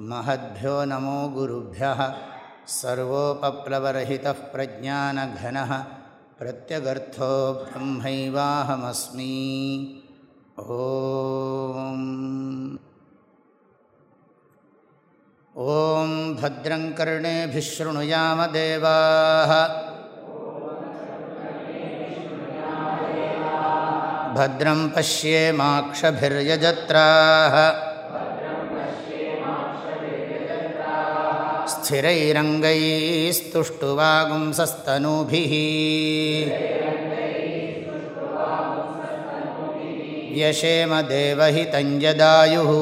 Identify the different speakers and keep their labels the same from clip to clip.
Speaker 1: महद्भ्यो नमो गुरुभ्यः सर्वोपप्लवरहितः प्रज्ञानघनः प्रत्यगर्थो ब्रह्मैवाहमस्मि। ॐ। भद्रं कर्णेभिः शृणुयाम देवाः। भद्रं पश्येमाक्षभिर्यजत्राः। स्थिरैरङ्गैस्तुष्टुवागुंसस्तनूभिः व्यशेम देवहितञ्जदायुः।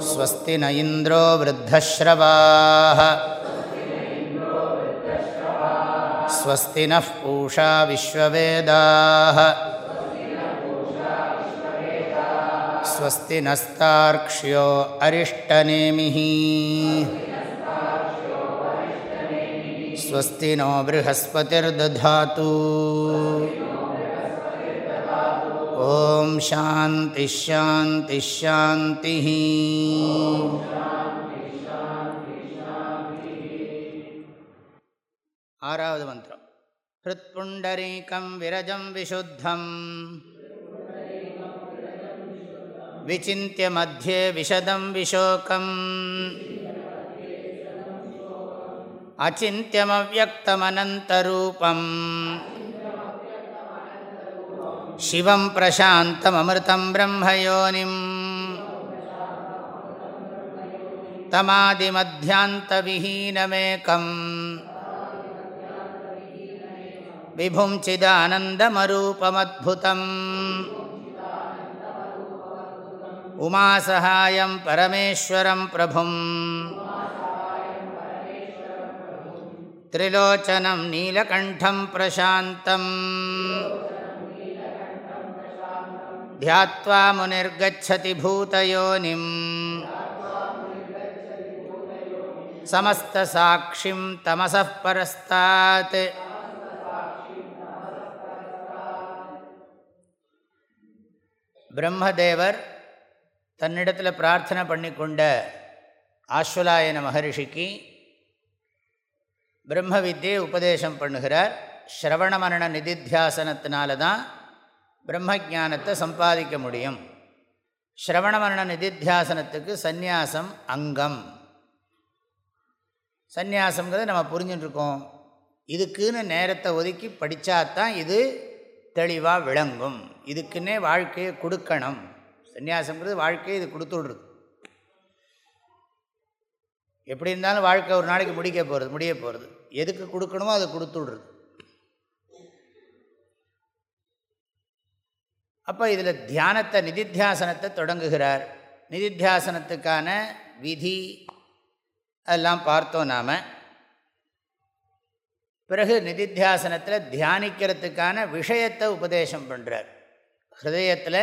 Speaker 1: स्वस्ति न इन्द्रो वृद्धश्रवाः। स्वस्ति नः पूषा विश्ववेदाः स्वस्ति नस्तार्क्ष्यो अरिष्टनेमिः स्वस्ति नो बृहस्पतिर्दधातु ॐ शान्तिश्शान्तिश्शान्तिः आरावद् मन्त्रं हृत्पुण्डरीकं विरजं विशुद्धम् विचिन्त्य मध्ये विशदं विशोकम् अचिन्त्यमव्यक्तमनन्तरूपम् शिवं प्रशान्तममृतं ब्रह्मयोनिम् तमादिमध्यान्तविहीनमेकम् विभुं चिदानन्दमरूपमद्भुतम् उमासहायं परमेश्वरं प्रभुम्। त्रिलोचनं नीलकण्ठं प्रशान्तम्। ध्यात्वा मुनिर्गच्छति भूतयोनिम्। समस्तसाक्षिं तमसः परस्तात्। ब्रह्मदेवर् தன்னிடத்தில் பிரார்த்தனை பண்ணிக்கொண்ட ஆஸ்வலாயன மகரிஷிக்கு பிரம்ம வித்தியை உபதேசம் பண்ணுகிறார். ஸ்ரவண மரண நிதித்தியாசனத்தினால தான் பிரம்ம ஜானத்தை சம்பாதிக்க முடியும். ஸ்ரவண மரண நிதித்தியாசனத்துக்கு சந்நியாசம் அங்கம். சந்நியாசங்கிறத நம்ம புரிஞ்சுட்டுருக்கோம். இதுக்குன்னு நேரத்தை ஒதுக்கி படித்தாதான் இது தெளிவாக விளங்கும். இதுக்குன்னே வாழ்க்கையை கொடுக்கணும். சன்னியாசங்கிறது வாழ்க்கையை இது கொடுத்துடுறது. எப்படி இருந்தாலும் வாழ்க்கை ஒரு நாளைக்கு முடிக்க போகிறது முடிய போகிறது எதுக்கு கொடுக்கணுமோ அதை கொடுத்துடுறது. அப்போ இதில் தியானத்தை நிதித்தியாசனத்தை தொடங்குகிறார். நிதித்தியாசனத்துக்கான விதி அதெல்லாம் பார்த்தோம் நாம். பிறகு நிதித்தியாசனத்தில் தியானிக்கிறதுக்கான விஷயத்தை உபதேசம் பண்ணுறார் ஹிருதயத்தில்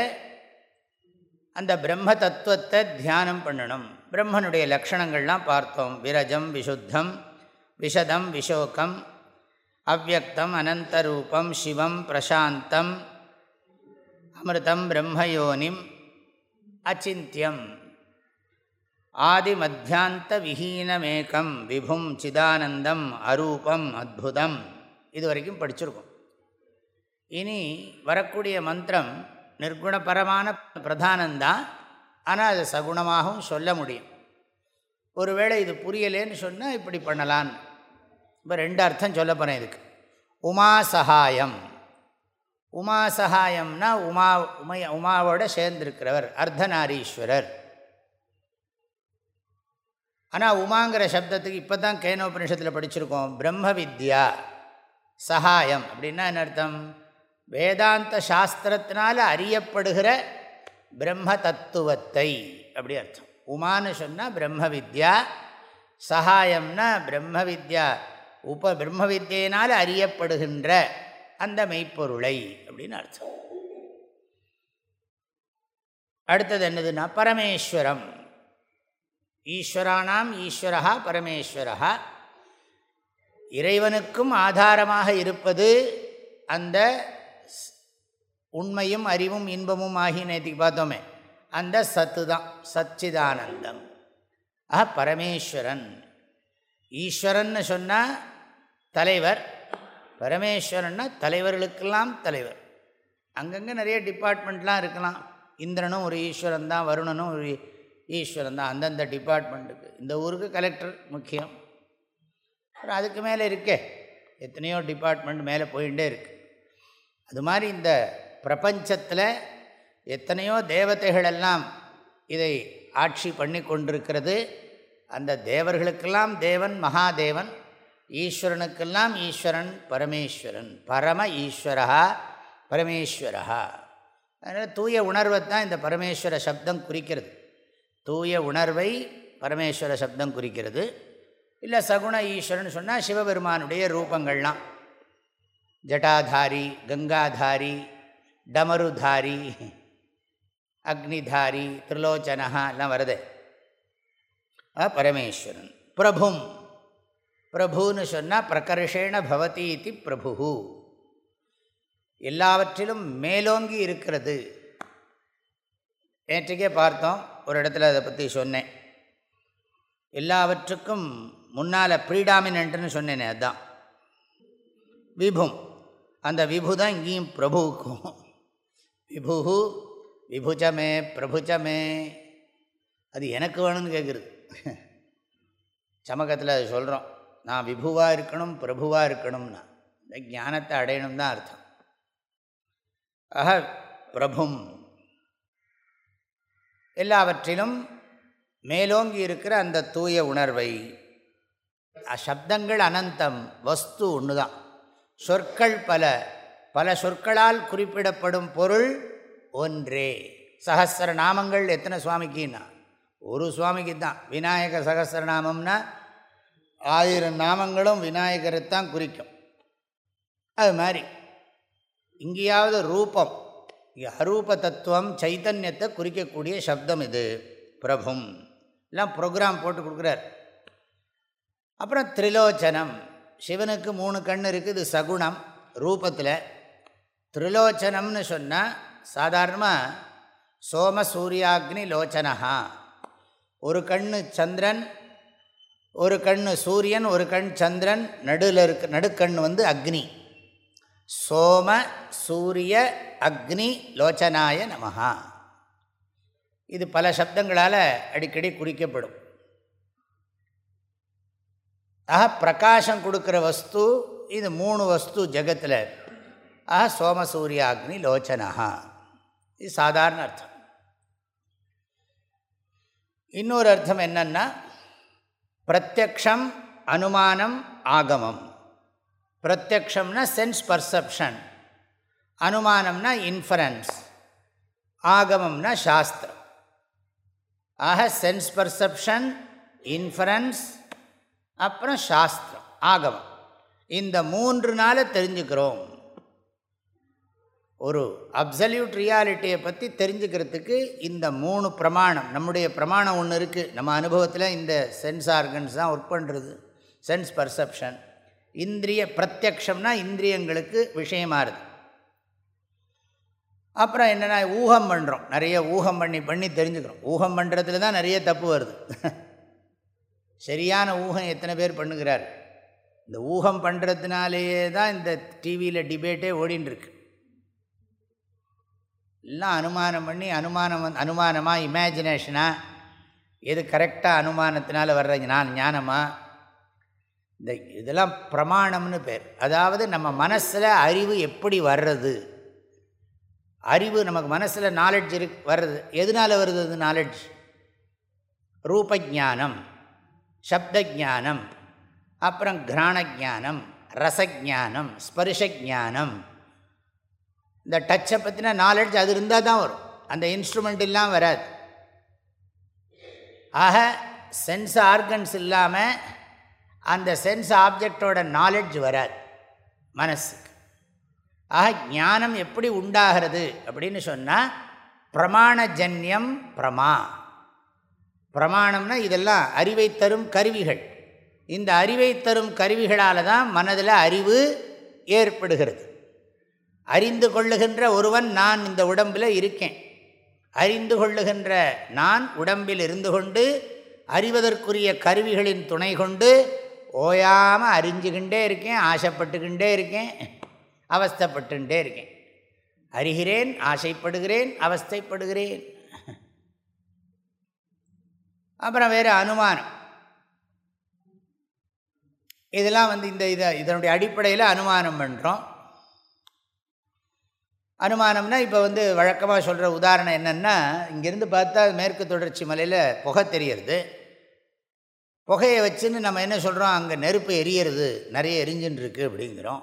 Speaker 1: அந்த பிரம்ம தத்துவத்தை தியானம் பண்ணணும். பிரம்மனுடைய லக்ஷணங்கள்லாம் பார்த்தோம். விரஜம் விஷுத்தம் விஷதம் விஷோகம் அவ்வக்தம் அனந்தரூபம் சிவம் பிரசாந்தம் அமிர்தம் பிரம்மயோனிம் அச்சிந்தியம். ஆதி மத்தியாந்த விஹீனமேகம் விபும் சிதானந்தம் அரூபம் அத்புதம். இது வரைக்கும் படிச்சிருக்கோம். இனி வரக்கூடிய மந்திரம் நிர்குணபரமான பிரதானந்தான் ஆனால் அதை சகுணமாகவும் சொல்ல முடியும். ஒருவேளை இது புரியலேன்னு சொன்னால் இப்படி பண்ணலான்னு. இப்போ ரெண்டு அர்த்தம் சொல்ல போகிறேன் இதுக்கு. உமா சகாயம். உமா சகாயம்னா உமா உமைய உமாவோட சேர்ந்திருக்கிறவர் அர்த்தநாரீஸ்வரர். ஆனால் உமாங்கிற சப்தத்துக்கு இப்போ தான் கேனோபனிஷத்தில் படிச்சிருக்கோம். பிரம்ம வித்யா சகாயம் அப்படின்னா என்ன அர்த்தம்? வேதாந்த சாஸ்திரத்தினால் அறியப்படுகிற பிரம்ம தத்துவத்தை அப்படி அர்த்தம். உமானு சொன்னால் பிரம்ம வித்யா சகாயம்னா பிரம்ம வித்யா உப பிரம்ம வித்தியினால் அறியப்படுகின்ற அந்த மெய்ப்பொருளை அப்படின்னு அர்த்தம். அடுத்தது என்னதுன்னா பரமேஸ்வரம். ஈஸ்வரானாம் ஈஸ்வரா பரமேஸ்வரா இறைவனுக்கும் ஆதாரமாக இருப்பது அந்த உண்மையும் அறிவும் இன்பமும் ஆகி நேற்றுக்கு பார்த்தோமே அந்த சத்து தான் சச்சிதானந்தம். ஆஹ பரமேஸ்வரன். ஈஸ்வரன்னு சொன்னால் தலைவர். பரமேஸ்வரன்னா தலைவர்களுக்கெல்லாம் தலைவர். அங்கங்கே நிறைய டிபார்ட்மெண்ட்லாம் இருக்கலாம். இந்திரனும் ஒரு ஈஸ்வரன் தான் வருணனும் ஒரு ஈஸ்வரன் தான் அந்தந்த டிபார்ட்மெண்ட்டுக்கு. இந்த ஊருக்கு கலெக்டர் முக்கியம். அப்புறம் அதுக்கு மேலே இருக்கே. எத்தனையோ டிபார்ட்மெண்ட் மேலே போயிட்டே இருக்குது அது மாதிரி இந்த பிரபஞ்சத்தில் எத்தனையோ தேவதைகளெல்லாம் இதை ஆட்சி பண்ணி கொண்டிருக்கிறது. அந்த தேவர்களுக்கெல்லாம் தேவன் மகாதேவன் ஈஸ்வரனுக்கெல்லாம் ஈஸ்வரன் பரமேஸ்வரன் பரம ஈஸ்வரா பரமேஸ்வரா அதனால் தூய உணர்வை தான் இந்த பரமேஸ்வர சப்தம் குறிக்கிறது. தூய உணர்வை பரமேஸ்வர சப்தம் குறிக்கிறது. இல்லை சகுண ஈஸ்வரன் சொன்னால் சிவபெருமானுடைய ரூபங்கள்லாம். ஜட்டாதாரி கங்காதாரி டமருதாரி அக்னிதாரி திரிலோச்சனஹா எல்லாம் வருது. பரமேஸ்வரன். பிரபும். பிரபுன்னு சொன்னால் பிரகர்ஷேண பவதி இது பிரபு எல்லாவற்றிலும் மேலோங்கி இருக்கிறது. நேற்றுக்கே பார்த்தோம் ஒரு இடத்துல அதை பற்றி சொன்னேன். எல்லாவற்றுக்கும் முன்னால் ப்ரீடாமினன்ட்னு சொன்னேனே அதுதான் விபும். அந்த விபு தான் இங்கேயும் பிரபுவுக்கும். விபு விபுஜமே பிரபுஜமே. அது எனக்கு வேணும்னு கேட்குறது சமகத்தில் அது சொல்கிறோம் நான் விபுவாக இருக்கணும் பிரபுவாக இருக்கணும்னா. இந்த ஞானத்தை அடையணும் தான் அர்த்தம். ஆஹ பிரபும். எல்லாவற்றிலும் மேலோங்கி இருக்கிற அந்த தூய உணர்வை சப்தங்கள் அனந்தம் வஸ்து ஒன்று தான் சொற்கள் பல பல சொற்களால் குறிப்பிடப்படும் பொருள் ஒன்றே. சகசிர நாமங்கள் எத்தனை சுவாமிக்குன்னா? ஒரு சுவாமிக்கு தான் விநாயக சகசிரநாமம்னா ஆயிரம் நாமங்களும் விநாயகரை தான் குறிக்கும். அது மாதிரி. இங்கேயாவது ரூபம். அரூப தத்துவம் சைத்தன்யத்தை குறிக்கக்கூடிய சப்தம் இது. பிரபும். எல்லாம் ப்ரோக்ராம் போட்டு கொடுக்குறார். அப்புறம் திரிலோச்சனம். சிவனுக்கு மூணு கண் இருக்குது இது சகுணம் ரூபத்தில். திரிலோச்சனம்னு சொன்னால் சாதாரணமாக சோம சூரியாக்னி லோச்சனஹா. ஒரு கண் சந்திரன் ஒரு கண் சூரியன் ஒரு கண் சந்திரன் நடுவில் இருக்க நடுக்கண் வந்து அக்னி. சோம சூரிய அக்னி லோச்சனாய நமஹா. இது பல சப்தங்களால் அடிக்கடி குறிக்கப்படும். ஆக பிரகாசம் கொடுக்குற வஸ்து இது மூணு வஸ்து ஜகத்தில் ஆக சோமசூரியாக்னி லோச்சனா இது சாதாரண அர்த்தம். இன்னொரு அர்த்தம் என்னென்னா பிரத்யக்ஷம் அனுமானம் ஆகமம். பிரத்யக்ஷம்னா சென்ஸ் பர்செப்ஷன் அனுமானம்னா இன்ஃபரன்ஸ் ஆகமம்னா சாஸ்திரம். ஆக சென்ஸ் பர்செப்ஷன் இன்ஃபரன்ஸ் அப்புறம் சாஸ்திரம் ஆகமம். இந்த மூன்று நாளை தெரிஞ்சுக்கிறோம். ஒரு அப்சல்யூட் ரியாலிட்டியை பற்றி தெரிஞ்சுக்கிறதுக்கு இந்த மூணு பிரமாணம் நம்முடைய பிரமாணம் ஒன்று இருக்குது நம்ம அனுபவத்தில் இந்த சென்ஸ் ஆர்கன்ஸ் தான் ஒர்க் பண்ணுறது சென்ஸ் பர்செப்ஷன் இந்திரிய பிரத்யக்ஷம்னா இந்திரியங்களுக்கு விஷயமாகுது அப்புறம் என்னென்னா ஊகம் பண்ணுறோம் நிறைய ஊகம் பண்ணி பண்ணி தெரிஞ்சுக்கிறோம். ஊகம் பண்ணுறதுல தான் நிறைய தப்பு வருது. சரியான ஊகம் எத்தனை பேர் பண்ணுகிறார் இந்த ஊகம் பண்ணுறதுனாலேயே தான் இந்த டிவியில் டிபேட்டே ஓடின்னு இருக்கு. எல்லாம் அனுமானம் பண்ணி அனுமானம் வந்து அனுமானமாக இமேஜினேஷனாக எது கரெக்டாக அனுமானத்தினால வர்ற நான் ஞானமாக இந்த இதெல்லாம் பிரமாணம்னு பேர். அதாவது நம்ம மனசில் அறிவு எப்படி வர்றது? அறிவு நமக்கு மனசில் நாலெட்ஜ் இரு வர்றது. எதனால் வருது அது நாலெட்ஜ் ரூபஜானம் சப்தஜானம் அப்புறம் கிராணஜானம் ரசஜானம் ஸ்பர்ஷஜானம். இந்த டச்சை பற்றின நாலெட்ஜ் அது இருந்தால் தான் வரும். அந்த இன்ஸ்ட்ருமெண்ட் இல்லாமல் வராது. ஆக சென்ஸ் ஆர்கன்ஸ் இல்லாமல் அந்த சென்ஸ் ஆப்ஜெக்டோட நாலெட்ஜ் வராது. மனசுக்கு. ஆக ஞானம் எப்படி உண்டாகிறது அப்படின்னு சொன்னால் பிரமாணஜன்யம் பிரமா. பிரமாணம்னா இதெல்லாம் அறிவை தரும் கருவிகள். இந்த அறிவை தரும் கருவிகளால் தான் மனதில் அறிவு ஏற்படுகிறது. அறிந்து கொள்ளுகின்ற ஒருவன் நான் இந்த உடம்பில் இருக்கேன். அறிந்து கொள்ளுகின்ற நான் உடம்பில் இருந்து கொண்டு அறிவதற்குரிய கருவிகளின் துணை கொண்டு ஓயாமல் அறிஞ்சுக்கிண்டே இருக்கேன் ஆசைப்பட்டுக்கிண்டே இருக்கேன் அவஸ்தைப்பட்டுட்டே இருக்கேன். அறிகிறேன் ஆசைப்படுகிறேன் அவஸ்தைப்படுகிறேன். அப்புறம் வேறு அனுமானம். இதெல்லாம் வந்து இந்த இதை இதனுடைய அடிப்படையில் அனுமானம் பண்ணுறோம் அனுமானம்னா இப்போ வந்து வழக்கமாக சொல்கிற உதாரணம் என்னென்னா இங்கேருந்து பார்த்தா மேற்கு தொடர்ச்சி மலையில் புகை தெரியறது. புகையை வச்சுன்னு நம்ம என்ன சொல்கிறோம் அங்கே நெருப்பு எரியறது நிறைய எரிஞ்சுன்னு இருக்குது அப்படிங்கிறோம்.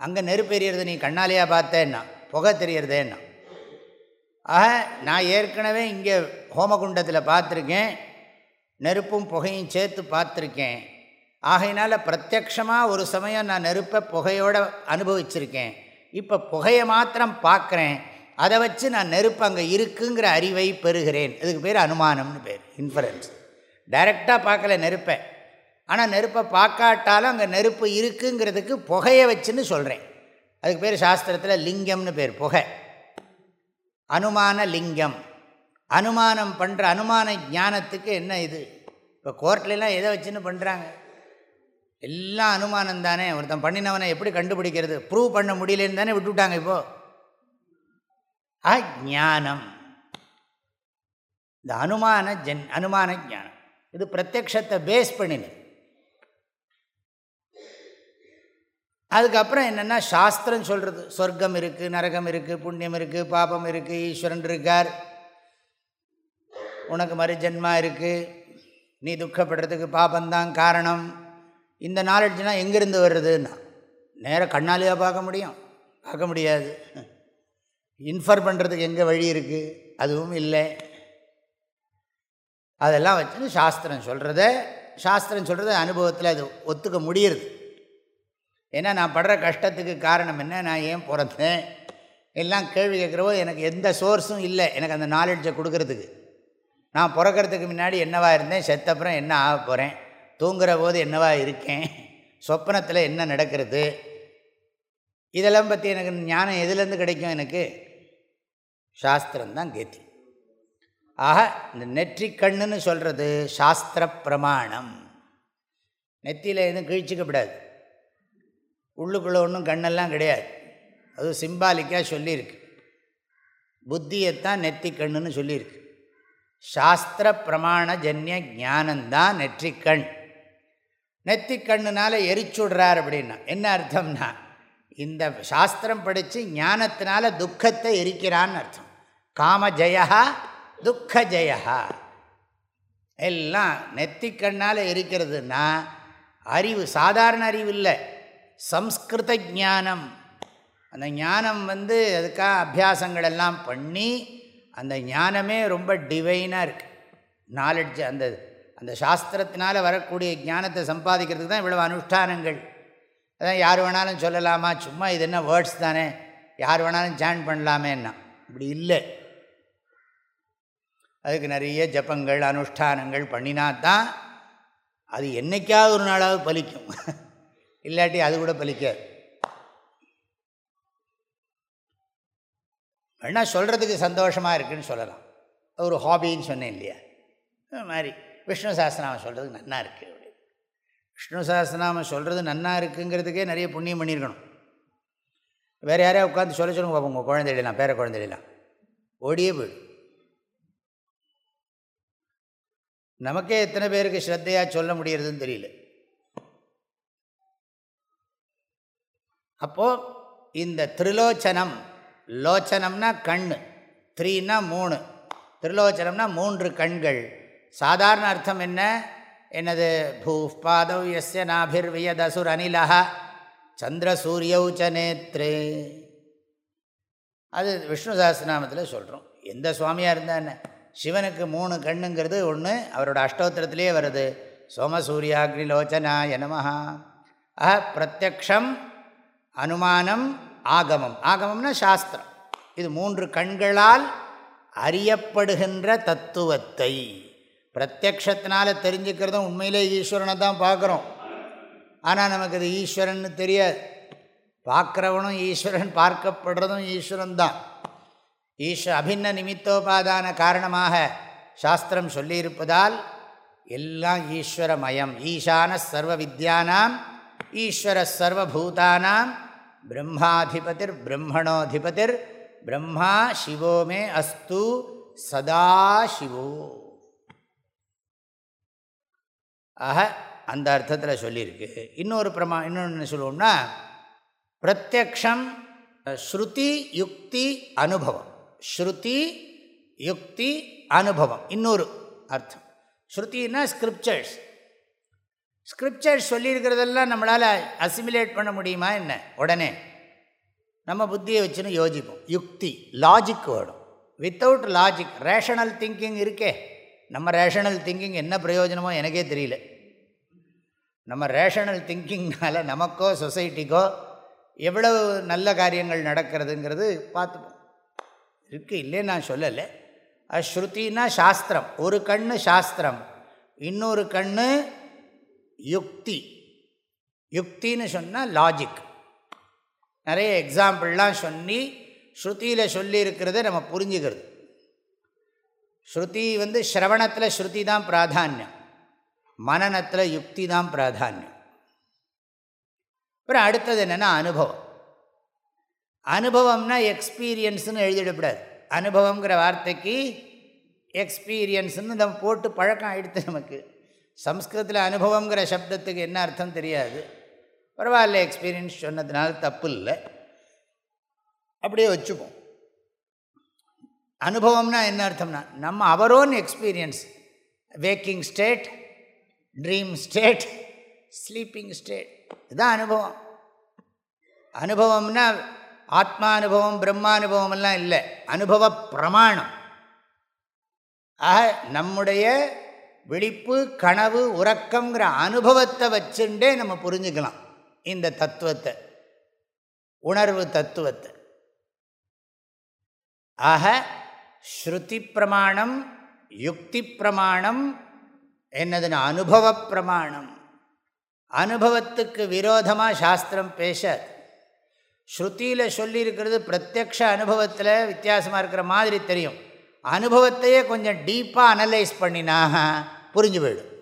Speaker 1: அங்கே நெருப்பு எரியறது நீ கண்ணாலேயா பார்த்தேன்னா புகை தெரியறதேன்னா. ஆக நான் ஏற்கனவே இங்கே ஹோமகுண்டத்தில் பார்த்துருக்கேன். நெருப்பும் புகையும் சேர்த்து பார்த்துருக்கேன். ஆகையினால் பிரத்யக்ஷமாக ஒரு சமயம் நான் நெருப்பை புகையோடு அனுபவிச்சிருக்கேன். இப்போ புகையை மாத்திரம் பார்க்குறேன். அதை வச்சு நான் நெருப்பு அங்கே இருக்குங்கிற அறிவை பெறுகிறேன். இதுக்கு பேர் அனுமானம்னு பேர் இன்ஃபரன்ஸ் டைரெக்டாக பார்க்கல நெருப்பை. ஆனால் நெருப்பை பார்க்காட்டாலும் அங்கே நெருப்பு இருக்குங்கிறதுக்கு புகையை வச்சுன்னு சொல்கிறேன் அதுக்கு பேர் சாஸ்திரத்தில் லிங்கம்னு பேர் புகை. அனுமான லிங்கம். அனுமானம் பண்ணுற அனுமான ஞானத்துக்கு என்ன இது? இப்போ கோர்ட்லலாம் எதை வச்சுன்னு பண்ணுறாங்க எல்லாம் அனுமானம் தானே? ஒருத்தன் பண்ணினவனை எப்படி கண்டுபிடிக்கிறது? ப்ரூவ் பண்ண முடியலன்னு தானே விட்டுவிட்டாங்க இப்போது அஜானம் இந்த அனுமான ஜன் அனுமான ஜானம். இது பிரத்யக்ஷத்தை பேஸ் பண்ணினது. அதுக்கப்புறம் என்னென்னா சாஸ்திரம் சொல்கிறது சொர்க்கம் இருக்குது நரகம் இருக்குது புண்ணியம் இருக்குது பாபம் இருக்குது ஈஸ்வரன் இருக்கார். உனக்கு மறுஜன்மா இருக்குது நீ துக்கப்படுறதுக்கு பாபந்தான் காரணம். இந்த நாலெட்ஜ்னால் எங்கேருந்து வர்றதுன்னா நேராக கண்ணாலேயாக பார்க்க முடியும். பார்க்க முடியாது. இன்ஃபர் பண்ணுறதுக்கு எங்கே வழி இருக்குது அதுவும் இல்லை. அதெல்லாம் வச்சு சாஸ்திரம் சொல்கிறத சாஸ்திரம் சொல்கிறத அனுபவத்தில் அது ஒத்துக்க முடியுது. ஏன்னா நான் படுற கஷ்டத்துக்கு காரணம் என்ன? நான் ஏன் பிறந்தேன்? எல்லாம் கேள்வி கேட்குறவோ எனக்கு எந்த சோர்ஸும் இல்லை. எனக்கு அந்த நாலெட்ஜை கொடுக்கறதுக்கு. நான் பிறக்கிறதுக்கு முன்னாடி என்னவாக இருந்தேன்? செத்தப்புறம் என்ன ஆக போகிறேன் தூங்குற போது என்னவா இருக்கேன்? சொப்பனத்தில் என்ன நடக்கிறது? இதெல்லாம் பற்றி எனக்கு ஞானம் எதுலேருந்து கிடைக்கும் எனக்கு? சாஸ்திரம்தான் கேத்தி ஆக இந்த நெற்றி கண்ணுன்னு சொல்கிறது சாஸ்திர பிரமாணம். நெத்தியில் எதுவும் கிழிச்சிக்கப்படாது உள்ளுக்குள்ளே ஒன்றும் கண்ணெல்லாம் கிடையாது. அது சிம்பாலிக்காக சொல்லியிருக்கு. புத்தியைத்தான் நெத்தி கண்ணுன்னு சொல்லியிருக்கு. சாஸ்திர பிரமாண ஜன்ய ஜானந்தான் நெற்றிக்கண் நெத்திக்கண்ணுனால் எரிச்சுடுறார் அப்படின்னா என்ன அர்த்தம்னா இந்த சாஸ்திரம் படித்து ஞானத்தினால துக்கத்தை எரிக்கிறான்னு அர்த்தம். காம ஜெயா துக்க ஜெயா எல்லாம் நெத்திக்கண்ணால் எரிக்கிறதுனா அறிவு சாதாரண அறிவு இல்லை சம்ஸ்கிருத ஞானம். அந்த ஞானம் வந்து அதுக்காக அபியாசங்கள் எல்லாம் பண்ணி அந்த ஞானமே ரொம்ப டிவைனாக இருக்குது நாலெட்ஜ் அந்த அந்த சாஸ்திரத்தினால் வரக்கூடிய ஞானத்தை சம்பாதிக்கிறதுக்கு தான் இவ்வளவு அனுஷ்டானங்கள். அதான் யார் வேணாலும் சொல்லலாமா? சும்மா இது என்ன வேர்ட்ஸ் தானே? யார் வேணாலும் ஜாயின் பண்ணலாமேன்னா. இப்படி இல்லை. அதுக்கு நிறைய ஜப்பங்கள் அனுஷ்டானங்கள் பண்ணினா தான் அது என்றைக்காவது ஒரு நாளாவது பலிக்கும். இல்லாட்டி அது கூட பலிக்காது. வேணால் சொல்கிறதுக்கு சந்தோஷமாக இருக்குதுன்னு சொல்லலாம். ஒரு ஹாபின்னு சொன்னேன் இல்லையா? மாதிரி. விஷ்ணு சாஸ்திரநாமம் சொல்கிறது நன்னா இருக்குது அப்படி விஷ்ணு சாஸ்திரநாமம் சொல்கிறது நன்னா இருக்குங்கிறதுக்கே நிறைய புண்ணியம் பண்ணியிருக்கணும். வேறு யாரையா உட்காந்து சொல்ல சொல்லுங்க பார்ப்போம் உங்கள் குழந்தைலாம் பேர குழந்தைலாம் ஓடியே போயிடும் நமக்கே எத்தனை பேருக்கு ஸ்ரத்தையாக சொல்ல முடியறதுன்னு தெரியல. அப்போது இந்த திரிலோச்சனம் லோச்சனம்னா கண் த்ரீன்னா மூணு. திருலோச்சனம்னா மூன்று கண்கள். சாதாரண அர்த்தம் என்ன? என்னது? பூஃப் பாதவ் எஸ்ய நாபிர் வியதசுர் அனிலா சந்திர சூரியௌச்ச நேத்ரே. அது விஷ்ணு சாஸ்திரநாமத்தில் சொல்கிறோம் எந்த சுவாமியாக இருந்தால் என்ன? சிவனுக்கு மூணு கண்ணுங்கிறது ஒன்று அவரோட அஷ்டோத்திரத்திலே வருது. சோமசூரியாக்னி லோச்சனா எனமஹா அஹ பிரத்யக்ஷம் அனுமானம் ஆகமம். ஆகமம்னா சாஸ்திரம். இது மூன்று கண்களால் அறியப்படுகின்ற தத்துவத்தை. பிரத்யக்ஷத்தினால தெரிஞ்சுக்கிறதும் உண்மையிலே ஈஸ்வரனை தான் பார்க்குறோம். ஆனால் நமக்கு அது ஈஸ்வரன் தெரியாது. பார்க்குறவனும் ஈஸ்வரன் பார்க்கப்படுறதும் ஈஸ்வரன் தான். ஈஸ்வ அபின்ன நிமித்தோபாதான காரணமாக சாஸ்திரம் சொல்லியிருப்பதால் எல்லாம் ஈஸ்வரமயம். ஈசான சர்வ வித்யானாம் ஈஸ்வர சர்வபூதானாம் பிரம்மாதிபதிர் பிரம்மணோதிபதிர் பிரம்மா சிவோமே அஸ்து சதா சிவோ. ஆக அந்த அர்த்தத்தில் சொல்லியிருக்கு. இன்னொரு பிரமா இன்னொன்று சொல்லுவோம்னா பிரத்யக்ஷம் ஸ்ருதி யுக்தி அனுபவம். ஸ்ருதி யுக்தி அனுபவம். இன்னொரு அர்த்தம். ஸ்ருத்தின்னா ஸ்கிரிப்சர்ஸ் ஸ்கிரிப்சர்ஸ் சொல்லியிருக்கிறதெல்லாம் நம்மளால் அசிமிலேட் பண்ண முடியுமா என்ன? உடனே. நம்ம புத்தியை வச்சுன்னு யோசிப்போம். யுக்தி லாஜிக் வேணும். வித்தவுட் லாஜிக் ரேஷனல் திங்கிங் இருக்கே. நம்ம ரேஷனல் திங்கிங் என்ன பிரயோஜனமோ எனக்கே தெரியல. நம்ம ரேஷனல் திங்கிங்னால் நமக்கோ சொசைட்டிக்கோ எவ்வளவு நல்ல காரியங்கள் நடக்கிறதுங்கிறது பார்த்துப்போம். இருக்குது இல்லைன்னு நான் சொல்லலை. அது ஸ்ருத்தின்னா சாஸ்திரம். ஒரு கண் சாஸ்திரம். இன்னொரு கண் யுக்தி. யுக்தின்னு சொன்னால் லாஜிக் நிறைய எக்ஸாம்பிள்லாம் சொல்லி ஸ்ருதியில் சொல்லியிருக்கிறத நம்ம புரிஞ்சுக்கிறது. ஸ்ருதி வந்து ஸ்ரவணத்தில் ஸ்ருதி தான் பிராதானியம் மனநத்தில் யுக்தி தான் பிராதானியம். அப்புறம் அடுத்தது என்னென்னா அனுபவம். அனுபவம்னா எக்ஸ்பீரியன்ஸுன்னு எழுதிடக்கூடாது. அனுபவங்கிற வார்த்தைக்கு எக்ஸ்பீரியன்ஸுன்னு நம்ம போட்டு பழக்கம் ஆகிடுது நமக்கு. சம்ஸ்கிருதத்தில் அனுபவங்கிற சப்தத்துக்கு என்ன அர்த்தம் தெரியாது. பரவாயில்ல எக்ஸ்பீரியன்ஸ் சொன்னதுனால தப்பு இல்லை அப்படியே வச்சுப்போம். அனுபவம்னா என்ன அர்த்தம்னா நம்ம அவரோன் experience waking state dream state sleeping state இதுதான் அனுபவம். அனுபவம்னா ஆத்மானுபவம் பிரம்மானுபவம் எல்லாம் இல்லை. அனுபவ பிரமாணம். ஆக நம்முடைய விழிப்பு கனவு உறக்கங்கிற அனுபவத்தை வச்சுட்டே நம்ம புரிஞ்சுக்கலாம். இந்த தத்துவத்தை. உணர்வு தத்துவத்தை. ஆக ஸ்ருதி பிரமாணம் யுக்தி பிரமாணம் என்னதுன்னு அனுபவ பிரமாணம் அனுபவத்துக்கு விரோதமாக சாஸ்திரம் பேச ஸ்ருதியில் சொல்லியிருக்கிறது பிரத்யக்ஷ அனுபவத்தில் வித்தியாசமாக இருக்கிற மாதிரி தெரியும். அனுபவத்தையே கொஞ்சம் டீப்பாக அனலைஸ் பண்ணினாக புரிஞ்சு போயிடும்.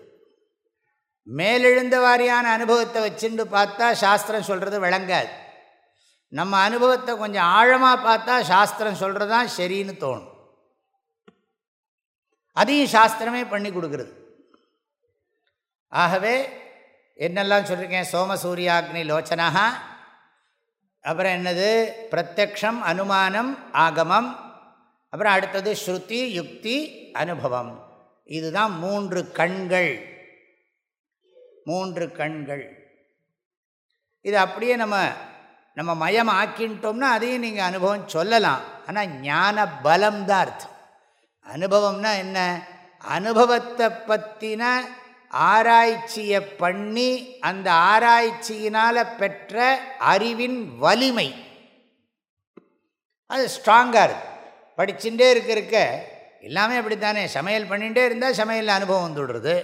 Speaker 1: மேலெழுந்த வாரியான அனுபவத்தை வச்சுட்டு பார்த்தா சாஸ்திரம் சொல்கிறது விளங்காது. நம்ம அனுபவத்தை கொஞ்சம் ஆழமாக பார்த்தா சாஸ்திரம் சொல்கிறது தான் சரின்னு தோணும். அதையும் சாஸ்திரமே பண்ணி கொடுக்குறது. ஆகவே என்னெல்லாம் சொல்லியிருக்கேன் சோமசூரியாக்னி லோச்சனா அப்புறம் என்னது? பிரத்யக்ஷம் அனுமானம் ஆகமம். அப்புறம் அடுத்தது ஸ்ருதி யுக்தி அனுபவம். இதுதான் மூன்று கண்கள். மூன்று கண்கள். இது அப்படியே நம்ம நம்ம மயம் ஆக்கின்ட்டோம்னா அதையும் நீங்கள் அனுபவம் சொல்லலாம். ஆனால் ஞான பலம் தான் அர்த்தம். அனுபவம்னா என்ன? அனுபவத்தை பற்றின ஆராய்ச்சியை பண்ணி அந்த ஆராய்ச்சியினால் பெற்ற அறிவின் வலிமை. அது ஸ்ட்ராங்காக இருக்குது படிச்சுட்டே இருக்க இருக்க எல்லாமே அப்படித்தானே? சமையல் பண்ணிகிட்டே இருந்தால் சமையலில் அனுபவம் வந்துவிடுறது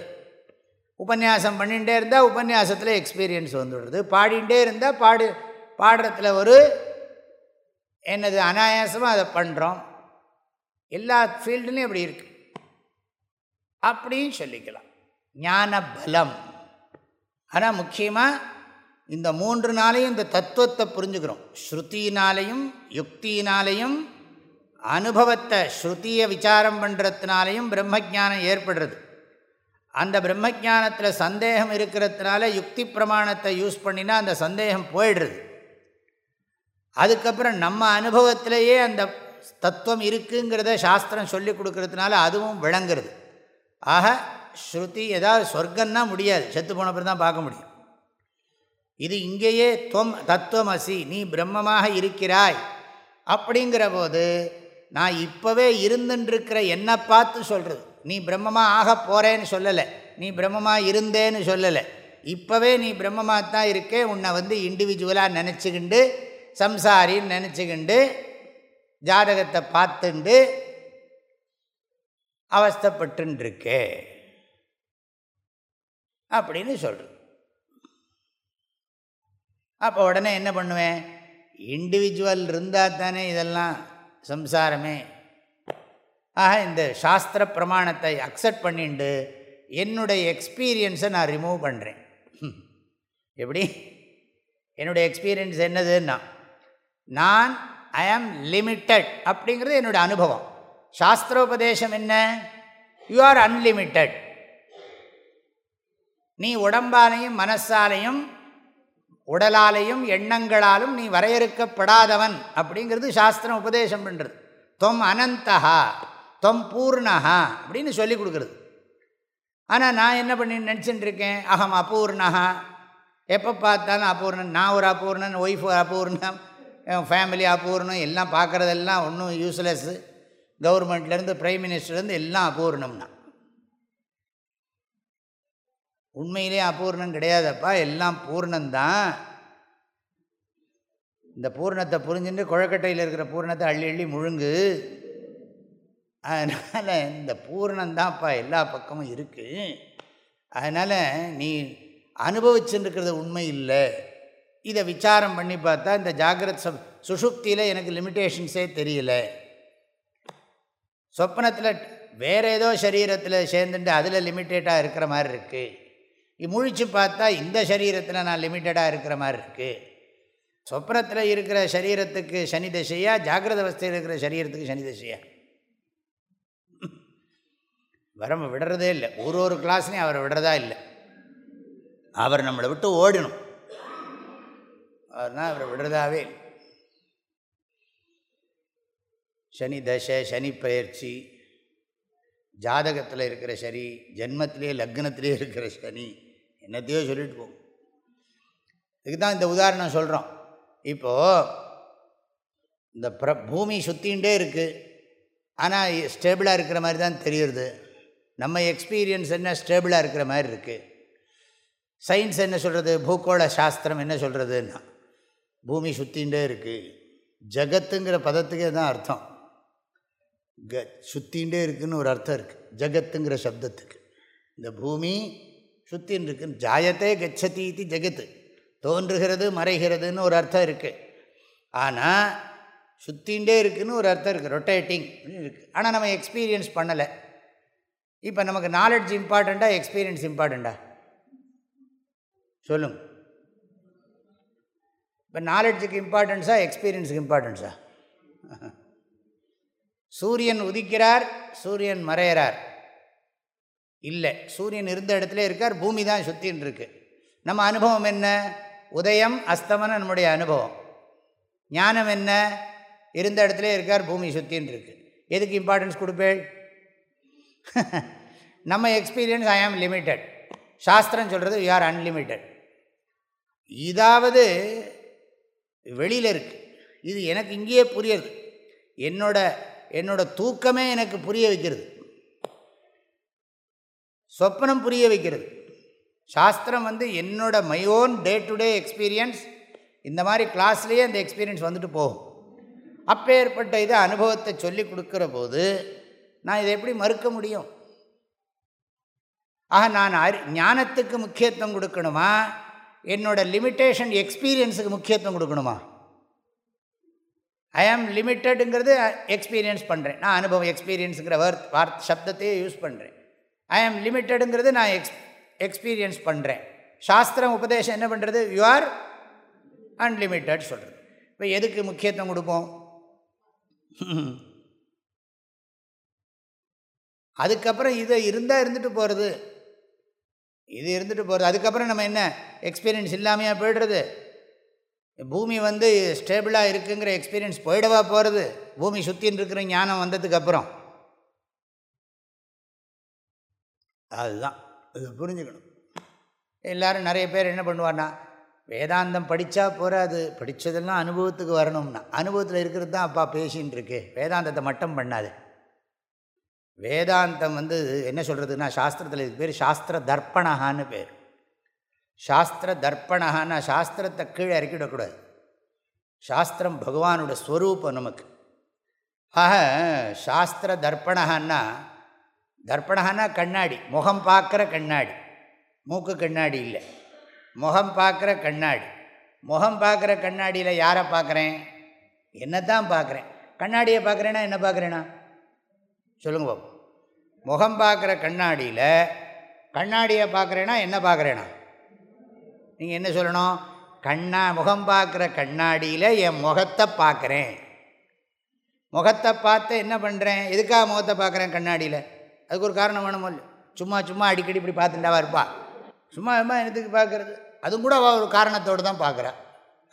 Speaker 1: உபன்யாசம் பண்ணிகிட்டே இருந்தால் உபன்யாசத்தில் எக்ஸ்பீரியன்ஸ் வந்துவிடுறது பாடிகிட்டே இருந்தால் பாடு பாடுறதுல ஒரு என்னது அனாயாசமாக அதை பண்ணுறோம் எல்லா ஃபீல்டுலேயும் அப்படி இருக்கு. அப்படின்னு சொல்லிக்கலாம். ஞான பலம். ஆனால் முக்கியமாக இந்த மூன்று நாளையும் இந்த தத்துவத்தை புரிஞ்சுக்கிறோம். ஸ்ருத்தினாலையும் யுக்தினாலையும் அனுபவத்தை ஸ்ருதியை விசாரம் பண்ணுறதுனாலையும் பிரம்மஜானம் ஏற்படுறது. அந்த பிரம்மஜானத்தில் சந்தேகம் இருக்கிறதுனால யுக்தி பிரமாணத்தை யூஸ் பண்ணினா அந்த சந்தேகம் போயிடுறது. அதுக்கப்புறம் நம்ம அனுபவத்திலேயே அந்த தத்துவம் இருக்குங்கிறத சாஸ்திரம் சொல்லி கொடுக்கறதுனால அதுவும் விளங்குறது. ஆக ஸ்ருதி ஏதாவது சொர்க்கன்னா முடியாது. செத்து போனப்பறம் தான் பார்க்க முடியும். இது இங்கேயே துவம் தத்துவமசி நீ பிரம்மமாக இருக்கிறாய் அப்படிங்கிற போது நான் இப்போவே இருந்துட்டுருக்கிற என்னை பார்த்து சொல்கிறது நீ பிரம்மமாக ஆக போகிறேன்னு சொல்லலை. நீ பிரம்மமாக இருந்தேன்னு சொல்லலை. இப்போவே நீ பிரம்மமாக தான் இருக்கே உன்னை வந்து இண்டிவிஜுவலாக நினச்சிக்கிண்டு சம்சாரின்னு நினச்சிக்கிண்டு ஜாதகத்தை பார்த்துண்டு அவஸ்தப்பட்டுருக்கே அப்படின்னு சொல்கிறது அப்போ உடனே என்ன பண்ணுவேன்? இண்டிவிஜுவல் இருந்தால் தானே இதெல்லாம் சம்சாரமே. ஆக இந்த சாஸ்திர பிரமாணத்தை அக்செப்ட் பண்ணிட்டு என்னுடைய எக்ஸ்பீரியன்ஸை நான் ரிமூவ் பண்ணுறேன் எப்படி? என்னுடைய எக்ஸ்பீரியன்ஸ் என்னதுன்னா நான் ஐ ஆம் லிமிட்டட் அப்படிங்கிறது என்னுடைய அனுபவம். சாஸ்திரோபதேசம் என்ன? யூ ஆர் அன்லிமிட்டட் நீ உடம்பாலையும் மனசாலையும் உடலாலையும் எண்ணங்களாலும் நீ வரையறுக்கப்படாதவன் அப்படிங்கிறது சாஸ்திரம் உபதேசம் பண்ணுறது தொம் அனந்தகா தொம் பூர்ணகா அப்படின்னு சொல்லி கொடுக்குறது. ஆனால் நான் என்ன பண்ணி நினச்சிட்டு இருக்கேன்? அகம் அபூர்ணகா எப்போ பார்த்தாலும் அபூர்ணன் நான் ஒரு அபூர்ணன் ஒய்ஃப் அபூர்ணம் ஃபேமிலி அபூர்ணம் எல்லாம் பார்க்குறதெல்லாம் ஒன்றும் யூஸ்லெஸ்ஸு கவர்மெண்ட்லேருந்து ப்ரைம் மினிஸ்டர்லேருந்து எல்லாம் அபூர்ணம்னா உண்மையிலே அபூர்ணம் கிடையாதப்பா எல்லாம் பூர்ணந்தான் இந்த பூர்ணத்தை புரிஞ்சுட்டு குழக்கட்டையில் இருக்கிற பூர்ணத்தை அள்ளி அள்ளி முழுங்கு. அதனால் இந்த பூர்ணந்தான்ப்பா எல்லா பக்கமும் இருக்குது அதனால் நீ அனுபவிச்சுருக்கிறது உண்மை இல்லை. இதை விசாரம் பண்ணி பார்த்தா இந்த ஜாகிரத் சப் சுஷுப்தியில் எனக்கு லிமிட்டேஷன்ஸே தெரியல. சொப்னத்தில் வேறு ஏதோ சரீரத்தில் சேர்ந்துட்டு அதில் லிமிட்டேட்டாக இருக்கிற மாதிரி இருக்குது முழிச்சு பார்த்தா இந்த சரீரத்தில் நான் லிமிட்டடாக இருக்கிற மாதிரி இருக்குது சொப்னத்தில் இருக்கிற சரீரத்துக்கு சனி தசையா ஜாகிரத அவஸ்தையில் இருக்கிற சரீரத்துக்கு சனி தசையா? வரம்பு விடுறதே இல்லை. ஒரு ஒரு கிளாஸ்லையும் அவரை விடுறதா இல்லை. அவர் நம்மளை விட்டு ஓடணும் அதனால் அவரை விடுறதாவே சனி தசை சனி பயிற்சி ஜாதகத்தில் இருக்கிற சனி ஜென்மத்திலே லக்னத்திலே இருக்கிற சனி என்னத்தையோ சொல்லிட்டு போகும். இதுக்கு தான் இந்த உதாரணம் சொல்கிறோம் இப்போது இந்த பிர பூமி சுற்றின்ண்டே இருக்குது ஆனால் ஸ்டேபிளாக இருக்கிற மாதிரி தான் தெரியுறது. நம்ம எக்ஸ்பீரியன்ஸ் என்ன ஸ்டேபிளாக இருக்கிற மாதிரி இருக்குது சயின்ஸ் என்ன சொல்கிறது பூகோள சாஸ்திரம் என்ன சொல்கிறதுன்னா பூமி சுற்றிகிட்டே இருக்குது ஜகத்துங்கிற பதத்துக்கே தான் அர்த்தம். க சுற்றிகிட்டே இருக்குதுன்னு ஒரு அர்த்தம் இருக்குது ஜகத்துங்கிற சப்தத்துக்கு. இந்த பூமி சுத்தின்னு இருக்குன்னு ஜாயத்தே கச்சதி இது ஜெகத்து. தோன்றுகிறது மறைகிறதுன்னு ஒரு அர்த்தம் இருக்குது ஆனால் சுத்தின்ண்டே இருக்குதுன்னு ஒரு அர்த்தம் இருக்குது ரொட்டேட்டிங் இருக்குது ஆனால் நம்ம எக்ஸ்பீரியன்ஸ் பண்ணலை. இப்போ நமக்கு நாலெட்ஜ் இம்பார்ட்டண்ட்டாக எக்ஸ்பீரியன்ஸ் இம்பார்ட்டண்ட்டா சொல்லுங்கள் இப்போ நாலெட்ஜுக்கு இம்பார்ட்டன்ஸா எக்ஸ்பீரியன்ஸுக்கு இம்பார்ட்டன்ஸா சூரியன் உதிக்கிறார் சூரியன் மறையிறார். இல்லை சூரியன் இருந்த இடத்துல இருக்கார் பூமி தான் சுற்றின்னு இருக்கு. நம்ம அனுபவம் என்ன? உதயம் அஸ்தமனம் நம்முடைய அனுபவம். ஞானம் என்ன? இருந்த இடத்துல இருக்கார் பூமி சுற்றின்னு இருக்கு. எதுக்கு இம்பார்ட்டன்ஸ் கொடுப்பேள்? நம்ம எக்ஸ்பீரியன்ஸ் ஐ ஆம் லிமிட்டட் சாஸ்திரம் சொல்கிறது யூ ஆர் அன்லிமிட்டெட் இதாவது வெளியில் இருக்குது இது எனக்கு இங்கேயே புரியுது. என்னோட என்னோட தூக்கமே எனக்கு புரிய வைக்கிறது. சொப்னம் புரிய வைக்கிறது. சாஸ்திரம் வந்து என்னோட my own day to day experience இந்த மாதிரி கிளாஸ்லேயே அந்த எக்ஸ்பீரியன்ஸ் வந்துட்டு போகும். அப்பேற்பட்ட இதை அனுபவத்தை சொல்லி கொடுக்குற போது நான் இதை எப்படி மறுக்க முடியும்? ஆக நான் அறி ஞானத்துக்கு முக்கியத்துவம் கொடுக்கணுமா? என்னோடய லிமிட்டேஷன் எக்ஸ்பீரியன்ஸுக்கு முக்கியத்துவம் கொடுக்கணுமா? ஐ ஆம் லிமிட்டடுங்கிறது எக்ஸ்பீரியன்ஸ் பண்ணுறேன் நான் அனுபவம் எக்ஸ்பீரியன்ஸுங்கிற வர்த் வார்த் சப்தத்தையே யூஸ் பண்ணுறேன் ஐ ஆம் லிமிட்டடுங்கிறது நான் எக்ஸ் எக்ஸ்பீரியன்ஸ் பண்ணுறேன் சாஸ்திரம் உபதேசம் என்ன பண்ணுறது யூ ஆர் அன்லிமிட்டட் சொல்கிறது இப்போ எதுக்கு முக்கியத்துவம் கொடுப்போம்? அதுக்கப்புறம் இதை இருந்தால் இருந்துட்டு போகிறது இது இருந்துட்டு போகிறது அதுக்கப்புறம் நம்ம என்ன? எக்ஸ்பீரியன்ஸ் இல்லாமையாக போய்டுறது? பூமி வந்து ஸ்டேபிளாக இருக்குங்கிற எக்ஸ்பீரியன்ஸ் போயிடவா போகிறது பூமி சுற்றின்னு இருக்கிற ஞானம் வந்ததுக்கப்புறம். அதுதான். அது புரிஞ்சுக்கணும். எல்லோரும் நிறைய பேர் என்ன பண்ணுவார்னா வேதாந்தம் படித்தா போகாது படித்ததெல்லாம் அனுபவத்துக்கு வரணும்னா. அனுபவத்தில் இருக்கிறது தான் அப்பா பேசின்னு இருக்கு. வேதாந்தத்தை மட்டும் பண்ணாது. வேதாந்தம் வந்து என்ன சொல்கிறதுன்னா சாஸ்திரத்தில் இது பேர் சாஸ்திர தர்ப்பணகான்னு பேர். சாஸ்திர தர்ப்பணகான்னா சாஸ்திரத்தை கீழே இறக்கிவிடக்கூடாது சாஸ்திரம் பகவானோட ஸ்வரூபம் நமக்கு. ஆக சாஸ்திர தர்ப்பணகான்னா தர்ப்பணகான்னா கண்ணாடி முகம் பார்க்குற கண்ணாடி. மூக்கு கண்ணாடி இல்லை. முகம் பார்க்குற கண்ணாடி. முகம் பார்க்குற கண்ணாடியில் யாரை பார்க்குறேன்? என்ன தான் பார்க்குறேன். கண்ணாடியை பார்க்குறேன்னா என்ன பார்க்குறேன்னா சொல்லுங்க பாபு. முகம் பார்க்குற கண்ணாடியில் கண்ணாடியை பார்க்குறேன்னா என்ன பார்க்குறேனா? நீங்கள் என்ன சொல்லணும்? கண்ணா முகம் பார்க்குற கண்ணாடியில் என் முகத்தை பார்க்குறேன். முகத்தை பார்த்து என்ன பண்ணுறேன் எதுக்காக முகத்தை பார்க்குறேன் கண்ணாடியில்? அதுக்கு ஒரு காரணம் வேணுமோ இல்லை சும்மா சும்மா அடிக்கடி இப்படி பார்த்துட்டாவா இருப்பா? சும்மா சும்மா என்னத்துக்கு பார்க்குறது? அதுவும் கூட அவள் ஒரு காரணத்தோடு தான் பார்க்குறா.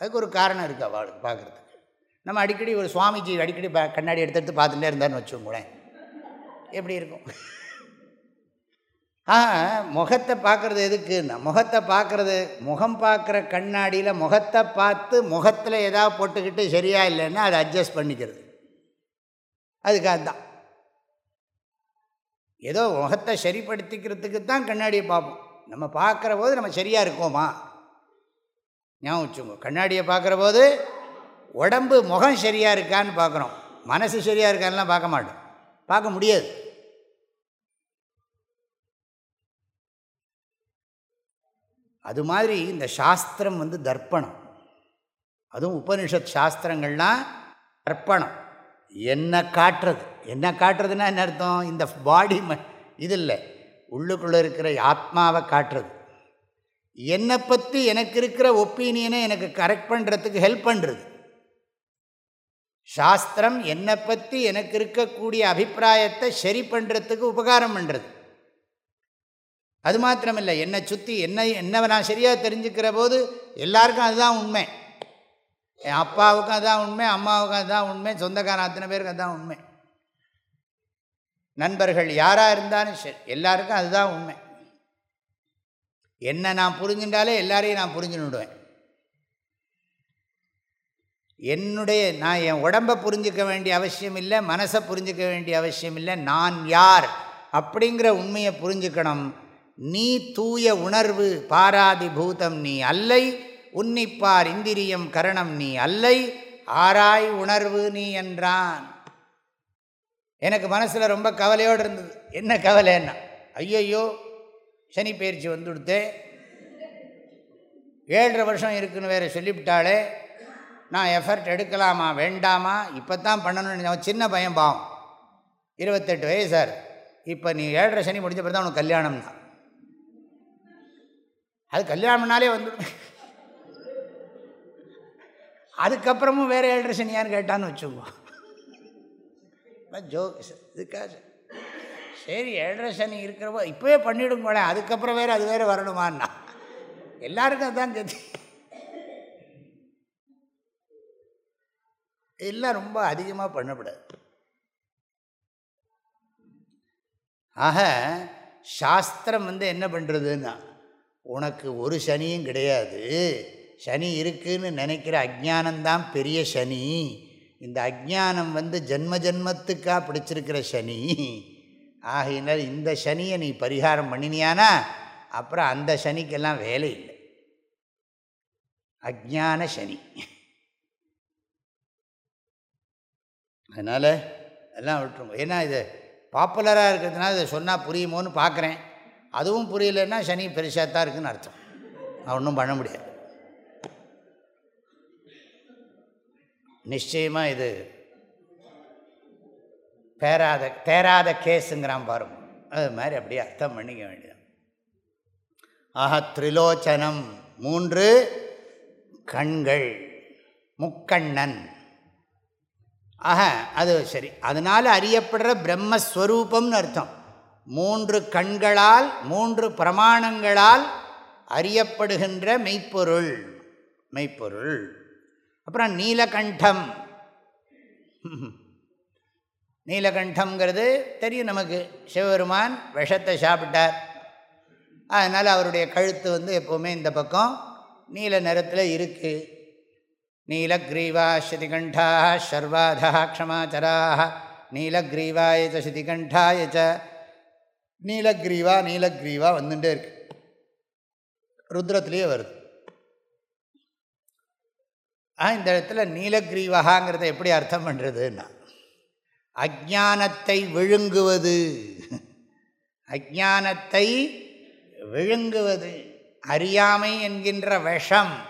Speaker 1: அதுக்கு ஒரு காரணம் இருக்குது அவளுக்கு பார்க்குறதுக்கு. நம்ம அடிக்கடி ஒரு சுவாமிஜி அடிக்கடி கண்ணாடி எடுத்து எடுத்து பார்த்துட்டே இருந்தார்னு வச்சுக்கோங்களேன். எப்படி இருக்கும்? ஆ முகத்தை பார்க்குறது எதுக்குன்னா முகத்தை பார்க்குறது முகம் பார்க்குற கண்ணாடியில் முகத்தை பார்த்து முகத்தில் ஏதாவது போட்டுக்கிட்டு சரியாக இல்லைன்னா அதை அட்ஜஸ்ட் பண்ணிக்கிறது. அதுக்காக தான் ஏதோ முகத்தை சரிப்படுத்திக்கிறதுக்கு தான் கண்ணாடியை பார்ப்போம். நம்ம பார்க்குற போது நம்ம சரியாக இருக்கோமா? ஞாபகம் வச்சுங்க கண்ணாடியை பார்க்குற போது உடம்பு முகம் சரியாக இருக்கான்னு பார்க்குறோம். மனசு சரியாக இருக்கான்லாம் பார்க்க மாட்டோம். பார்க்க முடியாது. அது மாதிரி இந்த சாஸ்திரம் வந்து தர்ப்பணம். அதுவும் உபனிஷத் சாஸ்திரங்கள்லாம் தர்ப்பணம். என்ன காட்டுறது? என்ன காட்டுறதுன்னா என்ன அர்த்தம்? இந்த பாடி ம இது இல்லை. உள்ளுக்குள்ளே இருக்கிற ஆத்மாவை காட்டுறது. என்னை பற்றி எனக்கு இருக்கிற ஒப்பீனியனை எனக்கு கரெக்ட் பண்ணுறதுக்கு ஹெல்ப் பண்ணுறது சாஸ்திரம் என்னை பற்றி எனக்கு இருக்கக்கூடிய அபிப்பிராயத்தை சரி பண்ணுறதுக்கு உபகாரம் பண்ணுறது அது மாத்திரமில்லை. என்னை சுற்றி என்ன என்ன நான் சரியாக தெரிஞ்சுக்கிற போது எல்லாருக்கும் அதுதான் உண்மை. என் அப்பாவுக்கும் அதுதான் உண்மை அம்மாவுக்கும் அதுதான் உண்மை சொந்தக்காரன் அத்தனை பேருக்கு அதுதான் உண்மை. நண்பர்கள் யாராக இருந்தாலும் சரி எல்லாருக்கும் அதுதான் உண்மை. என்ன நான் புரிஞ்சுட்டாலே எல்லாரையும் நான் புரிஞ்சுன்னுடுவேன் என்னுடைய நான் என் உடம்பை புரிஞ்சிக்க வேண்டிய அவசியம் இல்லை மனசை புரிஞ்சிக்க வேண்டிய அவசியம் இல்லை. நான் யார் அப்படிங்கிற உண்மையை புரிஞ்சுக்கணும். நீ தூய உணர்வு பாராதி பூதம் நீ அல்லை உன்னிப்பார் இந்திரியம் கரணம் நீ அல்லை ஆராய் உணர்வு நீ என்றான். எனக்கு மனசில் ரொம்ப கவலையோடு இருந்தது. என்ன கவலைன்னா ஐயையோ சனி பயிற்சி வந்துவிடுத்தேன் ஏழரை வருஷம் இருக்குன்னு வேறு சொல்லிவிட்டாலே நான் எஃபர்ட் எடுக்கலாமா வேண்டாமா? இப்போ தான் பண்ணணும்னு சின்ன பையன் பாவம். இருபத்தெட்டு வயசு சார். இப்போ நீ ஏழரை சனி முடிஞ்ச பிறகு தான் உனக்கு தான் அது கல்யாணம்னாலே வந்துடும் அதுக்கப்புறமும் வேறு ஏழரை சனியான்னு கேட்டான்னு வச்சுக்கோ. ஜோ இதுக்காக சரி ஏழரை சனி இருக்கிறப்போ இப்போவே பண்ணிவிடுங்களேன் அதுக்கப்புறம் வேறு அது வேறு வரணுமான்னா. எல்லாருக்கும் அதுதான் கதி. எல்லாம் ரொம்ப அதிகமாக பண்ணக்கூடாது ஆக சாஸ்திரம் வந்து என்ன பண்ணுறதுன்னா உனக்கு ஒரு சனியும் கிடையாது. சனி இருக்குதுன்னு நினைக்கிற அஜானந்தான் பெரிய சனி. இந்த அஜானம் வந்து ஜென்ம ஜென்மத்துக்காக பிடிச்சிருக்கிற சனி. ஆகையினால் இந்த சனியை நீ பரிகாரம் பண்ணினியானா? அப்புறம் அந்த சனிக்கெல்லாம் வேலை இல்லை. அஜான சனி. அதனால் எல்லாம் விட்டுருங்க. ஏன்னா இது பாப்புலராக இருக்கிறதுனால இதை சொன்னால் புரியுமோன்னு பார்க்குறேன். அதுவும் புரியலன்னா சனி பெருசாக தான் இருக்குதுன்னு அர்த்தம். நான் ஒன்றும் பண்ண முடியாது. நிச்சயமாக இது பேராத தேராத கேஸுங்கிறான் பாருங்க. அது மாதிரி அப்படியே அர்த்தம் பண்ணிக்க வேண்டியது. ஆஹா திரிலோச்சனம். மூன்று கண்கள். முக்கண்ணன். ஆக அது சரி. அதனால் அறியப்படுற பிரம்மஸ்வரூபம்னு அர்த்தம். மூன்று கண்களால் மூன்று பிரமாணங்களால் அறியப்படுகின்ற மெய்ப்பொருள். மெய்ப்பொருள். அப்புறம் நீலகண்டம். நீலகண்டம்ங்கிறது தெரியும் நமக்கு. சிவபெருமான் விஷத்தை சாப்பிட்டார். அதனால் அவருடைய கழுத்து வந்து எப்போவுமே இந்த பக்கம் நீல நிறத்தில் இருக்குது நீலக்ரீவா ஸ்ருதிகண்டா ஷர்வாதா க்ஷமாச்சராக நீலக்ரீவாய ச ச நீலக்ரீவா நீலக்ரீவா வந்துட்டே இருக்கு. ருத்ரத்துலேயே வருது. ஆ இந்த இடத்துல நீலக்ரீவகாங்கிறத எப்படி அர்த்தம் பண்ணுறதுன்னா அஜானத்தை விழுங்குவது. அஜானத்தை விழுங்குவது. அறியாமை என்கின்ற விஷம்.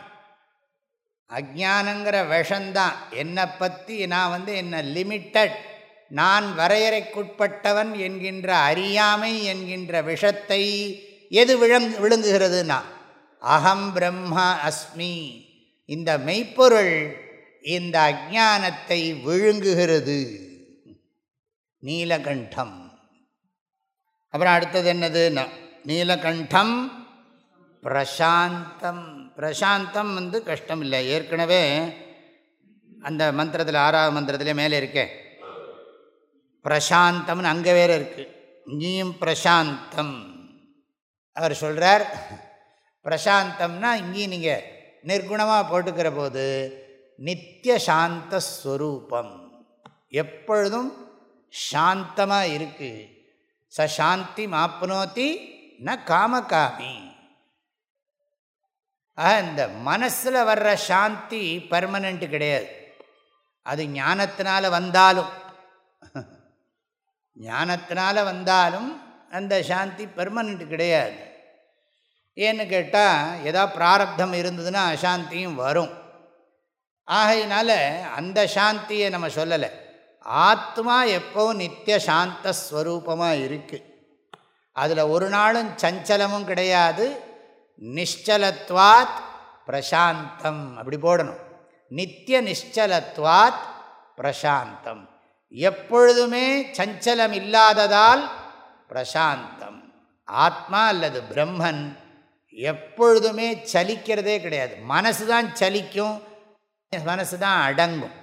Speaker 1: அஜானங்கிற விஷந்தான் என்னை பற்றி நான் வந்து என்ன லிமிட்டட் நான் வரையறைக்குட்பட்டவன் என்கின்ற அறியாமை என்கின்ற விஷத்தை எது விழங் விழுங்குகிறதுனா? அகம் பிரம்மா அஸ்மி. இந்த மெய்ப்பொருள் இந்த அஜானத்தை விழுங்குகிறது. நீலகண்டம். அப்புறம் அடுத்தது என்னது நீலகண்டம் பிரசாந்தம். பிரசாந்தம் வந்து கஷ்டம் இல்லை ஏற்கனவே அந்த மந்திரத்தில் ஆறாவது மந்திரத்திலே மேலே இருக்கேன் பிரசாந்தம்னு அங்கே வேறு இருக்குது இங்கேயும் பிரசாந்தம். அவர் சொல்கிறார் பிரசாந்தம்னா இங்கேயும் நீங்கள் நிர்குணமாக போட்டுக்கிற போது நித்திய சாந்த ஸ்வரூபம். எப்பொழுதும் சாந்தமாக இருக்குது ச சாந்தி மாப்னோத்தி ந காமகாமி. ஆக இந்த மனசில் வர்ற சாந்தி பர்மனண்ட்டு கிடையாது. அது ஞானத்தினால் வந்தாலும் ஞானத்தினால் வந்தாலும் அந்த சாந்தி பெர்மனண்ட் கிடையாது. ஏன்னு கேட்டால் எதா பிராரப்தம் இருந்ததுன்னா அசாந்தியும் வரும். ஆகையினால அந்த சாந்தியை நம்ம சொல்லலை. ஆத்மா எப்போவும் நித்திய சாந்த ஸ்வரூபமாக இருக்குது அதில் ஒரு நாளும் சஞ்சலமும் கிடையாது. நிஷ்டலத்வாத் பிரசாந்தம். அப்படி போடணும். நித்திய நிஷ்டலத்வாத் பிரசாந்தம். எப்பொழுதுமே சஞ்சலம் இல்லாததால் பிரசாந்தம். ஆத்மா அல்லது பிரம்மன் எப்பொழுதுமே சலிக்கிறதே கிடையாது. மனசு தான் சலிக்கும் மனசு தான் அடங்கும்.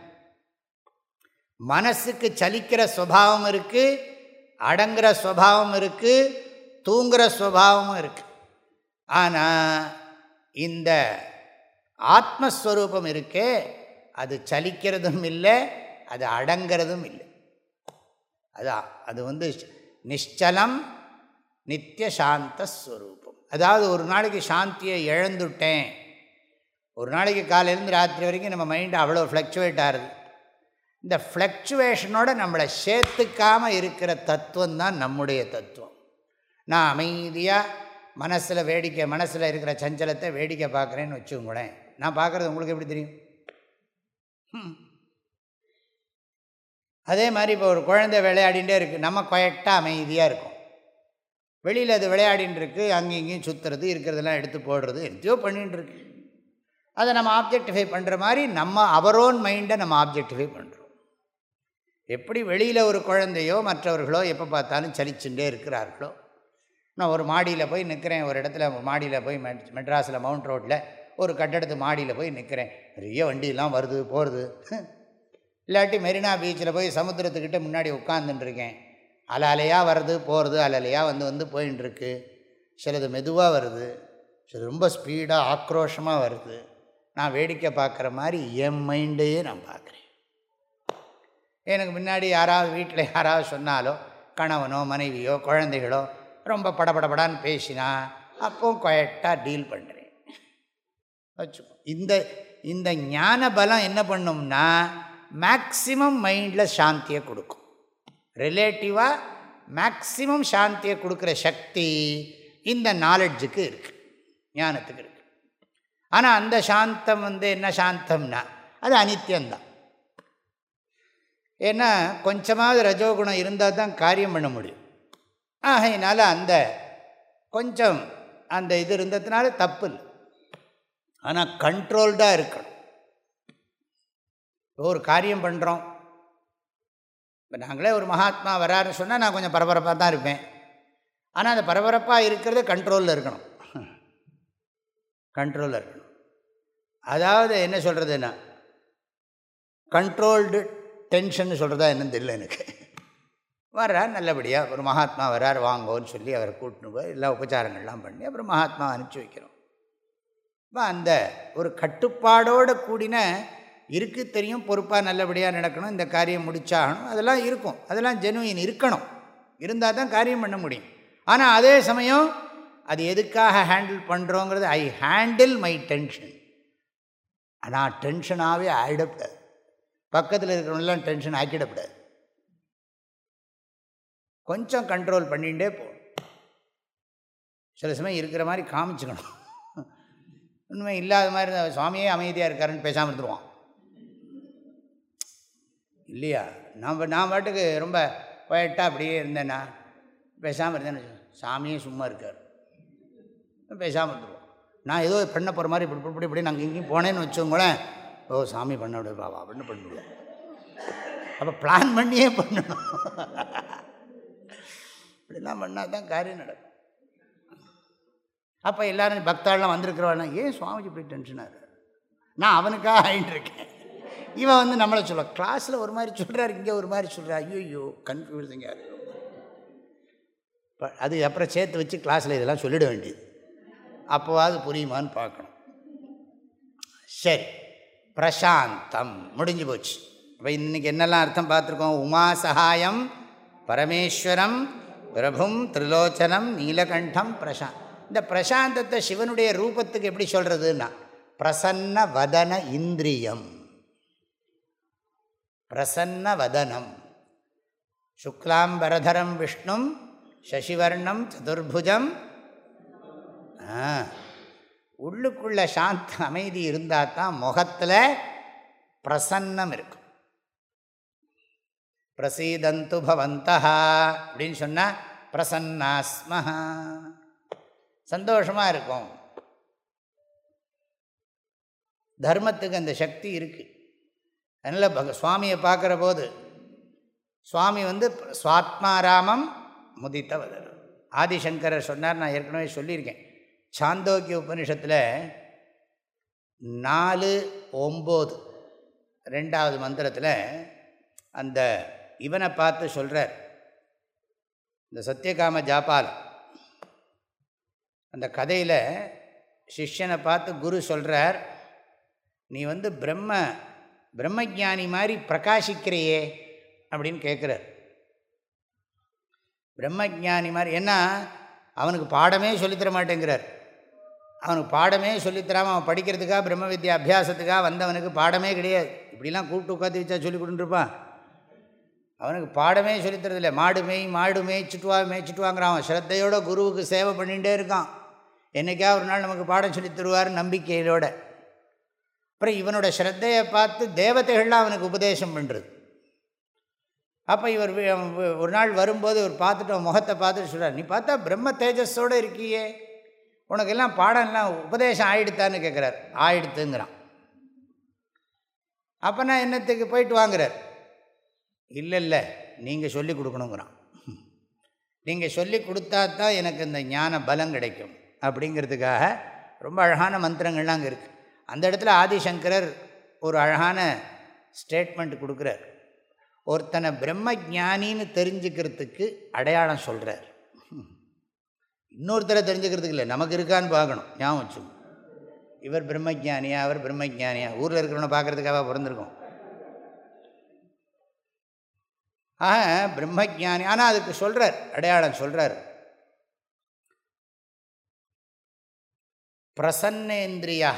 Speaker 1: மனசுக்கு சலிக்கிற சுவாவம் இருக்குது அடங்குகிற சுவாவம் இருக்குது தூங்குகிற சுவாவமும் இருக்குது ஆனால் இந்த ஆத்மஸ்வரூபம் இருக்கே அது சலிக்கிறதும் இல்லை அது அடங்கிறதும் இல்லை. அதான் அது வந்து நிச்சலம் நித்திய சாந்த ஸ்வரூபம். அதாவது ஒரு நாளைக்கு சாந்தியை இழந்துட்டேன். ஒரு நாளைக்கு காலையிலேருந்து ராத்திரி வரைக்கும் நம்ம மைண்டு அவ்வளோ ஃப்ளக்சுவேட் ஆகுது. இந்த ஃப்ளக்சுவேஷனோட நம்மளை சேர்த்துக்காமல் இருக்கிற தத்துவம் தான் நம்முடைய தத்துவம். நான் அமைதியாக மனசில் வேடிக்கை மனசில் இருக்கிற சஞ்சலத்தை வேடிக்கை பார்க்குறேன்னு வச்சுக்கோங்களேன். நான் பார்க்குறது உங்களுக்கு எப்படி தெரியும்? அதே மாதிரி இப்போ ஒரு குழந்தை விளையாடிகிட்டே இருக்குது நம்ம கொயட்டாக அமைதியாக இருக்கும். வெளியில் அது விளையாடின்னு இருக்குது அங்கேயும் இங்கேயும் சுற்றுறது இருக்கிறதெல்லாம் எடுத்து போடுறது எத்தையோ பண்ணிகிட்டு இருக்கு. அதை நம்ம ஆப்ஜெக்டிஃபை பண்ணுற மாதிரி நம்ம அவரோன் மைண்டை நம்ம ஆப்ஜெக்டிஃபை பண்ணுறோம் எப்படி வெளியில் ஒரு குழந்தையோ மற்றவர்களோ எப்போ பார்த்தாலும் சலிச்சுட்டே இருக்கிறார்களோ. நான் ஒரு மாடியில் போய் நிற்கிறேன். ஒரு இடத்துல மாடியில் போய் மெட்ராஸில் மவுண்ட் ரோட்டில் ஒரு கட்டடத்து மாடியில் போய் நிற்கிறேன். நிறைய வண்டியெல்லாம் வருது போகிறது இல்லாட்டி மெரினா பீச்சில் போய் சமுத்திரத்துக்கிட்ட முன்னாடி உட்காந்துட்டுருக்கேன் அலை அலையாக வருது போகிறது அலையாக வந்து வந்து போயின்ட்டுருக்கு. சிலது மெதுவாக வருது. சிலது ரொம்ப ஸ்பீடாக ஆக்ரோஷமாக வருது. நான் வேடிக்கை பார்க்குற மாதிரி என் மைண்டையே நான் பார்க்குறேன். எனக்கு முன்னாடி யாராவது வீட்டில் யாராவது சொன்னாலோ கணவனோ மனைவியோ குழந்தைகளோ ரொம்ப படபடபடான்னு பேசினா அப்போ குயட்டாக டீல் பண்ணுறேன் வச்சுக்கோ. இந்த இந்த ஞான பலம் என்ன பண்ணும்னா மேக்சிமம் மைண்டில் சாந்தியை கொடுக்கும். ரிலேட்டிவாக மேக்சிமம் சாந்தியை கொடுக்குற சக்தி இந்த நாலெட்ஜுக்கு இருக்குது ஞானத்துக்கு இருக்குது ஆனால் அந்த சாந்தம் வந்து என்ன சாந்தம்னா அது அனித்தியந்தான் ஏன்னா கொஞ்சமாவது ரஜோகுணம் இருந்தால் தான் காரியம் பண்ண முடியும். ஆகையினால அந்த கொஞ்சம் அந்த இது இருந்ததுனால தப்பு இல்லை. ஆனால் கண்ட்ரோல்டாக இருக்கணும். ஒரு காரியம் பண்ணுறோம் இப்போ நாங்களே ஒரு மகாத்மா வராருன்னு சொன்னால் நான் கொஞ்சம் பரபரப்பாக தான் இருப்பேன். ஆனால் அந்த பரபரப்பாக இருக்கிறது கண்ட்ரோலில் இருக்கணும். கண்ட்ரோலில் இருக்கணும். அதாவது என்ன சொல்கிறதுன்னா கண்ட்ரோல்டு டென்ஷன் சொல்கிறதா என்னன்னு தெரியல எனக்கு. வர்றார் நல்லபடியாக ஒரு மகாத்மா வர்றார் வாங்கோன்னு சொல்லி அவரை கூட்டின்னு போய் எல்லா உபச்சாரங்கள்லாம் பண்ணி அப்புறம் மகாத்மா அனுப்பிச்சி வைக்கிறோம். இப்போ அந்த ஒரு கட்டுப்பாடோடு கூடின இருக்கு தெரியும் பொறுப்பாக நல்லபடியாக நடக்கணும் இந்த காரியம் முடிச்சாகணும். அதெல்லாம் இருக்கும். அதெல்லாம் ஜெனுவின் இருக்கணும். இருந்தால் தான் காரியம் பண்ண முடியும். ஆனால் அதே சமயம் அது எதுக்காக ஹேண்டில் பண்ணுறோங்கிறது ஐ ஹேண்டில் மை டென்ஷன் ஆனால் டென்ஷனாகவே ஆகிடக்கூடாது பக்கத்தில் இருக்கிறவங்களாம் டென்ஷன் ஆக்கிடக்கூடாது. கொஞ்சம் கண்ட்ரோல் பண்ணிகிட்டே போ. சில சமயம் இருக்கிற மாதிரி காமிச்சுக்கணும். உண்மை இல்லாத மாதிரி சுவாமியே அமைதியாக இருக்காருன்னு பேசாமல் இருந்துருவான். இல்லையா? நான் நான் பாட்டுக்கு ரொம்ப குவைட்டாக அப்படியே இருந்தேன்னா பேசாமல் இருந்தேன்னு சாமியும் சும்மா இருக்கார். பேசாமல் இருந்துருவோம். நான் ஏதோ பண்ண போகிற மாதிரி இப்படி இப்படி இப்படி நாங்கள் எங்கேயும் போனேன்னு வச்சோங்களேன் ஓ சாமி பண்ண விடு பாபா அப்படின்னு பண்ணிவிடுவோம் அப்போ பிளான் பண்ணியே பண்ணணும். இப்படிலாம் பண்ணால் தான் காரியம் நடக்கும். அப்போ எல்லோரும் பக்தாள்லாம் வந்திருக்கிறவானா ஏன் சுவாமிஜி இப்படி டென்ஷனாக நான் அவனுக்காக ஆகிட்டு இருக்கேன். இவன் வந்து நம்மளை சொல்ல கிளாஸில் ஒரு மாதிரி சொல்கிறார் இங்கே ஒரு மாதிரி சொல்கிறார் ஐயோ கன்ஃபியூசிங்காக இருக்கு அது. அப்புறம் சேர்த்து வச்சு கிளாஸில் இதெல்லாம் சொல்லிட வேண்டியது. அப்போவாது புரியுமான்னு பார்க்கணும். சரி பிரசாந்தம் முடிஞ்சு போச்சு. இப்போ இன்றைக்கி என்னெல்லாம் அர்த்தம் பார்த்துருக்கோம்? உமா சகாயம் பரமேஸ்வரம் பிரபும் திரிலோச்சனம் நீலகண்டம் பிரசாந்த் இந்த பிரசாந்தத்தை சிவனுடைய ரூபத்துக்கு எப்படி சொல்கிறதுன்னா பிரசன்ன வதன இந்திரியம். பிரசன்ன வதனம் சுக்லாம்பரதரம் விஷ்ணும் சசிவர்ணம் சதுர்புஜம். உள்ளுக்குள்ள சாந்த அமைதி இருந்தால் தான் முகத்தில் பிரசன்னம் இருக்கும். பிரசீதந்து பவந்தா அப்படின்னு சொன்னால் பிரசன்னாஸ்மஹா. சந்தோஷமாக இருக்கும். தர்மத்துக்கு அந்த சக்தி இருக்குது அதனால் பக சுவாமியை பார்க்குற போது சுவாமி வந்து சுவாத்மாராமம் முதித்த வதர் ஆதிசங்கரர் சொன்னார் நான் ஏற்கனவே சொல்லியிருக்கேன். சாந்தோக்கிய உபனிஷத்தில் நாலு ஒம்பது ரெண்டாவது மந்திரத்தில் அந்த இவனை பார்த்து சொல்கிறார் இந்த சத்தியகாம ஜாபால் அந்த கதையில் சிஷ்யனை பார்த்து குரு சொல்கிறார் நீ வந்து பிரம்ம பிரம்மஜானி மாதிரி பிரகாசிக்கிறையே அப்படின்னு கேட்குறார் பிரம்மஜானி மாதிரி ஏன்னா அவனுக்கு பாடமே சொல்லித்தர மாட்டேங்கிறார். அவனுக்கு பாடமே சொல்லித்தராமல் அவன் படிக்கிறதுக்காக பிரம்ம வித்யா அபியாசத்துக்காக வந்தவனுக்கு பாடமே கிடையாது. இப்படிலாம் கூப்பிட்டு உட்காந்து வச்சா சொல்லி கொடுத்துருப்பான் அவனுக்கு பாடமே சொல்லித்தரதில்லை. மாடு மேய் மாடு மேய்ச்சிட்டுவா மேய்ச்சிட்டுவாங்கிறான் அவன் ஸ்ரத்தையோட குருவுக்கு சேவை பண்ணிகிட்டே இருக்கான். என்றைக்கா ஒரு நாள் நமக்கு பாடம் சொல்லித்தருவார் நம்பிக்கையிலோட. அப்புறம் இவனோட ஸ்ரத்தையை பார்த்து தேவதைகள்லாம் அவனுக்கு உபதேசம் பண்ணுறது அப்போ இவர் ஒரு நாள் வரும்போது இவர் பார்த்துட்டு முகத்தை பார்த்துட்டு சொல்கிறார் நீ பார்த்தா பிரம்ம தேஜஸோடு இருக்கியே. உனக்கு எல்லாம் பாடம்லாம் உபதேசம் ஆயிடுத்தான்னு கேட்குறார் ஆயிடுத்துங்கிறான். அப்போ நான் என்னத்துக்கு போயிட்டு வாங்குறார்? இல்லை இல்லை நீங்கள் சொல்லி கொடுக்கணுங்கிறான். நீங்கள் சொல்லி கொடுத்தா தான் எனக்கு இந்த ஞான பலம் கிடைக்கும். அப்படிங்கிறதுக்காக ரொம்ப அழகான மந்திரங்கள்லாம் அங்கே இருக்குது அந்த இடத்துல ஆதிசங்கரர் ஒரு அழகான ஸ்டேட்மெண்ட் கொடுக்குறார். ஒருத்தனை பிரம்ம ஜானின்னு தெரிஞ்சுக்கிறதுக்கு அடையாளம் சொல்கிறார் இன்னொருத்தரை தெரிஞ்சுக்கிறதுக்கு இல்லை நமக்கு இருக்கான்னு பார்க்கணும் ஞாபகம் வச்சு இவர் பிரம்மஜானியா அவர் பிரம்மஜானியா ஊரில் இருக்கிறவனை பார்க்குறதுக்காக பிறந்திருக்கோம். ஆக பிரம்மஜானி ஆனால் அதுக்கு சொல்கிறார் அடையாளம் சொல்கிறார் பிரசன்னேந்திரியா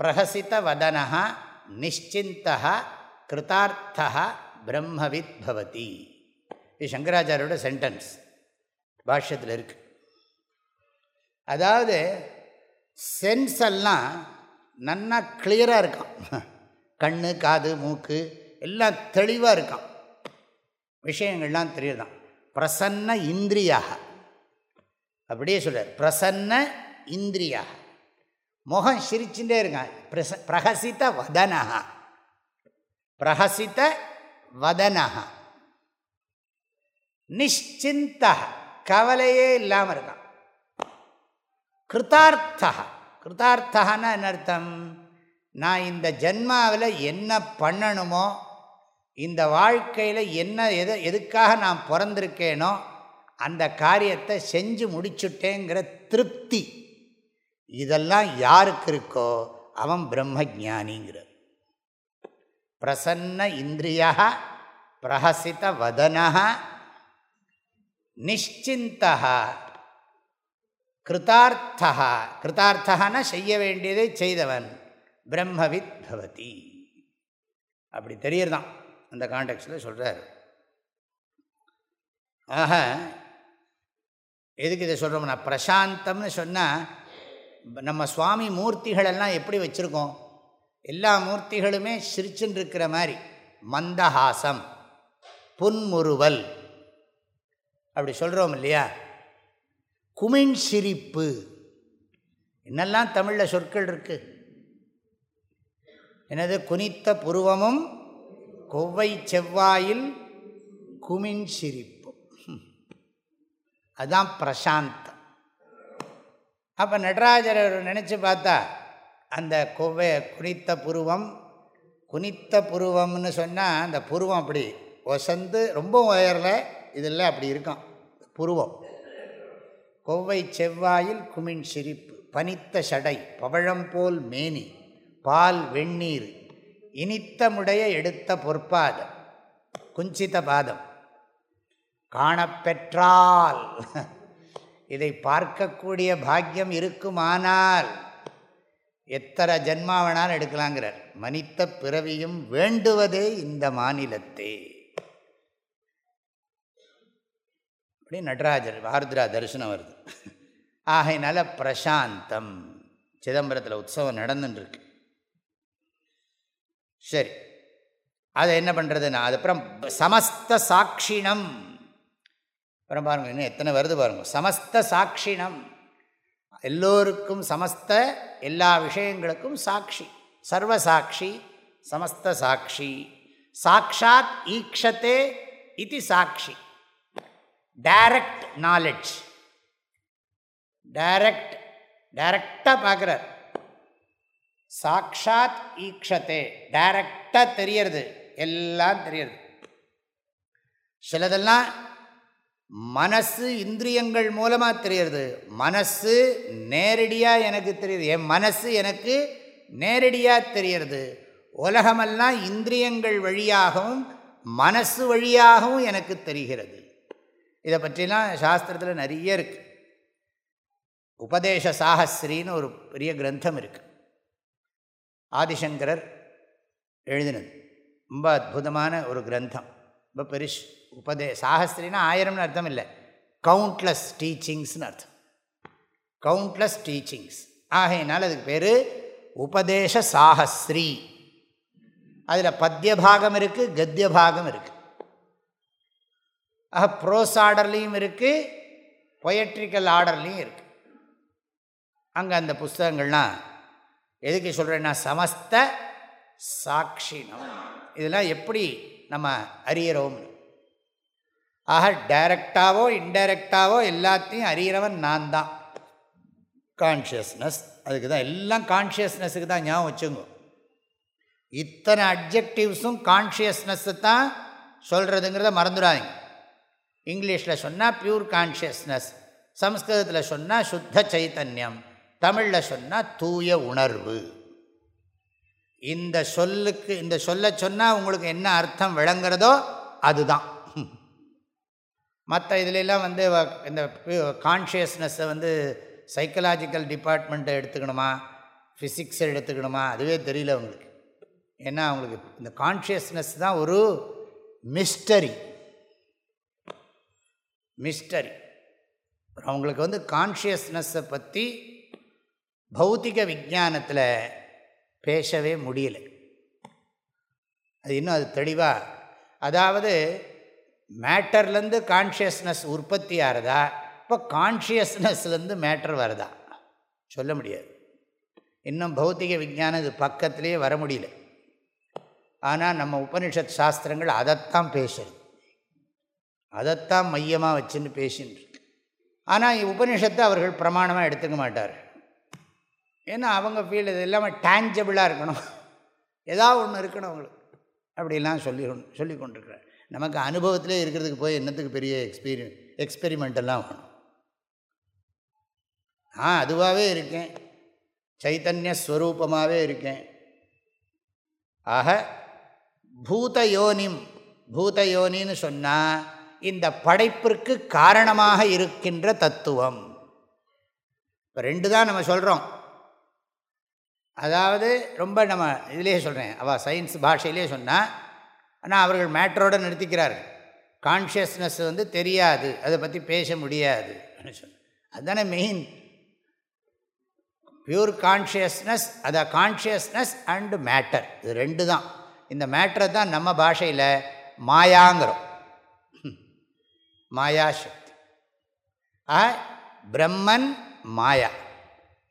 Speaker 1: பிரகசித வதனா நிச்சிந்தா கிருத்தார்த்தா பிரம்மவித் பவதி. இது சங்கராச்சாரியோட சென்டென்ஸ் பாஷ்யத்தில் இருக்கு. அதாவது சென்ஸ் எல்லாம் நன்னா கிளியராக இருக்கான் கண் காது மூக்கு எல்லாம் தெளிவாக இருக்கான் விஷயங்கள்லாம் தெரியுதான் பிரசன்ன இந்திரியாக. அப்படியே சொல்கிறார் பிரசன்ன இந்திரியாக. முகம் சிரிச்சுட்டே இருக்கான். பிரச பிரகசித வதனஹா. பிரகசித வதனஹா. நிச்சிந்த கவலையே இல்லாமல் இருக்கான். கிருத்தார்த்தா கிருத்தார்த்தகான்னா என்ன அர்த்தம்? நான் இந்த ஜென்மாவில் என்ன பண்ணணுமோ இந்த வாழ்க்கையில் என்ன எது எதுக்காக நான் பிறந்திருக்கேனோ அந்த காரியத்தை செஞ்சு முடிச்சுட்டேங்கிற திருப்தி. இதெல்லாம் யாருக்கு இருக்கோ அவன் பிரம்ம ஜானிங்கிறார் பிரசன்ன இந்திரியா பிரஹசித வதனா நிச்சிந்தா கிருத்தார்த்தா கிருத்தார்த்தகான செய்ய வேண்டியதை செய்தவன் பிரம்மவித் பவதி. அப்படி தெரியறதான். அந்த கான்டெக்டில் சொல்கிறார் ஆக எதுக்கு இதை சொல்கிறோம்னா பிரசாந்தம்னு சொன்னால் நம்ம சுவாமி மூர்த்திகளெல்லாம் எப்படி வச்சுருக்கோம்? எல்லா மூர்த்திகளுமே சிரிச்சுன்னு இருக்கிற மாதிரி மந்தஹாசம் புன்முறுவல் அப்படி சொல்கிறோம் இல்லையா? குமின் சிரிப்பு என்னெல்லாம் தமிழில் சொற்கள் இருக்குது எனது குனித்த புருவமும் கொவ்வை செவ்வாயில் குமின் சிரிப்பும் அதுதான் பிரசாந்தம். அப்போ நடராஜர் நினச்சி பார்த்தா அந்த கொவ்வை குனித்த புருவம் குனித்த புருவம்னு சொன்னால் அந்த புருவம் அப்படி ஒசந்து ரொம்ப உயரில் இதில் அப்படி இருக்கும் புருவம். கொவ்வை செவ்வாயில் குமின் சிரிப்பு பனித்த சடை பவழம்போல் மேனி பால் வெந்நீர் இனித்தமுடைய எடுத்த பொற்பாதம் குஞ்சித பாதம். காணப்பெற்றால். இதை பார்க்கக்கூடிய பாக்கியம் இருக்குமானால் எத்தனை ஜென்மாவனால் எடுக்கலாங்கிறார். மனித்த பிறவியும் வேண்டுவதே இந்த மாநிலத்தே. அப்படி நடராஜர் ஆருத்ரா தரிசனம் வருது. ஆகையினால பிரசாந்தம். சிதம்பரத்தில் உற்சவம் நடந்துட்டுருக்கு சரி. அதை என்ன பண்ணுறதுன்னா அதுக்கப்புறம் சமஸ்த சாட்சிணம். அப்புறம் பாருங்கள் இன்னும் எத்தனை வருது பாருங்கள் சமஸ்த சாட்சினம் எல்லோருக்கும் சமஸ்த எல்லா விஷயங்களுக்கும் சாட்சி. சர்வசாட்சி சமஸ்த சாட்சி. சாட்சாத் ஈக்ஷத்தே இது சாட்சி. டைரக்ட் நாலெட்ஜ் டைரக்ட் டைரக்டாக பார்க்குறார் சாட்சாத் ஈக்ஷத்தே டைரக்டாக தெரியறது. எல்லாம் தெரியறது. சிலதெல்லாம் மனசு இந்திரியங்கள் மூலமாக தெரியறது. மனசு நேரடியாக எனக்கு தெரியுது. என் மனசு எனக்கு நேரடியாக தெரியறது. உலகமெல்லாம் இந்திரியங்கள் வழியாகவும் மனசு வழியாகவும் எனக்கு தெரிகிறது. இதை பற்றிலாம் சாஸ்திரத்தில் நிறைய இருக்குது உபதேச சாகஸ்ரீன்னு ஒரு பெரிய கிரந்தம் இருக்குது ஆதிசங்கரர் எழுதினது. ரொம்ப அற்புதமான ஒரு கிரந்தம். ரொம்ப பெருசு. உபதே சாகஸ்திரினா ஆயிரம்னு அர்த்தம் இல்லை. கவுண்ட்லெஸ் டீச்சிங்ஸ்னு அர்த்தம். கவுண்ட்லெஸ் டீச்சிங்ஸ் ஆகையினால் அதுக்கு பேர் உபதேச சாகஸ்ரீ அதில் பத்திய பாகம் இருக்குது கத்திய பாகம் இருக்குது ஆக ப்ரோஸ் ஆர்டர்லேயும் இருக்குது பொயட்ரிக்கல் ஆர்டர்லேயும் இருக்குது அங்கே அந்த புஸ்தகங்கள்லாம் எதுக்கு சொல்கிறேன்னா சமஸ்த சாட்சினம் இதெல்லாம் எப்படி நம்ம அறியறோம்னு. ஆக டைரக்டாவோ இன்டைரக்டாவோ எல்லாத்தையும் அறிகிறவன் நான் தான் கான்ஷியஸ்னஸ் அதுக்கு தான் எல்லாம் கான்ஷியஸ்னஸுக்கு தான் ஞாபகம் வச்சுங்க. இத்தனை அப்ஜெக்டிவ்ஸும் கான்ஷியஸ்னஸ்ஸு தான் சொல்கிறதுங்கிறத மறந்துடாதீங்க. இங்கிலீஷில் சொன்னால் பியூர் கான்ஷியஸ்னஸ் சம்ஸ்கிருதத்தில் சொன்னால் சுத்த சைத்தன்யம். தமிழில் சொன்னால் தூய உணர்வு. இந்த சொல்லுக்கு இந்த சொல்ல சொன்னால் உங்களுக்கு என்ன அர்த்தம் விளங்குறதோ அதுதான். மற்ற இதுலெலாம் வந்து இந்த கான்ஷியஸ்னஸ்ஸை வந்து சைக்கலாஜிக்கல் டிபார்ட்மெண்ட்டை எடுத்துக்கணுமா? ஃபிசிக்ஸை எடுத்துக்கணுமா? அதுவே தெரியல அவங்களுக்கு. ஏன்னா அவங்களுக்கு இந்த கான்ஷியஸ்னஸ் தான் ஒரு மிஸ்டரி மிஸ்டரி அவங்களுக்கு வந்து கான்ஷியஸ்னஸை பற்றி பௌத்திக விஜானத்தில் பேசவே முடியல. அது இன்னும் அது தெளிவாக அதாவது மேட்டர்லேருந்து கான்ஷியஸ்னஸ் உற்பத்தி ஆகிறதா இப்போ கான்ஷியஸ்னஸ்லேருந்து மேட்டர் வருதா? சொல்ல முடியாது. இன்னும் பௌத்திக விஜானம் இது பக்கத்துலேயே வர முடியல. ஆனால் நம்ம உபனிஷத் சாஸ்திரங்கள் அதைத்தான் பேசுறது. அதைத்தான் மையமாக வச்சுன்னு பேசின்னு ஆனால் உபனிஷத்தை அவர்கள் பிரமாணமாக எடுத்துக்க மாட்டார். ஏன்னா அவங்க ஃபீல் இது எல்லாமே டேஞ்சபிளாக இருக்கணும். ஏதாவது ஒன்று இருக்கணும் அவங்களுக்கு. அப்படிலாம் சொல்லி சொல்லி கொண்டிருக்கிறார். நமக்கு அனுபவத்திலே இருக்கிறதுக்கு போய் என்னத்துக்கு பெரிய எக்ஸ்பீரியன் எக்ஸ்பெரிமெண்டெல்லாம் வேணும் ஆ அதுவாகவே இருக்கேன். சைத்தன்ய ஸ்வரூபமாகவே இருக்கேன். ஆக பூதயோனிம் பூதயோனின்னு சொன்னால் இந்த படைப்பிற்கு காரணமாக இருக்கின்ற தத்துவம். இப்போ ரெண்டு தான் நம்ம சொல்கிறோம் அதாவது ரொம்ப நம்ம இதிலே சொல்கிறேன் அவள் சயின்ஸ் பாஷையிலே சொன்னால் ஆனால் அவர்கள் மேட்டரோடு நிறுத்திக்கிறார்கள். கான்ஷியஸ்னஸ் வந்து தெரியாது. அதை பற்றி பேச முடியாது. சொன்ன அதுதானே மெயின் பியூர் கான்ஷியஸ்னஸ் அதை கான்ஷியஸ்னஸ் அண்டு மேட்டர் இது ரெண்டு தான். இந்த மேட்டரை தான் நம்ம பாஷையில் மாயாங்கிறோம். மாயாசக்தி ஆ பிரம்மன் மாயா.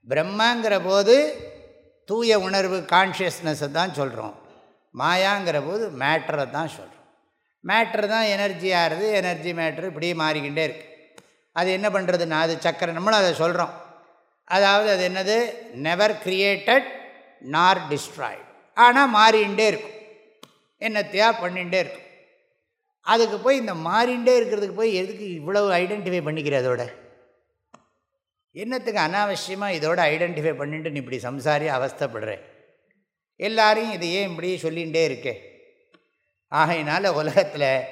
Speaker 1: பிரம்மங்கிற போது தூய உணர்வு கான்ஷியஸ்னஸை தான் சொல்கிறோம் மாயாங்கிற போது மேட்டரை தான் சொல்கிறோம் மேட்ரு தான் எனர்ஜி ஆறுது எனர்ஜி மேட்ரு இப்படியே மாறிக்கிட்டே இருக்குது அது என்ன பண்ணுறதுன்னா அது சக்கரை நம்மளும் அதை சொல்கிறோம் அதாவது அது என்னது? நெவர் கிரியேட்டட் நார் டிஸ்ட்ராய்டு ஆனால் மாறிண்டே இருக்கும். என்னத்தையா பண்ணிகிட்டே இருக்கும். அதுக்கு போய் இந்த மாறிண்டே இருக்கிறதுக்கு போய் எதுக்கு இவ்வளவு ஐடென்டிஃபை பண்ணிக்கிற அதோட? என்னத்துக்கு அனாவசியமாக இதோட ஐடென்டிஃபை பண்ணிட்டு நீ இப்படி சம்சாரி அவஸ்தப்படுறேன் எல்லாரையும் இதை ஏன் இப்படி சொல்லிகிட்டே இருக்கே? ஆகையினால உலகத்தில்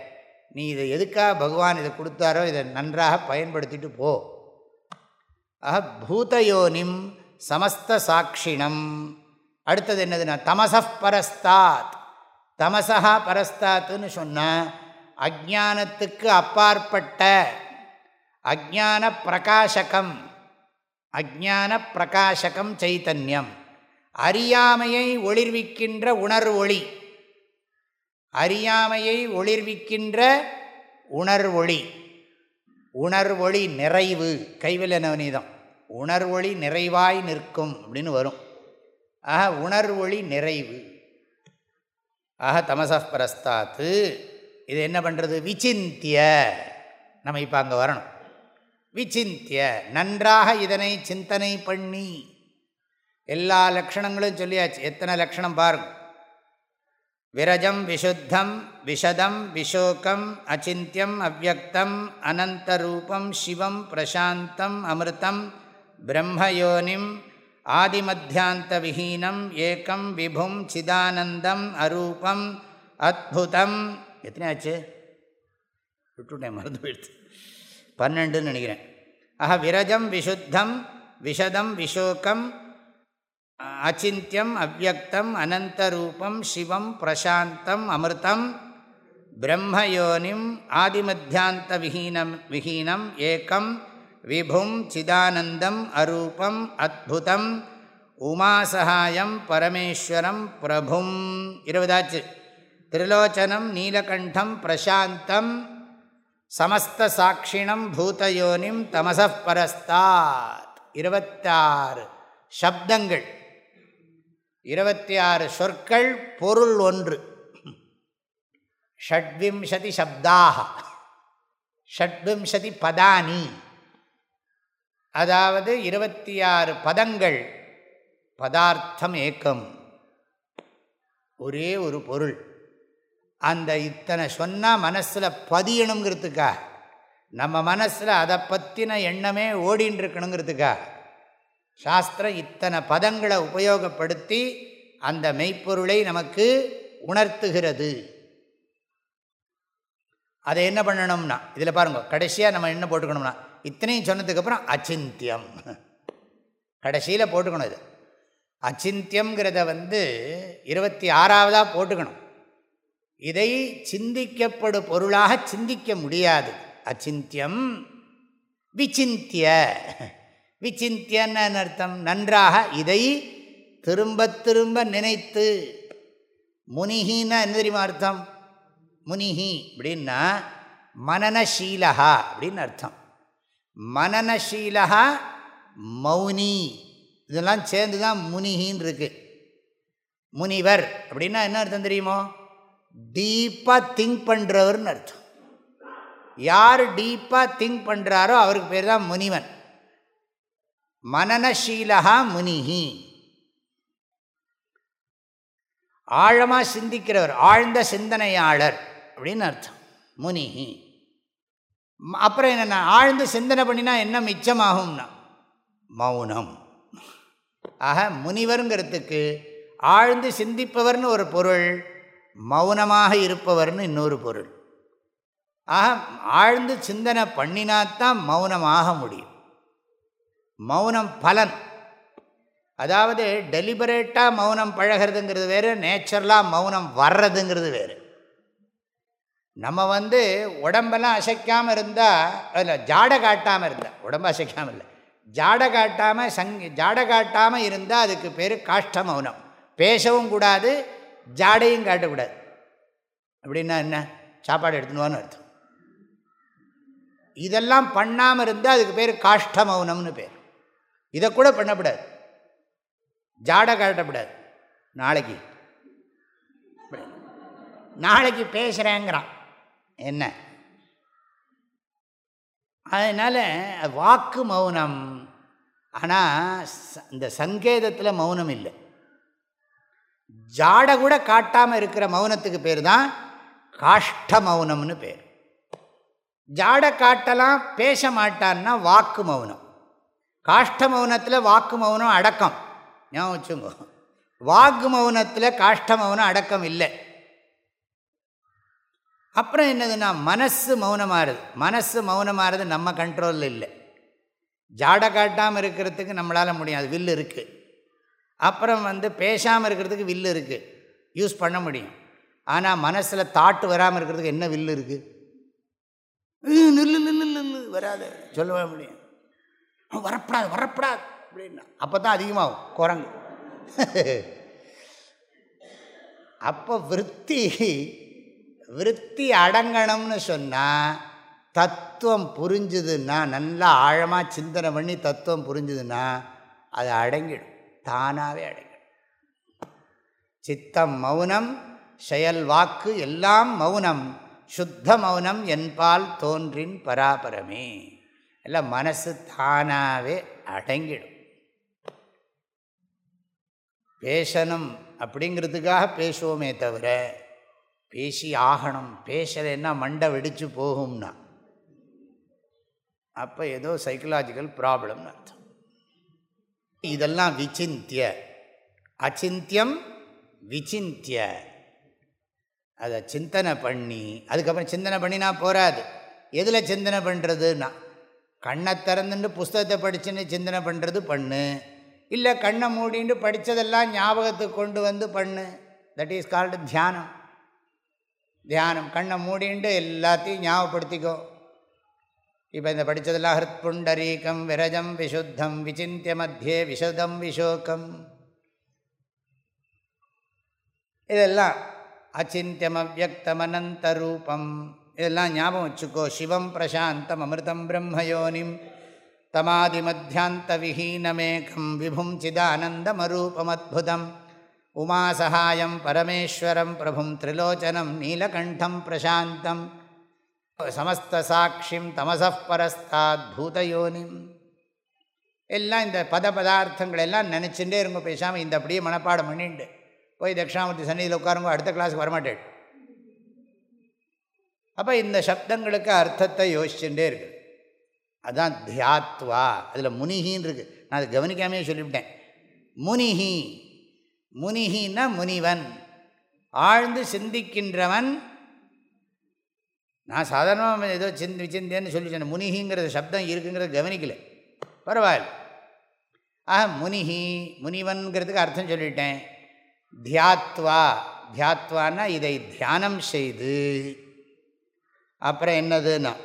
Speaker 1: நீ இதை எதுக்காக பகவான் இதை கொடுத்தாரோ இதை நன்றாக பயன்படுத்திட்டு போ. ஆக பூதயோனிம் சமஸ்த சாட்சிணம். அடுத்தது என்னதுன்னா தமசப் பரஸ்தாத். தமசா பரஸ்தாத்துன்னு சொன்னால் அஜானத்துக்கு அப்பாற்பட்ட அஜான பிரகாசகம் அஜான பிரகாசகம் சைத்தன்யம். அறியாமையை ஒளிர்விக்கின்ற உணர்வொளி. அறியாமையை ஒளிர்விக்கின்ற உணர்வொளி. உணர்வொளி நிறைவு. கைவில் உணர்வொளி நிறைவாய் நிற்கும் அப்படின்னு வரும். ஆக உணர்வொளி நிறைவு. ஆக தமசப்பரஸ்தாத்து இது என்ன பண்ணுறது விசிந்திய நம்ம இப்போ அங்கே வரணும். விசிந்திய நன்றாக இதனை சிந்தனை பண்ணி. எல்லா லக்ஷணங்களும் சொல்லியாச்சு. எத்தனை லக்ஷணம் பாருங்க விரஜம் விஷுத்தம் விஷதம் விஷோகம் அச்சித்யம் அவ்வக்தம் அனந்தரூபம் சிவம் பிரசாந்தம் அமிர்தம் பிரம்மயோனிம் ஆதிமத்தியாந்த விஹீனம் ஏக்கம் விபும் சிதானந்தம் அரூபம் அத்புதம். எத்தனை ஆச்சு விட்டுட்டேன் மறந்து போயிடுச்சு. பன்னெண்டுன்னு நினைக்கிறேன். ஆஹா விரஜம் விஷுத்தம் விஷதம் விஷோகம் அச்சிந்தியம் அவ்வக்தம் அனந்தரூபம் சிவம் பிரசாந்தம் அமிர்தம் பிரம்மயோனிம் ஆதிமத்தியாந்த விஹீனம் விஹீனம் ஏக்கம் விபும் சிதானந்தம் அரூபம் அத்புதம் உமாசகாயம் பரமேஸ்வரம் பிரபும். இருபதாச்சு. திரிலோச்சனம் நீலகண்டம் பிரசாந்தம் சமஸ்தாட்சிணம் பூதயோனிம் தமசப்பரஸ்தாத். இருபத்தாறு. சப்தங்கள். இருபத்தி ஆறு சொற்கள் பொருள் ஒன்று. ஷட்விம்சதி சப்தாக. ஷட்விம்சதி பதானி. அதாவது இருபத்தி ஆறு பதங்கள். பதார்த்தம் ஏக்கம். ஒரே ஒரு பொருள். அந்த இத்தனை சொன்னால் மனசில் பதியணுங்கிறதுக்கா நம்ம மனசில் அதை பற்றின எண்ணமே ஓடின்னு இருக்கணுங்கிறதுக்கா சாஸ்திரம் இத்தனை பதங்களை உபயோகப்படுத்தி அந்த மெய்ப்பொருளை நமக்கு உணர்த்துகிறது. அதை என்ன பண்ணணும்னா இதில் பாருங்க கடைசியாக நம்ம என்ன போட்டுக்கணும்னா இத்தனையும் சொன்னதுக்கப்புறம் அச்சிந்தியம். கடைசியில் போட்டுக்கணும் இது. அச்சிந்தியம்ங்கிறத வந்து இருபத்தி ஆறாவதாக போட்டுக்கணும். இதை சிந்திக்கப்படும் பொருளாக சிந்திக்க முடியாது. அச்சிந்தியம் விசிந்திய விசிந்தியன்னு அர்த்தம் நன்றாக இதை திரும்ப திரும்ப நினைத்து முனிகின்னா என்ன தெரியுமா அர்த்தம்? முனிஹி அப்படின்னா மனநசீலகா அப்படின்னு அர்த்தம். மனநசீலகா மௌனி. இதெல்லாம் சேர்ந்து தான் முனிகின்னு இருக்கு. முனிவர் அப்படின்னா என்ன அர்த்தம் தெரியுமோ? டீப்பாக திங்க் பண்ணுறவர்னு அர்த்தம். யார் டீப்பாக திங்க் பண்ணுறாரோ அவருக்கு பேர் தான் முனிவன். மனநசீலகா முனிஹி. ஆழமாக சிந்திக்கிறவர் ஆழ்ந்த சிந்தனையாளர் அப்படின்னு அர்த்தம். முனிஹி. அப்புறம் என்னென்ன ஆழ்ந்து சிந்தனை பண்ணினா என்ன மிச்சமாகும்னா மௌனம். ஆக முனிவருங்கிறதுக்கு ஆழ்ந்து சிந்திப்பவர்னு ஒரு பொருள் மௌனமாக இருப்பவர்னு இன்னொரு பொருள். ஆக ஆழ்ந்து சிந்தனை பண்ணினாத்தான் மௌனமாக முடியும். மௌனம் பலன். அதாவது டெலிபரேட்டாக மௌனம் பழகிறதுங்கிறது வேறு நேச்சுரலாக மௌனம் வர்றதுங்கிறது வேறு. நம்ம வந்து உடம்பெல்லாம் அசைக்காமல் இருந்தால் அதில் ஜாடை காட்டாமல் இருந்தால் உடம்பு அசைக்காமல் இல்லை. ஜாடை காட்டாமல் சங் ஜாடை காட்டாமல் இருந்தால் அதுக்கு பேர் காஷ்ட மௌனம். பேசவும் கூடாது ஜாடையும் காட்டக்கூடாது. அப்படின்னா என்ன? சாப்பாடு எடுத்துனுவான்னு அர்த்தம். இதெல்லாம் பண்ணாமல் இருந்தால் அதுக்கு பேர் காஷ்ட மௌனம்னு பேர். இதை கூட பண்ணக்கூடாது ஜாடை காட்டக்கூடாது நாளைக்கு. நாளைக்கு பேசுகிறேங்கிறான் என்ன? அதனால் வாக்கு மௌனம். ஆனால் இந்த சங்கேதத்தில் மௌனம் இல்லை. ஜாடை கூட காட்டாமல் இருக்கிற மௌனத்துக்கு பேர் தான் காஷ்ட மௌனம்னு பேர். ஜாடை காட்டலாம் பேச மாட்டான்னா வாக்கு மௌனம். காஷ்ட மௌனத்தில் வாக்கு மௌனம் அடக்கம். ஞாபகம் வச்சுங்க வாக்கு மௌனத்தில் காஷ்ட மௌனம் அடக்கம் இல்லை. அப்புறம் என்னதுன்னா மனசு மௌனமாகுது மனசு மௌனமாகிறது நம்ம கண்ட்ரோலில் இல்லை. ஜாடை காட்டாமல் இருக்கிறதுக்கு நம்மளால் முடியும் அது வில்லு இருக்குது அப்புறம் வந்து பேசாமல் இருக்கிறதுக்கு வில்லு இருக்குது யூஸ் பண்ண முடியும். ஆனால் மனசில் தாட்டு வராமல் இருக்கிறதுக்கு என்ன வில்லு இருக்குது நில்லு நில்லு நில்லு வராது. சொல்ல முடியும். வரப்படாது வரப்படாது அப்படின்னா. அப்போ தான் அதிகமாகும் குரங்கு. அப்போ விற்பி விற்பி அடங்கணும்னு சொன்னால் தத்துவம் புரிஞ்சுதுன்னா நல்லா ஆழமாக சிந்தனை பண்ணி தத்துவம் புரிஞ்சுதுன்னா அது அடங்கிடும் தானாகவே அடங்கிடும். சித்தம் மௌனம் செயல் வாக்கு எல்லாம் மௌனம் சுத்த மௌனம் என்பால் தோன்றின் பராபரமே. எல்லாம் மனசு தானாகவே அடங்கிடும். பேசணும் அப்படிங்கிறதுக்காக பேசுவோமே தவிர பேசி ஆகணும் பேசலைன்னா மண்டை வெடித்து போகும்னா அப்போ ஏதோ சைக்கலாஜிக்கல் ப்ராப்ளம்னு அர்த்தம். இதெல்லாம் விசிந்திய அச்சிந்தியம் விசிந்திய. அதை சிந்தனை பண்ணி அதுக்கப்புறம் சிந்தனை பண்ணினா போகாது எதில் சிந்தனை பண்ணுறதுன்னா கண்ணை திறந்துட்டு புஸ்தகத்தை படிச்சுன்னு சிந்தனை பண்ணுறது பண்ணு. இல்லை கண்ணை மூடிண்டு படித்ததெல்லாம் ஞாபகத்துக்கு கொண்டு வந்து பண்ணு. தட் இஸ் கால்டு தியானம். தியானம். கண்ணை மூடிண்டு எல்லாத்தையும் ஞாபகப்படுத்திக்கோ. இப்போ இந்த படித்ததெல்லாம் ஹிருத்புண்டரீக்கம் விரஜம் விசுத்தம் விசிந்திய மத்தியே விஷதம் விஷோகம் இதெல்லாம் அச்சிந்தியம் அவ்வக்தமனந்த ரூபம் இதெல்லாம் ஞாபகம் வச்சுக்கோ. சிவம் பிரசாந்தம் அமிர்தம் பிரம்மயோனிம். தமாதி மத்தியாந்த விஹீனமேகம் விபும் சிதானந்தமரூபமத்புதம். உமாசகாயம் பரமேஸ்வரம் பிரபும் திரிலோச்சனம் நீலகண்டம் பிரசாந்தம். சமஸ்தாட்சிம் தமசப்பரஸ்தாத் பூதயோனிம். எல்லாம் இந்த பத பதார்த்தங்கள் எல்லாம் நினச்சிட்டே இருங்க பேசாமல் இந்த அப்படியே மனப்பாடம் பண்ணிண்டு. போய் தட்சிணாமூர்த்தி சன்னிதியில் உட்காருங்க அடுத்த கிளாஸுக்கு வரமாட்டேன். அப்போ இந்த சப்தங்களுக்கு அர்த்தத்தை யோசிச்சுட்டே இருக்கு. அதுதான் தியாத்வா. அதில் முனிகின்னு இருக்குது நான் அதை கவனிக்காமே சொல்லிவிட்டேன். முனிஹி முனிகின்னா முனிவன். ஆழ்ந்து சிந்திக்கின்றவன். நான் சாதாரணமாக ஏதோ சிந்தி சிந்தியன்னு சொல்லி சொன்னேன். முனிகிங்கிறது சப்தம் இருக்குங்கிறத கவனிக்கல. பரவாயில்ல. ஆஹ் முனிஹி முனிவன்கிறதுக்கு அர்த்தம் சொல்லிட்டேன். தியாத்வா. தியாத்வான்னா இதை தியானம் செய்து. அப்புறம் என்னதுன்னா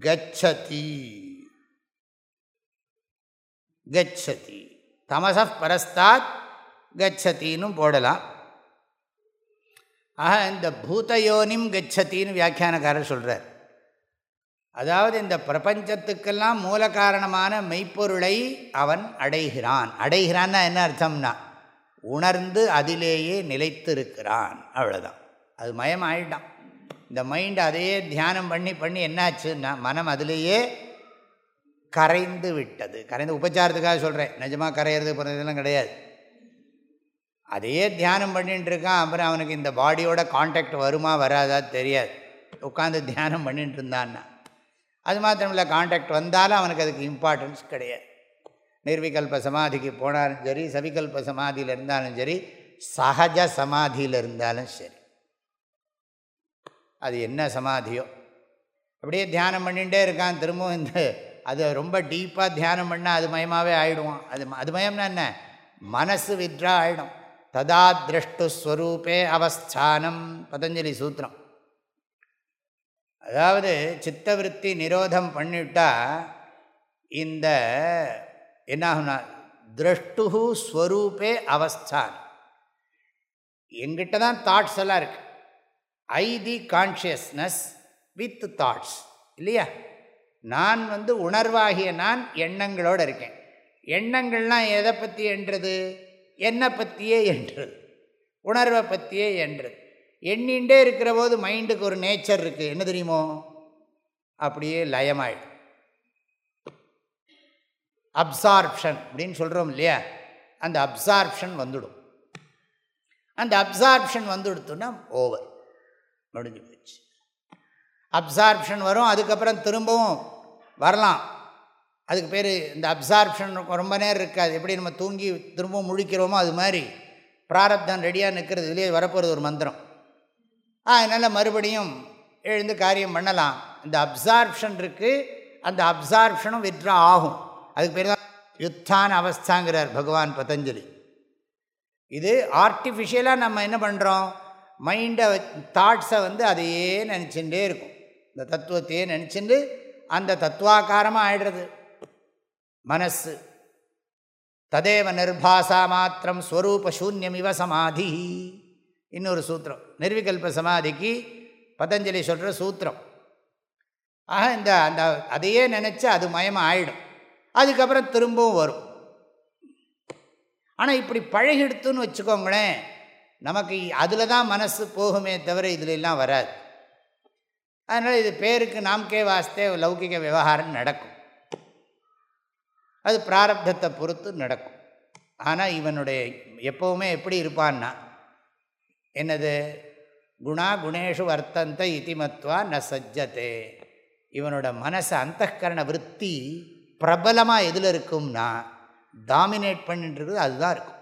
Speaker 1: கச்சதி. கச்சதி. தமச பரஸ்தாத் கச்சத்தின்னு போடலாம். ஆக இந்த பூதயோனிம் கச்சத்தின்னு வியாக்கியானக்காரர் சொல்கிறார் அதாவது இந்த பிரபஞ்சத்துக்கெல்லாம் மூல காரணமான மெய்ப்பொருளை அவன் அடைகிறான். அடைகிறான்னா என்ன அர்த்தம்னா உணர்ந்து அதிலேயே நிலைத்து இருக்கிறான் அவ்வளோதான் அது மயம் ஆயிட்டான் இந்த மைண்ட் அதையே தியானம் பண்ணி பண்ணி என்னாச்சுன்னா மனம் அதிலேயே கரைந்து விட்டது. கரைந்து உபச்சாரத்துக்காக சொல்கிறேன் நிஜமாக கரையிறது போகிறதெல்லாம் கிடையாது. அதையே தியானம் பண்ணிட்டு இருக்கான். அப்புறம் அவனுக்கு இந்த பாடியோட காண்டாக்ட் வருமா வராதா தெரியாது. உட்காந்து தியானம் பண்ணிட்டு இருந்தான்னா. அது மாத்திரம் இல்லை காண்டாக்ட் வந்தாலும் அவனுக்கு அதுக்கு இம்பார்ட்டன்ஸ் கிடையாது. நிர்விகல்ப சமாதிக்கு போனாலும் சரி சவிகல்ப சமாதியில் இருந்தாலும் சரி சகஜ சமாதியில் இருந்தாலும் சரி. அது என்ன சமாதியோ. அப்படியே தியானம் பண்ணிகிட்டே இருக்கான் திரும்பவும் இந்த அது ரொம்ப டீப்பாக தியானம் பண்ணால் அது மயமாகவே ஆகிடுவான் அது அது மயம்னா என்ன? மனசு வித்ரா ஆகிடும் ததா திரஷ்டு ஸ்வரூபே அவஸ்தானம் பதஞ்சலி சூத்திரம். அதாவது சித்தவருத்தி நிரோதம் பண்ணிட்டா இந்த என்னாகும்னா திரஷ்டு ஸ்வரூபே அவஸ்தான். எங்கிட்ட தான் தாட்ஸ் எல்லாம் இருக்குது I the consciousness with thoughts இல்லையா? நான் வந்து உணர்வாகிய நான் எண்ணங்களோடு இருக்கேன். எண்ணங்கள்லாம் எதை பற்றி என்றது? என்னை பற்றியே என்றது. உணர்வை பற்றியே என்றது. எண்ணின்றே இருக்கிற போது மைண்டுக்கு ஒரு நேச்சர் இருக்குது என்ன தெரியுமோ? அப்படியே லயமாயிடும். அப்சார்ப்ஷன் அப்படின்னு சொல்கிறோம் இல்லையா? அந்த அப்சார்ப்ஷன் வந்துடும். அந்த அப்சார்ப்ஷன் வந்துடுத்துன்னா ஓவர் முடிஞ்சு போச்சு அப்சார்ப்ஷன் வரும் அதுக்கப்புறம் திரும்பவும் வரலாம். அதுக்கு பேர் இந்த அப்சார்ப்ஷன் ரொம்ப நேரம் இருக்காது. எப்படி நம்ம தூங்கி திரும்பவும் முழிக்கிறோமோ அது மாதிரி பிராரப்தான் ரெடியாக நிற்கிறது இதுலேயே வரப்போகிறது ஒரு மந்திரம். அதனால் மறுபடியும் எழுந்து காரியம் பண்ணலாம். இந்த அப்சார்ப்ஷன் இருக்குது அந்த அப்சார்ப்ஷனும் விட்ரா ஆகும். அதுக்கு பேர் தான் யுத்தான அவஸ்தாங்கிறார் பகவான் பதஞ்சலி. இது ஆர்டிஃபிஷியலாக நம்ம என்ன பண்ணுறோம் மைண்டை தாட்ஸை வந்து அதையே நினச்சிட்டே இருக்கும். இந்த தத்துவத்தையே நினச்சிட்டு அந்த தத்துவாக்காரமாக ஆயிடுறது. மனசு. ததேவ நிர்பாசா மாத்திரம் ஸ்வரூப சூன்யம் இவ சமாதி. இன்னொரு சூத்திரம். நிர்விகல்ப சமாதிக்கு பதஞ்சலி சொல்கிற சூத்திரம். ஆக இந்த அந்த அதையே நினச்சி அது மயமாக ஆயிடும் அதுக்கப்புறம் திரும்பவும் வரும். ஆனால் இப்படி பழகிடுத்துன்னு வச்சுக்கோங்களேன் நமக்கு அதில் தான் மனசு போகுமே தவிர இதுலெல்லாம் வராது. அதனால் இது பேருக்கு நாம்கே வாஸ்தே லௌகிக விவகாரம் நடக்கும். அது பிராரப்தத்தை பொறுத்து நடக்கும். ஆனால் இவனுடைய எப்போவுமே எப்படி இருப்பான்னா என்னது? குணா குணேஷு வர்த்தந்த இதிமத்வா ந சஜ்ஜத்தே இவனோட மனசு அந்தகரண விற்பி பிரபலமாக எதில் இருக்கும்னா டாமினேட் பண்ணின்றது அதுதான் இருக்கும்.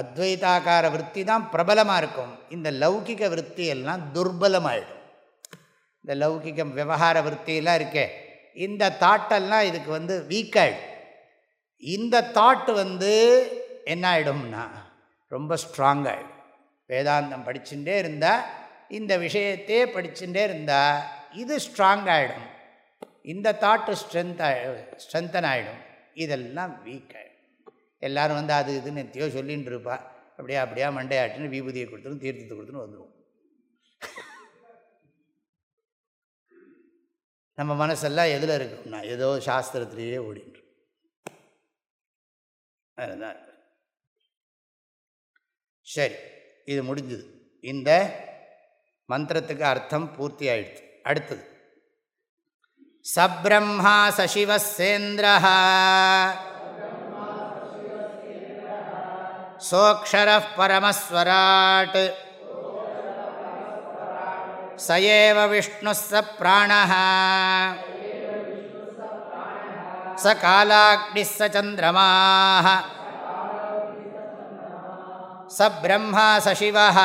Speaker 1: அத்வைதாக்கார விற்பி தான் பிரபலமாக இருக்கும் இந்த லௌகிக விற்பி எல்லாம் துர்பலமாகிடும் இந்த லௌகிக விவகார விற்த்தியெல்லாம் இருக்கே. இந்த தாட்டெல்லாம் இதுக்கு வந்து வீக்காயிடும். இந்த தாட்டு வந்து என்ன ஆகிடும்னா ரொம்ப ஸ்ட்ராங்காகிடும் வேதாந்தம் படிச்சுட்டே இருந்தால் இந்த விஷயத்தையே படிச்சுட்டே இருந்தால் இது ஸ்ட்ராங் ஆகிடும் இந்த தாட்டு ஸ்ட்ரென்த் ஸ்ட்ரென்தன் ஆகிடும் இதெல்லாம் வீக் ஆகிடும் எல்லோரும் வந்து அது இதுன்னு எத்தையோ சொல்லின்னு இருப்பா. அப்படியே அப்படியே மண்டையாட்டுன்னு விபூதியை கொடுத்துரும் தீர்த்தத்தை கொடுத்துன்னு வந்துடும் நம்ம மனசெல்லாம் எதில் இருக்கும்னா ஏதோ சாஸ்திரத்திலேயே ஓடின்று அதுதான் சரி இது முடிஞ்சுது. இந்த மந்திரத்துக்கு அர்த்தம் பூர்த்தி ஆயிடுச்சு. அடுத்தது. சப்ரம்மா சசிவசேந்திர सोऽक्षरः परमस्वराट् स एव विष्णुः स प्राणः स कालाग्निः स चन्द्रमाः स ब्रह्मा स शिवः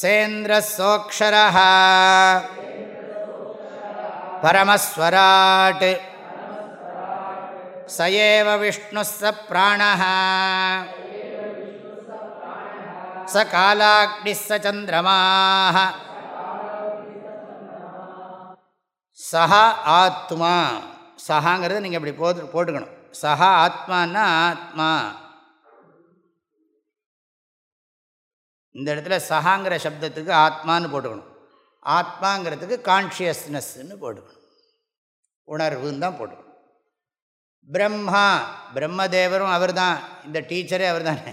Speaker 1: सेन्द्रः सोऽक्षरः परमस्वराट् சயேவ விஷ்ணு ச பிராண ச காலாக்னி ச சந்திரமா சஹா ஆத்மா. சஹாங்கிறது நீங்கள் இப்படி போட்டு போட்டுக்கணும். சஹா ஆத்மானா ஆத்மா. இந்த இடத்துல சஹாங்கிற சப்தத்துக்கு ஆத்மான்னு போட்டுக்கணும். ஆத்மாங்கிறதுக்கு கான்ஷியஸ்னஸ்ன்னு போட்டுக்கணும். உணர்வுன்னு தான் போட்டுக்கணும். பிரம்மா. பிரம்மதேவரும் அவர் தான் இந்த டீச்சரே அவர் தானே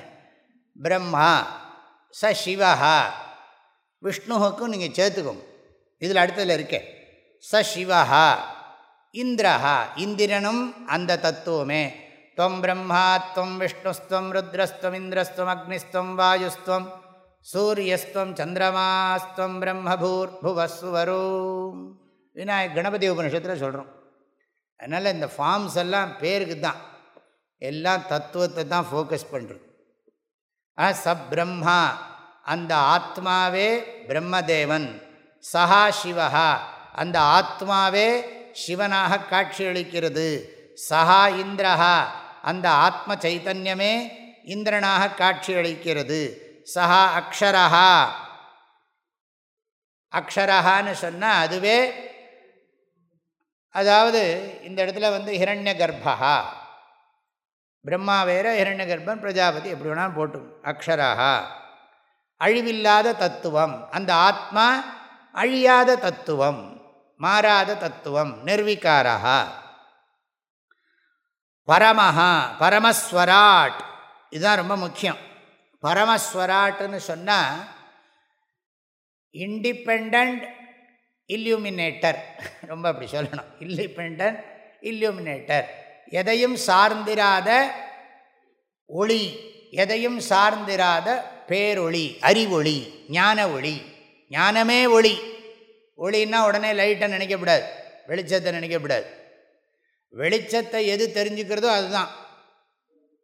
Speaker 1: பிரம்மா. ச சிவஹா விஷ்ணுவுக்கும் நீங்கள் சேர்த்துக்கோங்க. இதில் அடுத்ததில் இருக்க. ச சிவஹா இந்திரஹா இந்திரனும் அந்த தத்துவமே. துவம் பிரம்மா துவம் விஷ்ணுஸ்துவம் ருத்ரஸ்துவம் இந்திரஸ்துவம் அக்னிஸ்துவம் வாயுஸ்துவம் சூரியஸ்துவம் சந்திரமாஸ்துவம் பிரம்மபூர்புவஸ்வரோ விநாயக கணபதி உபனிஷத்தில் சொல்கிறோம் அதனால் இந்த ஃபார்ம்ஸ் எல்லாம் பேருக்கு தான். எல்லாம் தத்துவத்தை தான் ஃபோக்கஸ் பண்ணுறது ஆ சப் பிரம்மா அந்த ஆத்மாவே பிரம்மதேவன். சஹா சிவஹா அந்த ஆத்மாவே சிவனாக காட்சியளிக்கிறது சஹா இந்திரஹா அந்த ஆத்ம சைத்தன்யமே இந்திரனாக காட்சியளிக்கிறது சஹா அக்ஷரஹா. அக்ஷரஹான்னு சொன்னால் அதுவே அதாவது இந்த இடத்துல வந்து ஹிரண்ய கர்ப்பா. பிரம்மா வேற ஹிரண்ய கர்ப்பன் பிரஜாபதி எப்படி வேணாலும் போட்டு அக்ஷராக அழிவில்லாத தத்துவம். அந்த ஆத்மா அழியாத தத்துவம். மாறாத தத்துவம். நிர்வீக்காரா பரமஹா பரமஸ்வராட். இதுதான் ரொம்ப முக்கியம். பரமஸ்வராட்டுன்னு சொன்னால் இண்டிபெண்ட் இல்லியூமினேட்டர் ரொம்ப அப்படி சொல்லணும். இல்லிபெண்டன் இல்லியூமினேட்டர் எதையும் சார்ந்திராத ஒளி எதையும் சார்ந்திராத பேரொளி அறிவொளி ஞான ஒளி ஞானமே ஒளி. ஒளின்னா உடனே லைட்டை நினைக்கக்கூடாது வெளிச்சத்தை நினைக்கக்கூடாது. வெளிச்சத்தை எது தெரிஞ்சுக்கிறதோ அதுதான்.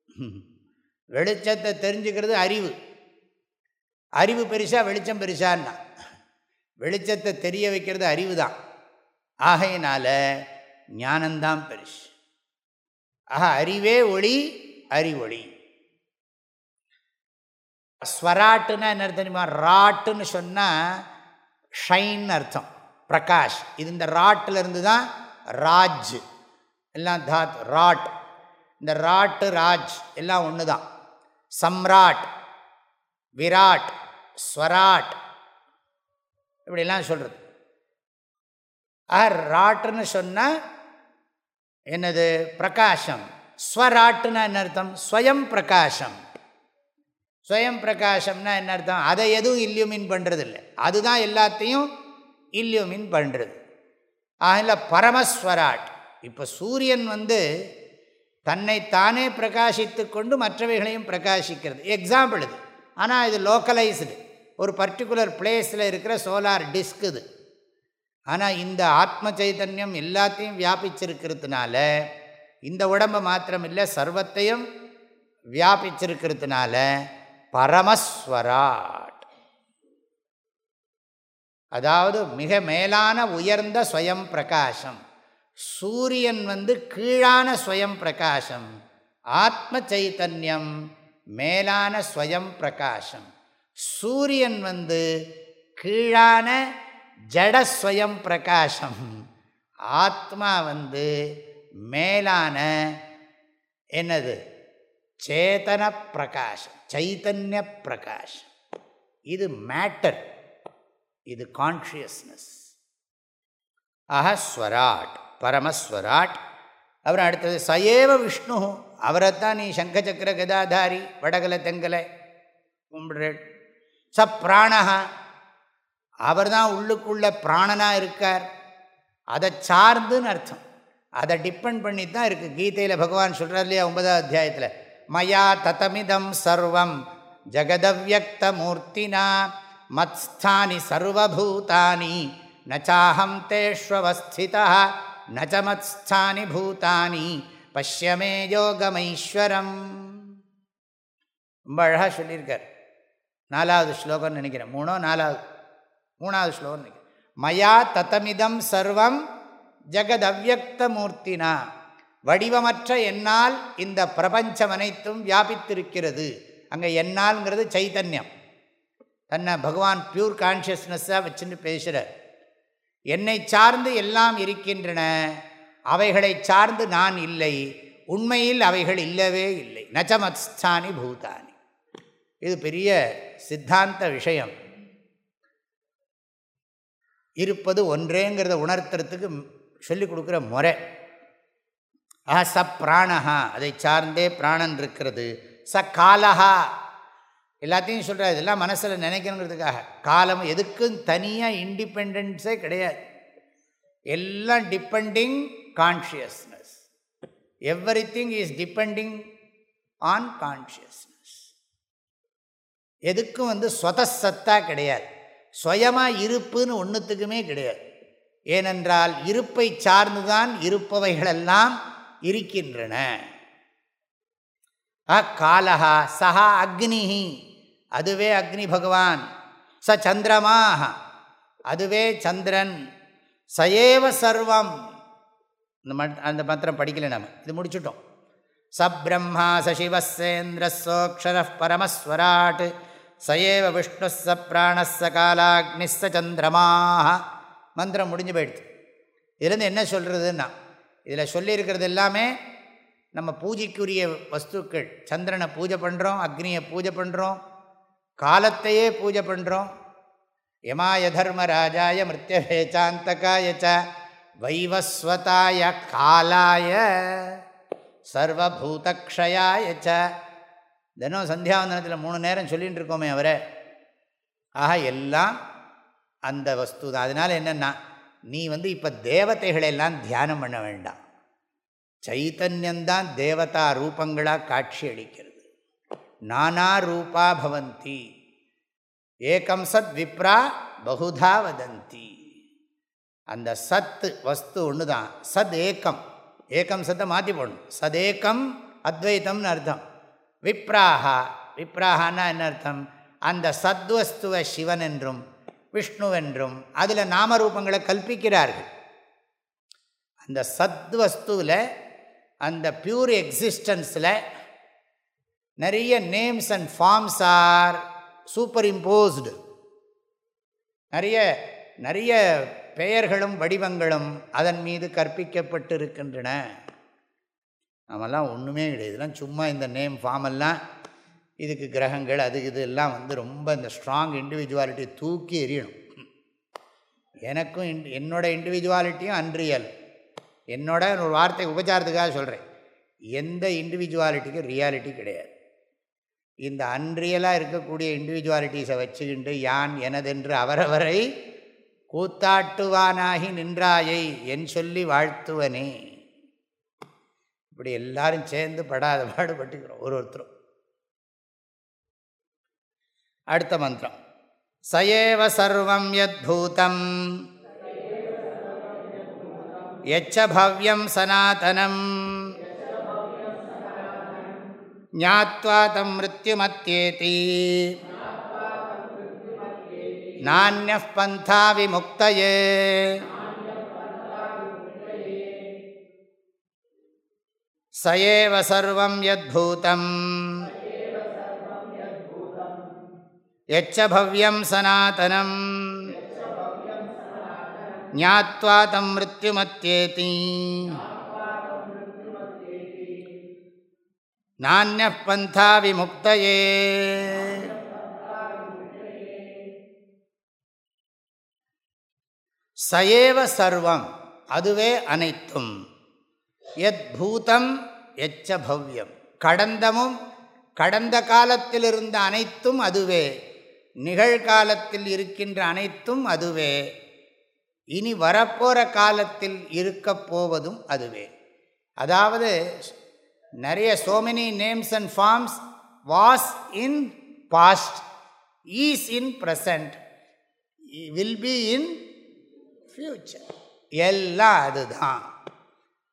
Speaker 1: வெளிச்சத்தை தெரிஞ்சுக்கிறது அறிவு. அறிவு பெருசா வெளிச்சம் பெருசான்னா. வெளிச்சத்தை தெரிய வைக்கிறது அறிவு தான் ஆகையினால ஞானந்தான் பெருசு. ஆக அறிவே ஒளி அறிவொளி. ஸ்வராட்டுன்னா என்ன தெரியுமா? ராட்டுன்னு சொன்னால் ஷைன் அர்த்தம் பிரகாஷ். இது இந்த ராட்டிலிருந்து தான் ராஜ். எல்லாம் தாத் ராட். இந்த ராட்டு ராஜ் எல்லாம் ஒன்று தான் சம்ராட் விராட் ஸ்வராட். இப்படிலாம் சொல்கிறது ஆ ராட்டுன்னு சொன்னால் என்னது? பிரகாஷம் ஸ்வராட்டுன்னா என்ன அர்த்தம்? ஸ்வயம் பிரகாஷம் ஸ்வயம் பிரகாஷம்னா என்ன அர்த்தம்? அதை எதுவும் இல்லியூமின் பண்ணுறது இல்லை அதுதான் எல்லாத்தையும் இல்லியூமின் பண்ணுறது ஆகல பரமஸ்வராட் இப்போ சூரியன் வந்து தன்னைத்தானே பிரகாசித்து கொண்டு மற்றவைகளையும் பிரகாசிக்கிறது. எக்ஸாம்பிள் இது. ஆனால் இது லோக்கலைஸ்டு ஒரு பர்டிகுலர் பிளேஸில் இருக்கிற சோலார் டிஸ்க் இது. ஆனால் இந்த ஆத்ம சைதன்யம் எல்லாத்தையும் வியாபிச்சிருக்கிறதுனால இந்த உடம்பை மாத்திரம் இல்லை சர்வத்தையும் வியாபிச்சிருக்கிறதுனால பரமஸ்வராட். அதாவது மிக மேலான உயர்ந்த ஸ்வயம் பிரகாசம். சூரியன் வந்து கீழான ஸ்வயம் பிரகாசம். ஆத்ம சைத்தன்யம் மேலான ஸ்வயம் பிரகாசம். சூரியன் வந்து கீழான ஜடஸ்வயம் பிரகாசம். ஆத்மா வந்து மேலான என்னது? சேதன பிரகாஷம் சைத்தன்ய பிரகாஷம் இது மேட்டர் இது கான்ஷியஸ்னஸ் ஆஹா ஸ்வராட் பரமஸ்வராட். அப்புறம் அடுத்தது சயேவ விஷ்ணு. அவரைத்தான் நீ சங்கச்சக்கர கதாதாரி வடகலை தெங்கலை கும்பிடு ச பிராணகா அவர் தான் உள்ளுக்குள்ள பிராணனாக இருக்கார். அதை சார்ந்துன்னு அர்த்தம். அதை டிபெண்ட் பண்ணி தான் இருக்குது கீதையில் பகவான் சொல்கிறார் இல்லையா ஒன்பதாவது அத்தியாயத்தில் மயா ததமிதம் சர்வம் ஜெகதவியக்த மூர்த்தினா மத்ஸ்தானி சர்வபூதானி நச்சாஹம் தேஷ்வஸ்திதா நச்ச மத்ஸ்தானி பூதானி பஷ்யமே யோகமைஸ்வரம். ரொம்ப அழகாக சொல்லியிருக்கார். நாலாவது ஸ்லோகம்னு நினைக்கிறேன். மூணோ நாலாவது. மூணாவது ஸ்லோகம் நினைக்கிறேன். மயா தத்தமிதம் சர்வம் ஜெகத் மூர்த்தினா வடிவமற்ற என்னால் இந்த பிரபஞ்சம் அனைத்தும் வியாபித்திருக்கிறது. அங்கே என்னால்ங்கிறது சைத்தன்யம் தன்னை பகவான் பியூர் கான்ஷியஸ்னஸ்ஸாக வச்சுன்னு பேசுகிறார் என்னை சார்ந்து எல்லாம் இருக்கின்றன. அவைகளை சார்ந்து நான் இல்லை. உண்மையில் அவைகள் இல்லவே இல்லை. நச்சமத்ஸ்தானி பூதானி. இது பெரிய சித்தாந்த விஷயம். இருப்பது ஒன்றேங்கிறத உணர்த்துறதுக்கு சொல்லிக் கொடுக்குற முறை. ஆஹா ச பிராணஹா அதை சார்ந்தே பிராணன் இருக்கிறது. ச காலஹா எல்லாத்தையும் சொல்கிறார் இதெல்லாம் மனசில் நினைக்கணுங்கிறதுக்காக. காலம் எதுக்கும் தனியாக இண்டிபெண்டன்ஸே கிடையாது. எல்லாம் depending consciousness everything is depending on consciousness எதுக்கும் வந்து சொதசத்தா கிடையாது. சுயமாக இருப்புன்னு ஒன்றுத்துக்குமே கிடையாது. ஏனென்றால் இருப்பை சார்ந்துதான் இருப்பவைகளெல்லாம் இருக்கின்றன. காலஹா சஹா அக்னிஹி. அதுவே அக்னி பகவான். ச சந்திரமாக அதுவே சந்திரன். சயேவ சர்வம். இந்த மட் அந்த மந்திரம் படிக்கல நம்ம இது முடிச்சுட்டோம். சப்ரம்மா சசிவசேந்திரசோக்ஷர பரமஸ்வராட் சயேவ விஷ்ணு ச பிராணஸ் காலாக்னிஸ் சந்திரமாக மந்திரம் முடிஞ்சு போயிடுது. இதுலேருந்து என்ன சொல்கிறதுன்னா இதில் சொல்லியிருக்கிறது எல்லாமே நம்ம பூஜைக்குரிய வஸ்துக்கள். சந்திரனை பூஜை பண்ணுறோம் அக்னியை பூஜை பண்ணுறோம் காலத்தையே பூஜை பண்ணுறோம். யமாய தர்மராஜாய மிருத்யவேச்சாந்தகாய ச வைவஸ்வதாய காலாய சர்வபூதக்ஷயாய ச தினம் சந்தியாவந்தனத்தில் மூணு நேரம் சொல்லிகிட்டு இருக்கோமே அவரை. ஆக எல்லாம் அந்த வஸ்து தான் அதனால் என்னென்னா நீ வந்து இப்போ தேவதைகளெல்லாம் தியானம் பண்ண வேண்டாம். சைத்தன்யந்தான் தேவதா ரூபங்களாக காட்சி அளிக்கிறது. நானா ரூபா பவந்தி ஏகம் சத் விப்ரா பகுதா வதந்தி. அந்த சத்து வஸ்து ஒன்று தான் சத் ஏக்கம் ஏக்கம் சத்தை மாற்றி போடணும். சதேக்கம் அத்வைத்தம்னு அர்த்தம். விப்ராகா விப்ராகான்னா என்ன அர்த்தம்? அந்த சத்வஸ்துவ சிவன் என்றும் விஷ்ணுவென்றும் அதில் நாமரூபங்களை கல்பிக்கிறார்கள். அந்த சத்வஸ்துவில் அந்த பியூர் எக்ஸிஸ்டன்ஸில் நிறைய names and forms are superimposed நிறைய நிறைய பெயர்களும் வடிவங்களும் அதன் மீது கற்பிக்கப்பட்டு நம்மெல்லாம் ஒன்றுமே கிடையாது. இதெல்லாம் சும்மா இந்த நேம் ஃபார்மெல்லாம் இதுக்கு கிரகங்கள் அது இது எல்லாம் வந்து ரொம்ப இந்த ஸ்ட்ராங் இண்டிவிஜுவாலிட்டியை தூக்கி எறியணும். எனக்கும் இன் என்னோடய இண்டிவிஜுவாலிட்டியும் அன்ரியல் என்னோட ஒரு வார்த்தை உபச்சாரத்துக்காக சொல்கிறேன் எந்த இண்டிவிஜுவாலிட்டிக்கும் ரியாலிட்டி கிடையாது. இந்த அன்ரியலாக இருக்கக்கூடிய இண்டிவிஜுவாலிட்டிஸை வச்சுக்கிண்டு யான் எனதென்று அவரவரை கூத்தாட்டுவானாகி நின்றாயை என் சொல்லி வாழ்த்துவனே. இப்படி எல்லாரும் சேர்ந்து படாத பாடுபட்டுக்கிறோம் ஒரு ஒருத்தரும். அடுத்த மந்திரம். சயேவ சர்வம் யத் பூதம் யச்ச பவ்யம் சனாதனம். ஞாத்வா தம் மிருத்யுமத்யேதி. நானிய பந்தா விமுக்தயே. சயேவ சர்வம் யத்பூதம். யச்ச சனாத்தனம் சனாதனம். ஞாத்வா தம் மிருத்யுமத்யேதி. நானிய பந்தா விமுக்தயே. சயேவ சர்வம் அதுவே அனைத்தும். எத் பூதம் எச்ச பவ்யம். கடந்தமும் கடந்த காலத்தில் இருந்த அனைத்தும் அதுவே. நிகழ்காலத்தில் இருக்கின்ற அனைத்தும் அதுவே. இனி வரப்போகிற காலத்தில் இருக்க போவதும் அதுவே. அதாவது நிறைய so many names and forms was in past is in present will be in future எல்லாம் அதுதான்.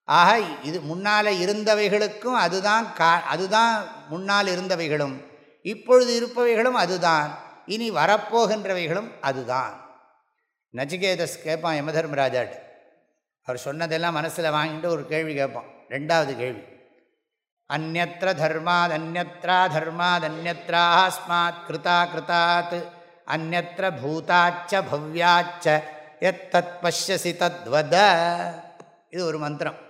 Speaker 1: ஆக இது முன்னால் இருந்தவைகளுக்கும் அதுதான் கா அதுதான் முன்னால் இருந்தவைகளும் இப்பொழுது இருப்பவைகளும் அதுதான் இனி வரப்போகின்றவைகளும் அதுதான். நச்சிகேதஸ் கேட்பான் யமதர்மராஜாட்டு. அவர் சொன்னதெல்லாம் மனசில் வாங்கிட்டு ஒரு கேள்வி கேட்பான். ரெண்டாவது கேள்வி. அந்நத்திர தர்மாத் அந்நத்ரா தர்மாத் அந்நத்ராஸ்மாத் கிருதா கிருதாத் அந்நத்திர பூதாச்ச பவ்யாச்ச எத் தத் பஷ்யசி தத்வத. இது ஒரு மந்திரம்.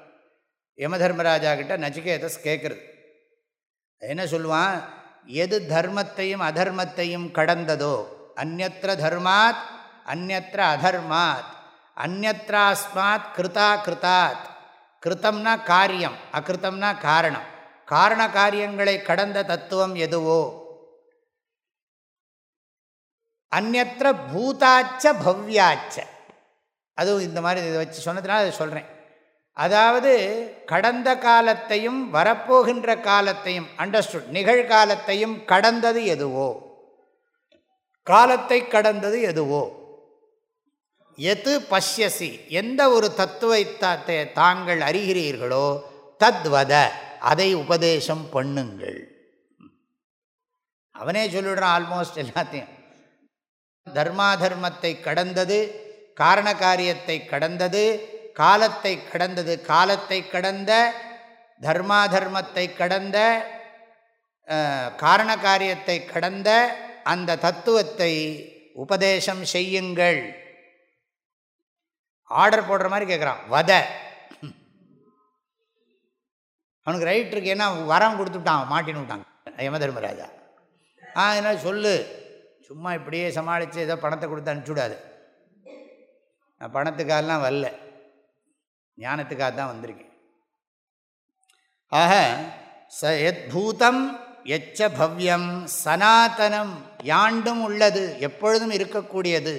Speaker 1: யமதர்மராஜா கிட்ட நச்சிகேதஸ் கேட்குறது என்ன சொல்லுவான்? எது தர்மத்தையும் அதர்மத்தையும் கடந்ததோ அந்நத்திர தர்மாத் அந்நத்திர அதர்மாத் அந்நத்ராஸ்மாத் கிருதா கிருதாத். கிருத்தம்னா காரியம் அகிருத்தம்னா காரணம். காரண காரியங்களை கடந்த தத்துவம் எதுவோ? அந்நத்திர பூதாச்ச பவ்யாச்ச. அதுவும் இந்த மாதிரி இதை வச்சு சொன்னதுனால அதை சொல்கிறேன் அதாவது கடந்த காலத்தையும் வரப்போகின்ற காலத்தையும் அண்டர்ஸ்டுட் நிகழ்காலத்தையும் கடந்தது எதுவோ? காலத்தை கடந்தது எதுவோ? எது பஷ்யசி? எந்த ஒரு தத்துவத்தை தாங்கள் அறிகிறீர்களோ தத்வத அதை உபதேசம் பண்ணுங்கள். அவனே சொல்லிடுறான் ஆல்மோஸ்ட் எல்லாத்தையும். தர்மாதர்மத்தை கடந்தது காரண காரியத்தை கடந்தது காலத்தை கடந்தது காலத்தை கடந்த தர்மாதர்மத்தை கடந்த காரண காரியத்தை கடந்த அந்த தத்துவத்தை உபதேசம் செய்யுங்கள். ஆர்டர் போடுற மாதிரி கேட்குறான் வத. அவனுக்கு ரைட் இருக்கு. ஏன்னா வரம் கொடுத்துட்டான். மாட்டின்னு விட்டாங்க யம தர்மராஜா ஆ என்ன சொல்லு. சும்மா இப்படியே சமாளித்து ஏதோ பணத்தை கொடுத்து அனுப்பிச்சுடாது நான் பணத்துக்காகலாம் வரல. ஞானத்துக்காக தான் வந்திருக்கேன். ஆக ச பூதம் எச்ச பவ்யம் சனாதனம் யாண்டும் உள்ளது எப்பொழுதும் இருக்கக்கூடியது.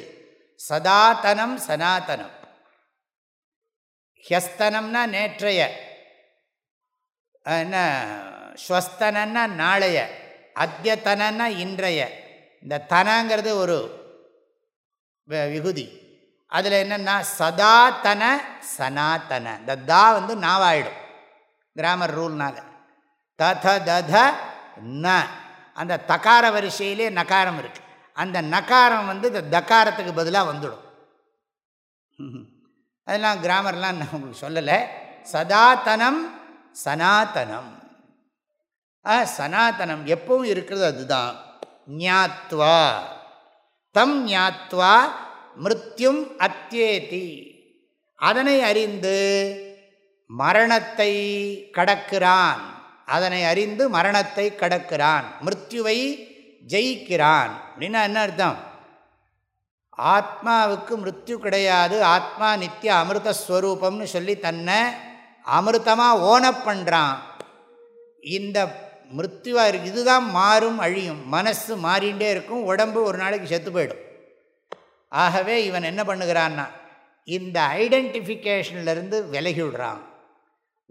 Speaker 1: சதாதனம் சனாதனம். ஹியஸ்தனம்னா நேற்றைய என்ன ஸ்வஸ்தனன்னா நாளைய அத்தியத்தனன்னா இன்றைய. இந்த தனங்கிறது ஒரு விகுதி. அதில் என்னென்னா சதாத்தன சனாத்தன. இந்த தா வந்து நாவாயிடும். கிராமர் ரூல்னால் தத தத ந. அந்த தகார வரிசையிலே நகாரம் இருக்குது அந்த நகாரம் வந்து இந்த தக்காரத்துக்கு பதிலாக வந்துடும். அதெல்லாம் கிராமர்லாம் நான் உங்களுக்கு சொல்லலை. சதாத்தனம் சனாத்தனம். சனாத்தனம் எப்பவும் இருக்கிறது அதுதான். ஞாத்வா. தம் ஞாத்வா மிருத்யும் அத்தியேதி. அதனை அறிந்து மரணத்தை கடக்கிறான். அதனை அறிந்து மரணத்தை கடக்கிறான். மிருத்யுவை ஜெயிக்கிறான். அப்படின்னா என்ன அர்த்தம்? ஆத்மாவுக்கு மிருத்யு கிடையாது. ஆத்மா நித்திய அமிர்தஸ்வரூபம்னு சொல்லி தன்னை அமிர்தமாக ஓன பண்ணுறான் இந்த மிருத்யுவாக இருக்குது இதுதான் மாறும் அழியும். மனசு மாறிண்டே இருக்கும் உடம்பு ஒரு நாளைக்கு செத்து போயிடும். ஆகவே இவன் என்ன பண்ணுகிறான்னா இந்த ஐடென்டிஃபிகேஷன்லேருந்து விலகி விடுறான்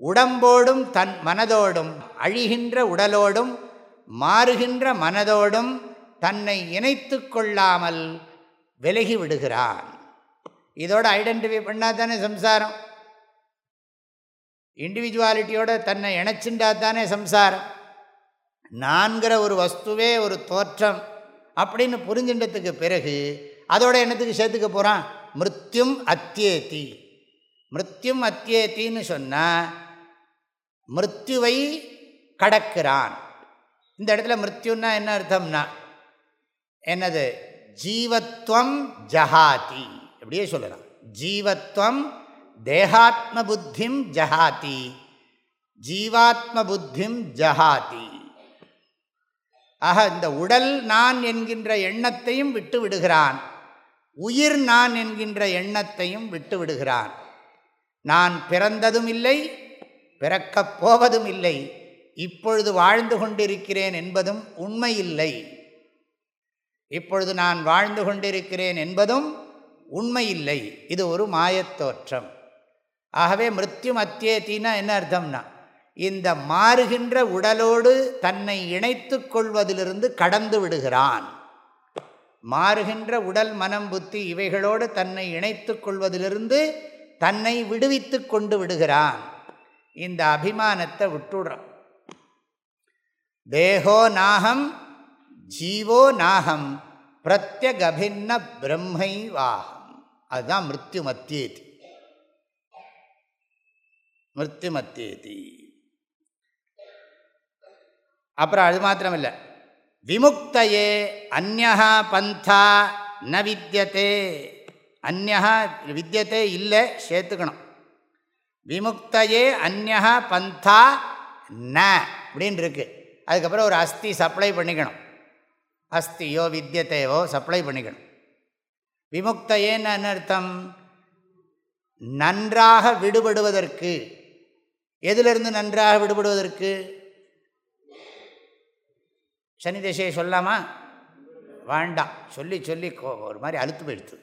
Speaker 1: உடம்போடும் தன் மனதோடும் அழிகின்ற உடலோடும் மாறுகின்ற மனதோடும் தன்னை இணைத்து கொள்ளாமல் விலகி விடுகிறான் இதோட ஐடென்டிஃபை பண்ணால் தானே சம்சாரம்? இண்டிவிஜுவாலிட்டியோட தன்னை இணைச்சின்றா தானே சம்சாரம்? நான்கிற ஒரு வஸ்துவே ஒரு தோற்றம் அப்படின்னு புரிஞ்சின்றதுக்கு பிறகு அதோட என்னத்துக்கு சேர்த்துக்க போகிறான் மிருத்யும் அத்தியேத்தி மிருத்யும் அத்தியேத்தின்னு சொன்னால் மிருத்யுவை கடக்கிறான். இந்த இடத்துல மிருத்யுன்னா என்ன அர்த்தம்னா என்னது? ஜீவத்வம் ஜஹாதி. அப்படியே சொல்லலாம். ஜீவத்வம் தேகாத்ம புத்திம் ஜஹாதி. ஜீவாத்ம புத்திம் ஜஹாதி. ஆக இந்த உடல் நான் என்கின்ற எண்ணத்தையும் விட்டு விடுகிறான். உயிர் நான் என்கின்ற எண்ணத்தையும் விட்டு விடுகிறான் நான் பிறந்ததும் இல்லை பிறக்கப் போவதும் இல்லை இப்பொழுது வாழ்ந்து கொண்டிருக்கிறேன் என்பதும் உண்மையில்லை இப்பொழுது நான் வாழ்ந்து கொண்டிருக்கிறேன் என்பதும் உண்மையில்லை இது ஒரு மாயத்தோற்றம் ஆகவே மிருத்யு மத்தியத்தின்னா என்ன அர்த்தம்னா இந்த மாறுகின்ற உடலோடு தன்னை இணைத்து கொள்வதிலிருந்து கடந்து விடுகிறான். மாறுகின்ற உடல் மனம் புத்தி இவைகளோடு தன்னை இணைத்து கொள்வதிலிருந்து தன்னை விடுவித்து கொண்டு விடுகிறான். இந்த அபிமானத்தை விட்டுடுறான் தேகோ நாகம் ஜீவோ நாகம் பிரத்யகபின்ன பிரம்மை வாகம் அதுதான் மிருத்யு மத்தியேதி. மிருத்யு மத்தியேதி. அப்புறம் அது மாத்திரம் இல்லை விமுக்தையே அந்நா பந்தா ந வித்தியதே அந்நா வித்தியதே இல்லை சேர்த்துக்கணும். விமுக்தையே அந்நா பந்தா ந அப்படின்னு இருக்கு அதுக்கப்புறம் ஒரு அஸ்தி சப்ளை பண்ணிக்கணும். அஸ்தியோ வித்தியத்தையோ சப்ளை பண்ணிக்கணும். விமுக்தையேன்னு அர்த்தம்? நன்றாக விடுபடுவதற்கு. எதிலிருந்து நன்றாக விடுபடுவதற்கு? சனி திசையை சொல்லாமா? வேண்டாம். சொல்லி சொல்லி ஒரு மாதிரி அழுத்து போயிடுத்து.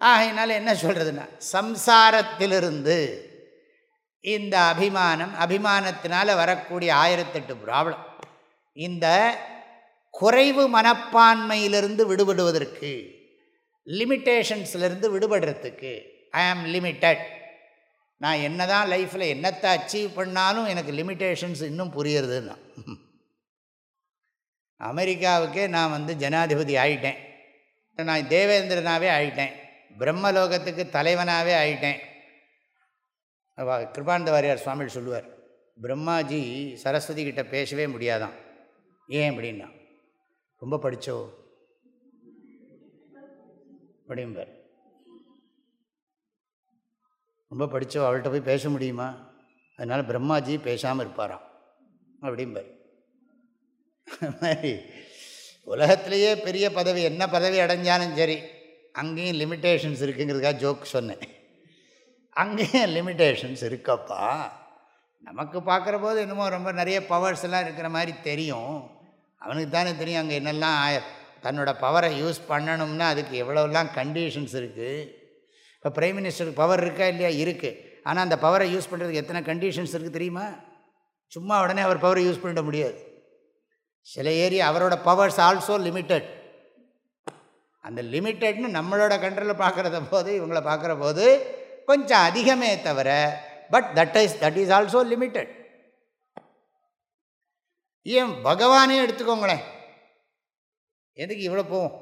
Speaker 1: ஆகையினால என்ன சொல்கிறதுன்னா சம்சாரத்திலிருந்து இந்த அபிமானம் அபிமானத்தினால் வரக்கூடிய ஆயிரத்தெட்டு ப்ராப்ளம். இந்த குறைவு மனப்பான்மையிலிருந்து விடுபடுவதற்கு லிமிட்டேஷன்ஸ்லேருந்து விடுபடுறதுக்கு ஐ ஆம் லிமிட்டட் நான் என்ன தான் லைஃப்பில் என்னத்தை அச்சீவ் பண்ணாலும் எனக்கு லிமிட்டேஷன்ஸ் இன்னும் புரியறதுன்னா. அமெரிக்காவுக்கே நான் வந்து ஜனாதிபதி ஆகிட்டேன் நான் தேவேந்திரனாகவே ஆகிட்டேன் பிரம்மலோகத்துக்கு தலைவனாகவே ஆகிட்டேன் கிருபானந்த வாரியார் சுவாமி சொல்லுவார் பிரம்மாஜி சரஸ்வதி கிட்ட பேசவே முடியாதான். ஏன் அப்படின்னா ரொம்ப படித்தோ அப்படிம்பார். ரொம்ப படித்தோ அவள்கிட்ட போய் பேச முடியுமா? அதனால் பிரம்மாஜி பேசாமல் இருப்பாராம். அப்படிம்பார். மாதிரி. உலகத்திலேயே பெரிய பதவி என்ன பதவி அடைஞ்சாலும் சரி அங்கேயும் லிமிட்டேஷன்ஸ் இருக்குங்கிறதுக்காக ஜோக் சொன்னேன். அங்கேயும் லிமிட்டேஷன்ஸ் இருக்கப்பா நமக்கு பார்க்குற போது என்னமோ ரொம்ப நிறைய பவர்ஸ் எல்லாம் இருக்கிற மாதிரி தெரியும். அவனுக்கு தானே தெரியும் அங்கே என்னெல்லாம் தன்னோட பவரை யூஸ் பண்ணணும்னா அதுக்கு எவ்வளோலாம் கண்டிஷன்ஸ் இருக்குது இப்போ பிரைம் மினிஸ்டருக்கு பவர் இருக்கா இல்லையா? இருக்குது ஆனால் அந்த பவரை யூஸ் பண்ணுறதுக்கு எத்தனை கண்டிஷன்ஸ் இருக்குது தெரியுமா? சும்மா உடனே அவர் பவரை யூஸ் பண்ணிட முடியாது. சில ஏரியா அவரோட பவர்ஸ் ஆல்சோ லிமிட்டட் அந்த லிமிட்டட்னு நம்மளோட கண்ட்ரோலில் பார்க்குறத போது இவங்கள பார்க்குற போது கொஞ்சம் அதிகமே தவிர but that is that is also limited ஏன் பகவானே எடுத்துக்கோங்களேன். எதுக்கு இவ்வளோ போவோம்?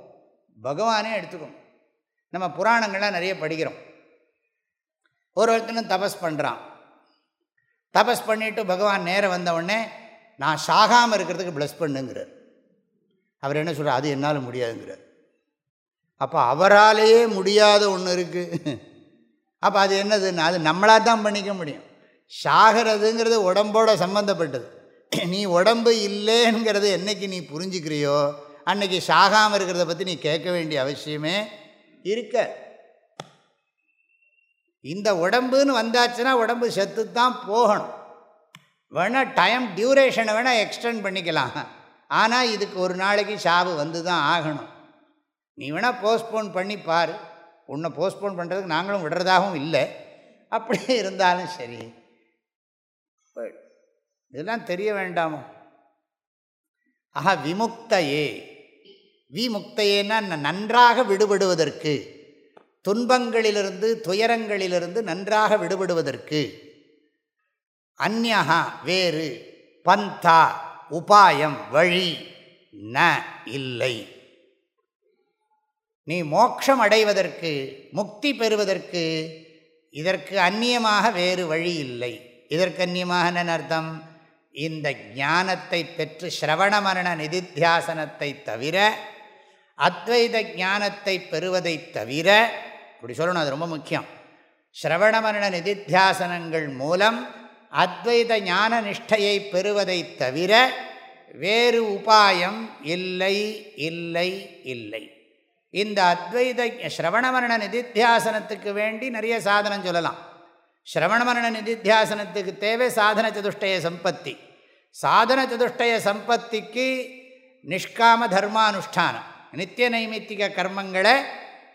Speaker 1: பகவானே எடுத்துக்கோங்க. நம்ம புராணங்கள்லாம் நிறைய படிக்கிறோம். ஒரு ஒருத்தனும் தபஸ் பண்ணுறான் தபஸ் பண்ணிவிட்டு பகவான் நேரம் வந்த உடனே நான் சாகாமல் இருக்கிறதுக்கு ப்ளஸ் பண்ணுங்கிறார். அவர் என்ன சொல்கிறார் அது என்னால் முடியாதுங்கிறார். அப்போ அவராலேயே முடியாத ஒன்று இருக்குது அப்போ அது என்னதுன்னா அது நம்மளாக தான் பண்ணிக்க முடியும். சாகிறதுங்கிறது உடம்போட சம்மந்தப்பட்டது நீ உடம்பு இல்லைங்கிறது என்றைக்கு நீ புரிஞ்சுக்கிறியோ அன்னைக்கு சாகாமல் இருக்கிறத பற்றி நீ கேட்க வேண்டிய அவசியமே இருக்க. இந்த உடம்புன்னு வந்தாச்சுன்னா உடம்பு செத்து தான் போகணும். வேணால் டைம் டியூரேஷனை வேணால் எக்ஸ்டெண்ட் பண்ணிக்கலாம். ஆனால் இதுக்கு ஒரு நாளைக்கு சாவு வந்து தான் ஆகணும். நீ வேணால் போஸ்ட்போன் பண்ணி பார். உன்னை போஸ்ட்போன் பண்ணுறதுக்கு நாங்களும் விடுறதாகவும் இல்லை. அப்படியே இருந்தாலும் சரி. இதெல்லாம் தெரிய வேண்டாமோ? ஆஹா விமுக்தையே. விமுக்தையேன்னா நன்றாக விடுபடுவதற்கு. துன்பங்களிலிருந்து துயரங்களிலிருந்து நன்றாக விடுபடுவதற்கு. அந்நகா வேறு. பந்தா உபாயம் வழி ந இல்லை. நீ மோட்சம் அடைவதற்கு முக்தி பெறுவதற்கு இதற்கு அந்நியமாக வேறு வழி இல்லை. இதற்கு அந்நியமாக அர்த்தம்? இந்த ஞானத்தை பெற்று ஸ்ரவண மரண நிதித்தியாசனத்தை தவிர அத்வைத ஞானத்தை பெறுவதை தவிர அப்படி சொல்லணும் அது ரொம்ப முக்கியம். ஸ்ரவண மரண நிதித்தியாசனங்கள் மூலம் அத்வைத ஞான நிஷ்டையை பெறுவதை தவிர வேறு உபாயம் இல்லை இல்லை இல்லை. இந்த அத்வைத ஸ்ரவணமரண நிதித்தியாசனத்துக்கு வேண்டி நிறைய சாதனம் சொல்லலாம். ஸ்ரவணமரண நிதித்தியாசனத்துக்கு தேவை சாதன சதுஷ்டய சம்பத்தி. சாதன சதுஷ்டய சம்பத்திக்கு நிஷ்காம தர்மானுஷ்டானம் நித்திய நைமித்திக கர்மங்களை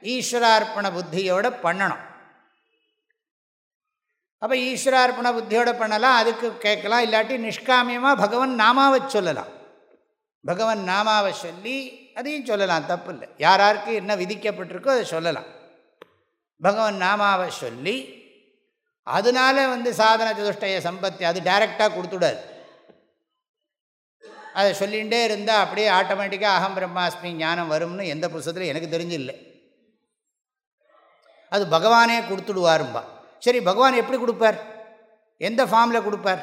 Speaker 1: ஈஸ்வரார்ப்பண புத்தியோடு பண்ணணும். அப்போ ஈஸ்வரார்ப்பண புத்தியோடு பண்ணலாம் அதுக்கு கேட்கலாம் இல்லாட்டி நிஷ்காமியமாக பகவன் நாமாவை சொல்லலாம். பகவன் நாமாவை சொல்லி அதையும் சொல்லலாம் தப்பு இல்லை யாருக்கு என்ன விதிக்கப்பட்டிருக்கோ அதை சொல்லலாம். பகவன் நாமாவை சொல்லி அதனால வந்து சாதன சதுஷ்டய சம்பத்தி அது டைரெக்டாக கொடுத்துடாது. அதை சொல்லிகிட்டே இருந்தால் அப்படியே ஆட்டோமேட்டிக்காக அகம் பிரம்மாஸ்மி ஞானம் வரும்னு எந்த புஸ்தத்துலையும் எனக்கு தெரிஞ்சில்லை. அது பகவானே கொடுத்துடுவாரும்பா. சரி பகவான் எப்படி கொடுப்பார்? எந்த ஃபார்மில் கொடுப்பார்?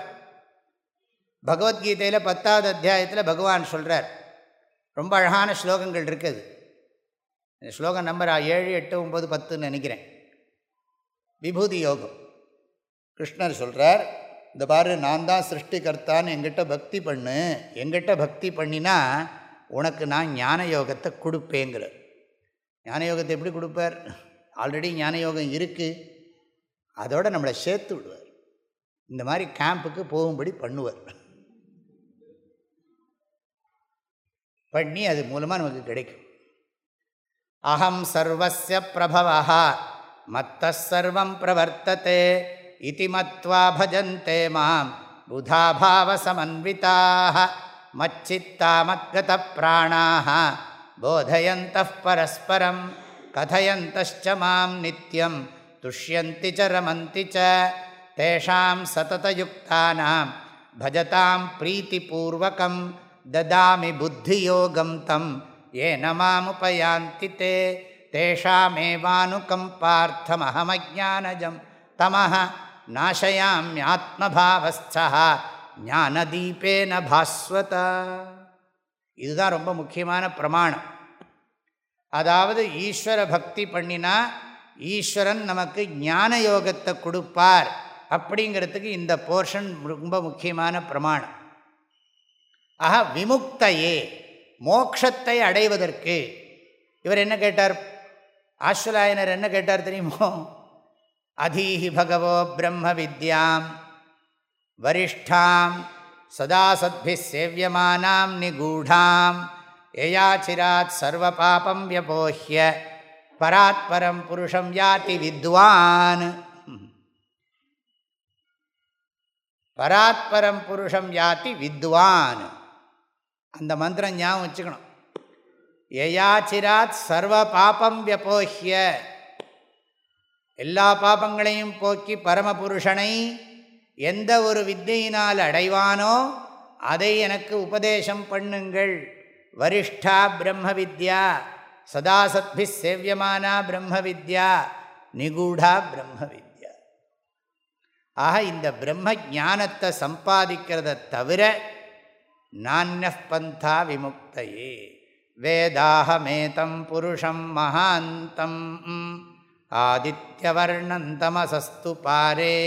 Speaker 1: பகவத்கீதையில் பத்தாவது அத்தியாயத்தில் பகவான் சொல்கிறார் ரொம்ப அழகான ஸ்லோகங்கள் இருக்குது. இந்த ஸ்லோகம் நம்பர் ஏழு எட்டு ஒம்பது பத்துன்னு நினைக்கிறேன். விபூதி யோகம். கிருஷ்ணர் சொல்கிறார் இந்த பாரு நான் தான் சிருஷ்டிகர்த்தான்னு எங்கிட்ட பக்தி பண்ணு. எங்கிட்ட பக்தி பண்ணினா உனக்கு நான் ஞான யோகத்தை கொடுப்பேங்கிறார் ஞான யோகத்தை எப்படி கொடுப்பார்? ஆல்ரெடி ஞான யோகம் இருக்குது அதோடு நம்மளை சேர்த்து விடுவார். இந்த மாதிரி கேம்புக்கு போகும்படி பண்ணுவார். பண்ணி அது மூலமாக நமக்கு கிடைக்கும். அகம் சர்வசிய பிரபவா மத்த சர்வம் பிரவர்த்ததே இது மத்வா பஜந்தே மாம் புதாபாவ சமன்விதாக மச்சித்தா மத்கத பிராணாக போதயந்த பரஸ்பரம் கதையந்தச்ச மாம் நித்யம். துஷ்யந்தி ச ரமந்தி ச. தேஷாம் சததயுக்தானாம். பஜதாம் பிரீத்திபூர்வகம். ததாமி புத்தியோகம் தம். ஏ நமாமுபயாந்தி தே. தேஷாமேவானுக்கம் பார்த்தமஹமஜானஜம். தமஹ நாசயாமியாத்மபாவஸ்தா ஞானதீபேன பாஸ்வதா. இதுதான் ரொம்ப முக்கியமான பிரமாணம். அதாவது ஈஸ்வர பக்தி பண்ணினா ஈஸ்வரன் நமக்கு ஞான யோகத்தை கொடுப்பார் அப்படிங்கிறதுக்கு இந்த போர்ஷன் ரொம்ப முக்கியமான பிரமாணம். ஆக விமுக்தையே மோக்ஷத்தை அடைவதற்கு. இவர் என்ன கேட்டார்? ஆஸ்வலாயனர் என்ன கேட்டார் தெரியுமோ? அதீஹி பகவோ பிரம்ம வித்யாம் வரிஷ்டாம் சதாசத்பி சேவியமானாம் நிகூடாம் எயாச்சிராத் சர்வ பாபம் வியபோஹ்ய பராத்பரம் புருஷம் யாதி வித்வான். பராத்பரம் புருஷம் யாத்தி வித்வான். அந்த மந்திரம் ஞாபகம் வச்சுக்கணும். எயாச்சிராத் சர்வ பாபம் வியபோஹ்ய. எல்லா பாபங்களையும் போக்கி பரமபுருஷனை எந்த ஒரு வித்தையினால் அடைவானோ அதை எனக்கு உபதேசம் பண்ணுங்கள். வரிஷ்டா பிரம்ம வித்யா. சதா சத்பி சேவியமானா பிரம்ம வித்யா நிகூடா பிரம்ம வித்யா ஆக இந்த பிரம்ம ஜானத்தை சம்பாதிக்கிறத தவிர நானிய பந்தா விமுக்தையே வேதாஹமேதம் புருஷம் மகாந்தம் ஆதித்யவர்ணந்தமசஸ்து பாரே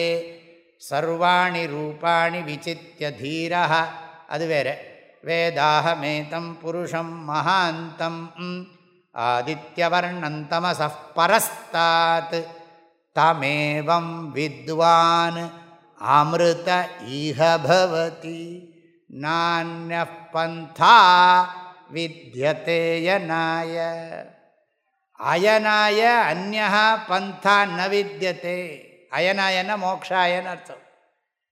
Speaker 1: சர்வாணி ரூபாணி விசித்திய தீரா அது வேற வேதாஹமேதம் புருஷம் மகாந்தம் ஆதித்யவர்ணந்தமச பரஸ்தாத். தமேவம் வித்வான் அமிர்த ஈஹ பவதி. நானிய பந்தா வித்தியதேயனாய அயனாய அந்நா பந்தா ந வித்தியதே அயனாயன மோக்ஷாயன்னு அர்த்தம்.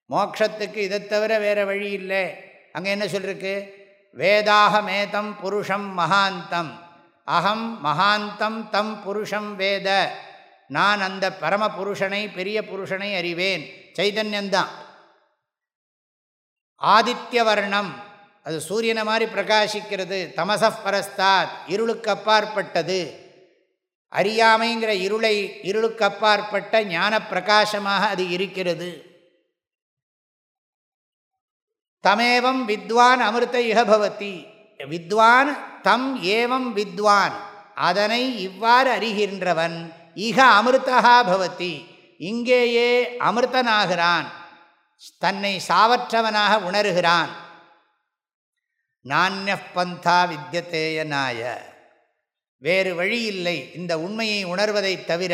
Speaker 1: மோக்ஷத்துக்கு இதை தவிர வேறு வழி இல்லை. அங்கே என்ன சொல்லிருக்கு? வேதாகமேதம் புருஷம் மகாந்தம். அகம் மகாந்தம் தம் புருஷம் வேத. நான் அந்த பரம புருஷனை பெரிய புருஷனை அறிவேன். சைதன்யந்தான். ஆதித்யவர்ணம். அது சூரியனை மாதிரி பிரகாசிக்கிறது. தமசப்பரஸ்தாத் இருளுக்கு அப்பாற்பட்டது. அறியாமைங்கிற இருளை இருளுக்கு அப்பாற்பட்ட ஞான பிரகாசமாக அது இருக்கிறது. தமேவம் வித்வான் அமிர்த இகபவதி வித்வான் தம் ஏவம் வித்வான். அதனை இவ்வாறு அறிகின்றவன் இக அமிர்தா பவதி இங்கேயே அமிர்தனாகிறான் தன்னை சாவற்றவனாக உணர்கிறான். நானிய பந்தா வித்தியதேயனாய வேறு வழி இல்லை இந்த உண்மையை உணர்வதை தவிர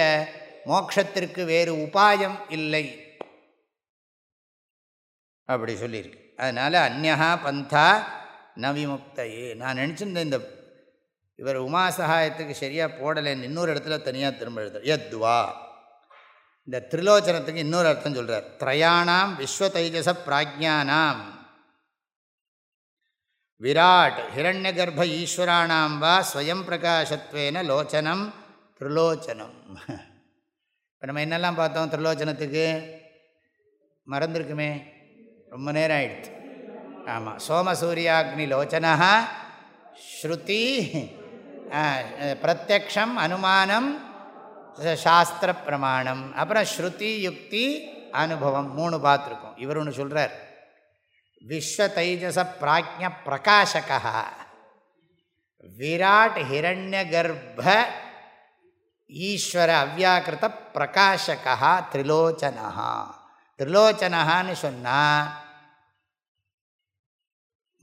Speaker 1: மோக்ஷத்திற்கு வேறு உபாயம் இல்லை. அப்படி சொல்லியிருக்கு. அதனால் அந்நகா பந்தா நவிமுக்தையே. நான் நினச்சிருந்தேன் இந்த இவர் உமா சகாயத்துக்கு சரியாக போடலைன்னு இன்னொரு இடத்துல தனியாக திரும்ப எழுதுறார். யத்வா இந்த திரிலோச்சனத்துக்கு இன்னொரு அர்த்தம் சொல்கிறார் திரயாணாம் விஸ்வ தைஜச பிராஜானாம் விராட் ஹிரண்ய கர்ப்ப ஈஸ்வராணாம் வா ஸ்வயம் பிரகாசத்வேன லோச்சனம் திரிலோச்சனம். இப்போ நம்ம என்னெல்லாம் பார்த்தோம் திரிலோச்சனத்துக்கு? மறந்துருக்குமே. ரொம்ப நேரம் ஆயிடுச்சு. ஆமாம் சோமசூரியாக்னி லோச்சனா ஸ்ருதி பிரத்யக்ஷம் அனுமானம் சாஸ்திர பிரமாணம் அப்புறம் ஸ்ருதி யுக்தி அனுபவம் மூணு பார்த்துருக்கோம். இவர் ஒன்று சொல்கிறார் விஸ்வ தைஜச பிராஜ்ய பிரகாசகா விராட் ஹிரண்ய கர்ப்ப ஈஸ்வர அவ்யாக்கிருத பிரகாசகா திரிலோச்சனா திரிலோச்சனான்னு சொன்னால்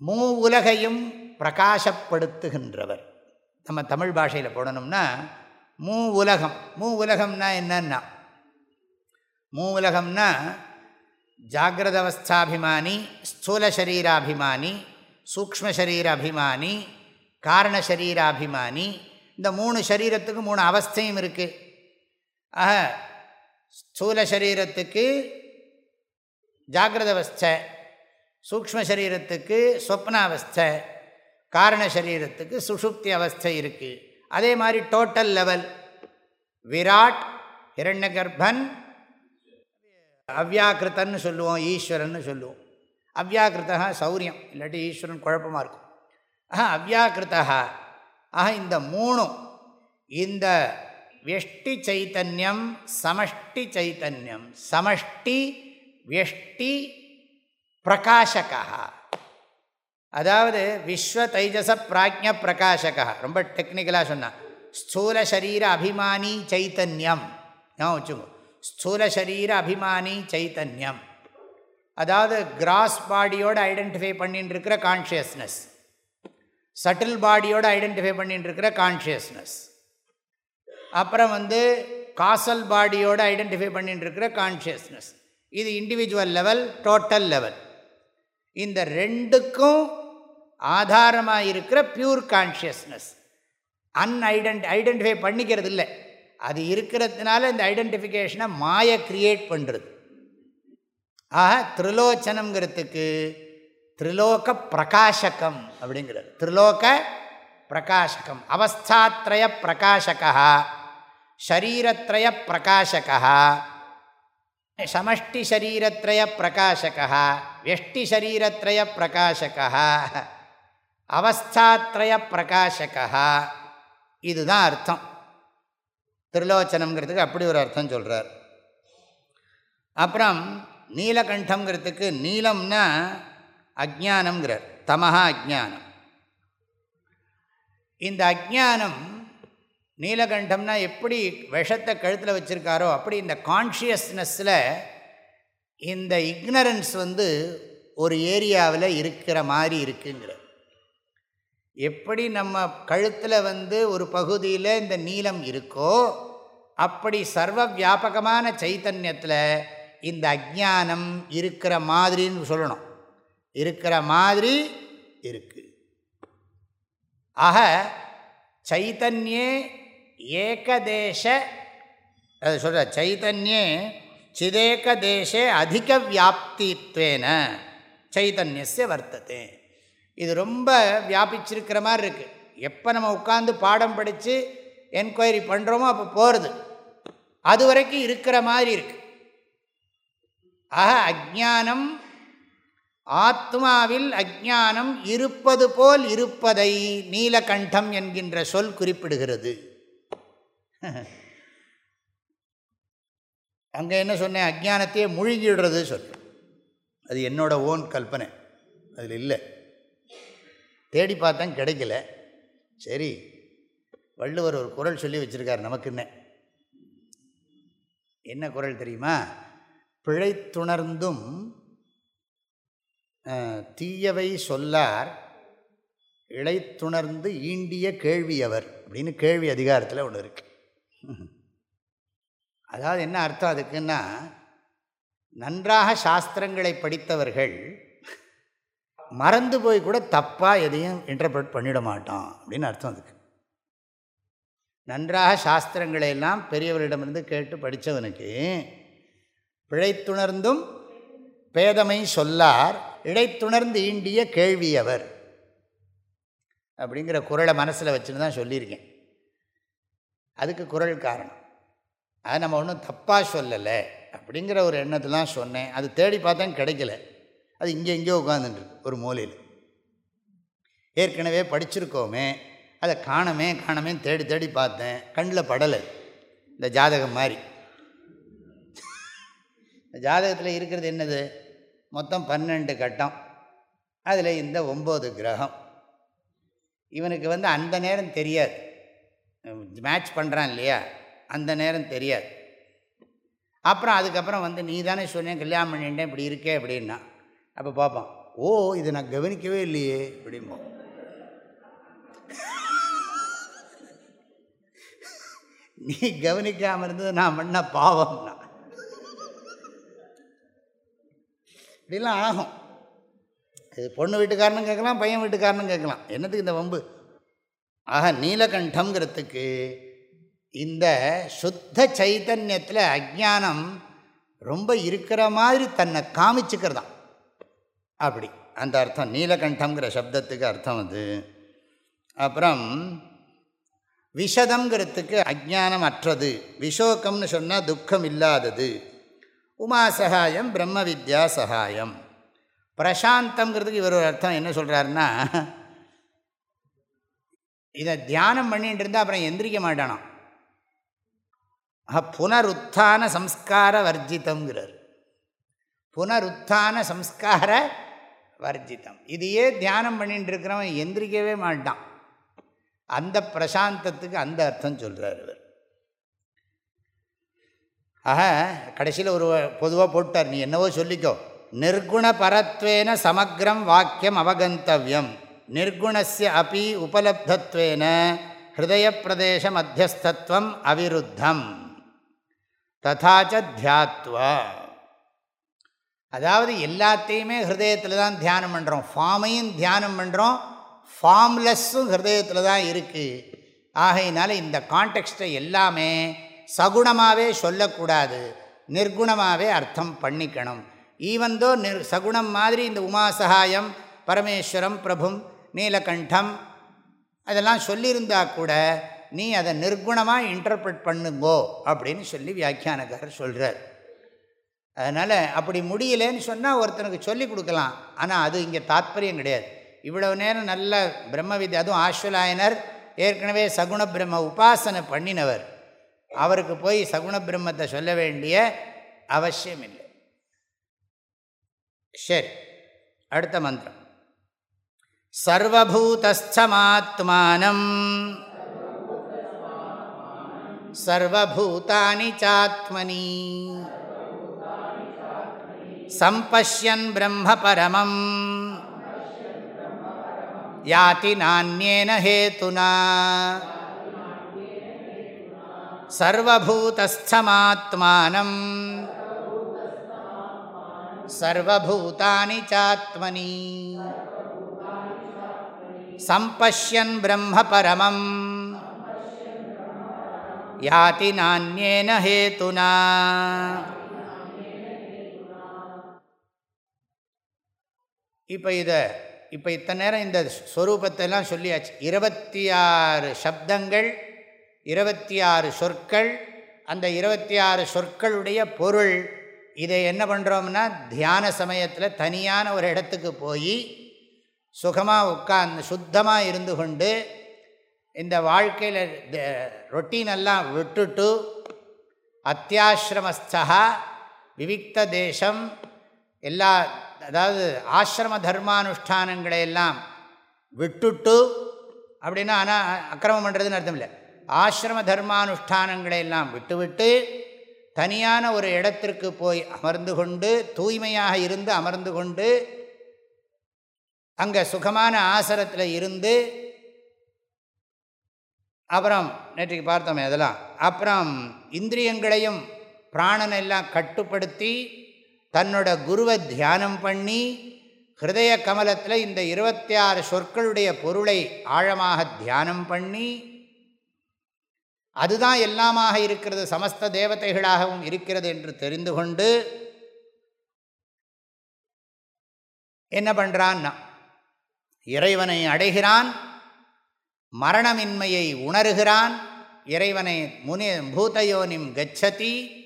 Speaker 1: மூ உலகையும் பிரகாசப்படுத்துகின்றவர். நம்ம தமிழ் பாஷையில் போடணும்னா மூ உலகம் மூ உலகம்னா என்னன்னா? மூ உலகம்னா ஜாகிரத அவஸ்தாபிமானி ஸ்தூல சரீராபிமானி சூக்ம சரீராபிமானி காரண சரீராபிமானி இந்த மூணு சரீரத்துக்கு மூணு அவஸ்தையும் இருக்குது ஆக ஸ்தூல சரீரத்துக்கு ஜாகிரத அவஸ்தை சூக்ம சரீரத்துக்கு சொப்னாவஸ்தை காரண சரீரத்துக்கு சுஷுப்தி அவஸ்தை இருக்குது அதே மாதிரி டோட்டல் லெவல் விராட் ஹிரண்ய கர்ப்பன் அவ்யாக்கிருத்தன்னு சொல்லுவோம் ஈஸ்வரன் சொல்லுவோம். அவ்யாக்கிருத்தா சௌரியம் இல்லாட்டி ஈஸ்வரன் குழப்பமாக இருக்கும். ஆஹா அவ்யாக்கிருத்தா ஆக இந்த மூணும் இந்த வெஷ்டி சைத்தன்யம் சமஷ்டி சைத்தன்யம் சமஷ்டி வெஷ்டி பிரகாஷகா. அதாவது விஸ்வ தைஜச பிராஜ்ய பிரகாஷகா. ரொம்ப டெக்னிக்கலாக சொன்னான் ஸ்தூல சரீர அபிமானி சைத்தன்யம். ஏன் வச்சுக்கோ. ஸ்தூல சரீர அபிமானி சைத்தன்யம். அதாவது கிராஸ் பாடியோடு ஐடென்டிஃபை பண்ணிட்டு இருக்கிற கான்ஷியஸ்னஸ் சட்டில் பாடியோடு ஐடென்டிஃபை பண்ணிட்டு இருக்கிற கான்ஷியஸ்னஸ் அப்புறம் வந்து காசல் பாடியோடு ஐடென்டிஃபை பண்ணிட்டு இருக்கிற கான்ஷியஸ்னஸ் இது இண்டிவிஜுவல் லெவல் டோட்டல் லெவல் இந்த ரெண்டுக்கும் ஆதாரமாக இருக்கிற பியூர் கான்ஷியஸ்னஸ் அன்ஐடென்ட் ஐடென்டிஃபை பண்ணிக்கிறது இல்லை அது இருக்கிறதுனால இந்த ஐடென்டிஃபிகேஷனை மாய கிரியேட் பண்ணுறது ஆக திரிலோச்சனங்கிறதுக்கு திரிலோக பிரகாசகம் அப்படிங்கிறது. திரிலோக பிரகாசகம். அவஸ்தாத்ரய பிரகாசகா ஷரீரத்ரய பிரகாசகா சமஷ்டி ஷரீரத்ரய பிரகாசகா வெஷ்டி ஷரீரத்ரய பிரகாசகா அவஸ்தாத்ரய பிரகாசகா இதுதான் அர்த்தம் திருலோச்சனங்கிறதுக்கு அப்படி ஒரு அர்த்தம் சொல்கிறார் அப்புறம் நீலகண்டங்கிறதுக்கு நீலம்னா அஜானம்ங்கிறார் தமஹா அஜானம் இந்த அஜானம் நீலகண்டம்னா எப்படி விஷத்தை கழுத்தில் வச்சுருக்காரோ அப்படி இந்த கான்ஷியஸ்னஸில் இந்த இக்னரன்ஸ் வந்து ஒரு ஏரியாவில் இருக்கிற மாதிரி இருக்குங்கிற. எப்படி நம்ம கழுத்தில் வந்து ஒரு பகுதியில் இந்த நீளம் இருக்கோ அப்படி சர்வ வியாபகமான சைத்தன்யத்தில் இந்த அஜானம் இருக்கிற மாதிரின்னு சொல்லணும். இருக்கிற மாதிரி இருக்குது ஆக சைத்தன்யே ஏகதேச அது சொல்கிற சைத்தன்யே சிதேகதேசே அதிக வியாப்தித்வேன சைத்தன்யஸ்ய வர்த்தது. இது ரொம்ப வியாபிச்சிருக்கிற மாதிரி இருக்குது எப்போ நம்ம உட்காந்து பாடம் படித்து என்கொயரி பண்ணுறோமோ அப்போ போகிறது அது வரைக்கும் இருக்கிற மாதிரி இருக்குது ஆக அஜானம் ஆத்மாவில் அஜானம் இருப்பது போல் இருப்பதை நீலகண்டம் என்கின்ற சொல் குறிப்பிடுகிறது. அங்கே என்ன சொன்னேன்? அஜானத்தையே மூழ்கிடுறது சொல் அது என்னோட ஓன் கல்பனை. அதில் இல்லை. தேடி பார்த்தேன் கிடைக்கல. சரி வள்ளுவர் ஒரு குரல் சொல்லி வச்சுருக்கார் நமக்குன்னு. என்ன குரல் தெரியுமா? பிழைத்துணர்ந்தும் தீயவை சொல்லார் இழைத்துணர்ந்து ஈண்டிய கேள்வியவர் அப்படின்னு கேள்வி அதிகாரத்தில் ஒன்று இருக்குது அதாவது என்ன அர்த்தம் அதுக்குன்னா நன்றாக சாஸ்திரங்களை படித்தவர்கள் மறந்து போய் கூட தப்பாக எதையும் இன்டர்பிரட் பண்ணிட மாட்டோம் அப்படின்னு அர்த்தம் அதுக்கு. நன்றாக சாஸ்திரங்களை எல்லாம் பெரியவரிடமிருந்து கேட்டு படித்தவனுக்கு பிழைத்துணர்ந்தும் பேதமை சொல்லார் இடைத்துணர்ந்து ஈண்டிய கேள்வியவர் அப்படிங்கிற குரலை மனசில் வச்சுன்னு தான் சொல்லியிருக்கேன். அதுக்கு குரல் காரணம். அது நம்ம ஒன்றும் தப்பாக சொல்லலை அப்படிங்கிற ஒரு எண்ணத்தில் தான் சொன்னேன். அது தேடி பார்த்தேன் கிடைக்கல. அது இங்கே இங்கே உட்காந்துட்டுருக்கு ஒரு மூலையில். ஏற்கனவே படிச்சிருக்கோமே அதை காணமே காணமே தேடி தேடி பார்த்தேன். கண்ணில் படலை. இந்த ஜாதகம் மாதிரி. இந்த ஜாதகத்தில் இருக்கிறது என்னது? மொத்தம் பன்னெண்டு கட்டம். அதில் இந்த ஒம்பது கிரகம். இவனுக்கு வந்து அந்த நேரம் தெரியாது. மேட்ச் பண்ணுறான் இல்லையா? அந்த நேரம் தெரியாது. அப்புறம் அதுக்கப்புறம் வந்து நீ தானே சொன்னேன் கல்யாணம் பண்ணிட்டேன் இப்படி இருக்கே அப்படின்னா அப்போ பார்ப்பான் ஓ இதை நான் கவனிக்கவே இல்லையே அப்படிம்போம் நீ கவனிக்காமல் இருந்தது நான் பண்ண பாவம்னா. இப்படிலாம் ஆகும். இது பொண்ணு வீட்டுக்காரனும் கேட்கலாம் பையன் வீட்டுக்காரனும் கேட்கலாம். என்னத்துக்கு இந்த வம்பு? ஆக நீலகண்டம்ங்கிறதுக்கு இந்த சுத்த சைத்தன்யத்தில் அஜானம் ரொம்ப இருக்கிற மாதிரி தன்னை காமிச்சுக்கிறதான் அப்படி. அந்த அர்த்தம். நீலகண்டங்கிற சப்தத்துக்கு அர்த்தம் அது. அப்புறம் விஷதங்கிறதுக்கு அஜானம் அற்றது விஷோக்கம்னு சொன்னால் துக்கம் இல்லாதது. உமா சகாயம் பிரம்ம வித்யா சகாயம் பிரசாந்தங்கிறதுக்கு இவர் ஒரு அர்த்தம் என்ன சொல்கிறாருன்னா இதை தியானம் பண்ணிட்டு இருந்தால் அப்புறம் எந்திரிக்க மாட்டானாம் புனருத்தான சம்ஸ்கார வர்ஜிதங்கிறார் புனருத்தான சம்ஸ்கார வர்ஜிதம். இதையே தியானம் பண்ணிட்டு இருக்கிறவன் எந்திரிக்கவே மாட்டான். அந்த பிரசாந்தத்துக்கு அந்த அர்த்தம் சொல்கிறார் இவர். ஆக கடைசியில் ஒரு பொதுவாக போட்டார் நீ என்னவோ சொல்லிக்கோ. நிர்குண பரத்வேன சமக்ரம் வாக்கியம் அவகந்தவியம். நிர்குணஸ்ய அப்பி உபலப்தத்வேன ஹிருதய பிரதேச மத்தியஸ்தத்துவம் அவிருத்தம் ததாச்ச தியாத்வா. அதாவது எல்லாத்தையுமே ஹிருதயத்தில் தான் தியானம் பண்ணுறோம் ஃபார்மையும் தியானம் பண்ணுறோம் ஃபார்ம்லெஸ்ஸும் ஹிருதயத்தில் தான் இருக்குது ஆகையினால இந்த கான்டெக்ஸ்ட்டை எல்லாமே சகுணமாகவே சொல்லக்கூடாது. நிர்குணமாகவே அர்த்தம் பண்ணிக்கணும். ஈவந்தோ நிர் சகுணம் மாதிரி இந்த உமாசகாயம் பரமேஸ்வரம் பிரபும் நீலகண்டம். அதெல்லாம் சொல்லியிருந்தா கூட நீ அதை நிர்குணமாக இன்டர்பிரட் பண்ணுங்கோ அப்படின்னு சொல்லி வியாக்கியானக்காரர் சொல்கிறார் அதனால் அப்படி முடியலன்னு சொன்னால் ஒருத்தனுக்கு சொல்லி கொடுக்கலாம். ஆனால் அது இங்கே தாத்பரியம் கிடையாது. இவ்வளவு நேரம் நல்ல பிரம்ம வித்யா அதுவும் ஆஸ்வலாயனர் ஏற்கனவே சகுண பிரம்ம உபாசனை பண்ணினவர். அவருக்கு போய் சகுண பிரம்மத்தை சொல்ல வேண்டிய அவசியம் இல்லை சரி அடுத்த மந்திரம். சர்வூத்தமாத்மானம் சர்வூதானி சாத்மனி. சம்பஷ்யன் பிரம்ம பரமம் யாதி நானியேன ஹேத்துனா சர்வூத்தமாத்மானம் சர்வூதானி சாத்மனி. சம்பஷ்யன் பிரம்ம பரமம் யாதி நானியேன ஹேத்துனா இப்போ இதை இப்போ இத்தனை நேரம் இந்த ஸ்வரூபத்தெல்லாம் சொல்லியாச்சு. இருபத்தி ஆறு சப்தங்கள் இருபத்தி ஆறு சொற்கள் அந்த இருபத்தி ஆறு சொற்களுடைய பொருள். இதை என்ன பண்ணுறோம்னா தியான சமயத்தில் தனியான ஒரு இடத்துக்கு போய் சுகமாக உட்கார்ந்து சுத்தமாக இருந்து கொண்டு இந்த வாழ்க்கையில் ரொட்டீனெல்லாம் விட்டுட்டு அத்தியாசிரமஸ்தா விவிக்த தேசம் எல்லா அதாவது ஆசிரம தர்மானுஷ்டானங்களை எல்லாம் விட்டுட்டு அப்படின்னா ஆனால் அக்கிரமம் பண்ணுறதுன்னு அர்த்தம் இல்லை. ஆசிரம தர்மானுஷ்டானங்களை எல்லாம் விட்டுவிட்டு தனியான ஒரு இடத்திற்கு போய் அமர்ந்து கொண்டு தூய்மையாக இருந்து அமர்ந்து கொண்டு அங்கே சுகமான ஆசரத்தில் இருந்து அப்புறம் நேற்றுக்கு பார்த்தோமே அதெல்லாம் அப்புறம் இந்திரியங்களையும் பிராணனை எல்லாம் கட்டுப்படுத்தி தன்னோட குருவை தியானம் பண்ணி ஹிருதய கமலத்தில் இந்த இருபத்தி ஆறு சொற்களுடைய பொருளை ஆழமாக தியானம் பண்ணி அதுதான் எல்லாமாக இருக்கிறது சமஸ்த தேவதைகளாகவும் இருக்கிறது என்று தெரிந்து கொண்டு என்ன பண்ணுறான்னா இறைவனை அடைகிறான் மரணமின்மையை உணர்கிறான் இறைவனை முனி பூதயோனிம் கச்சதி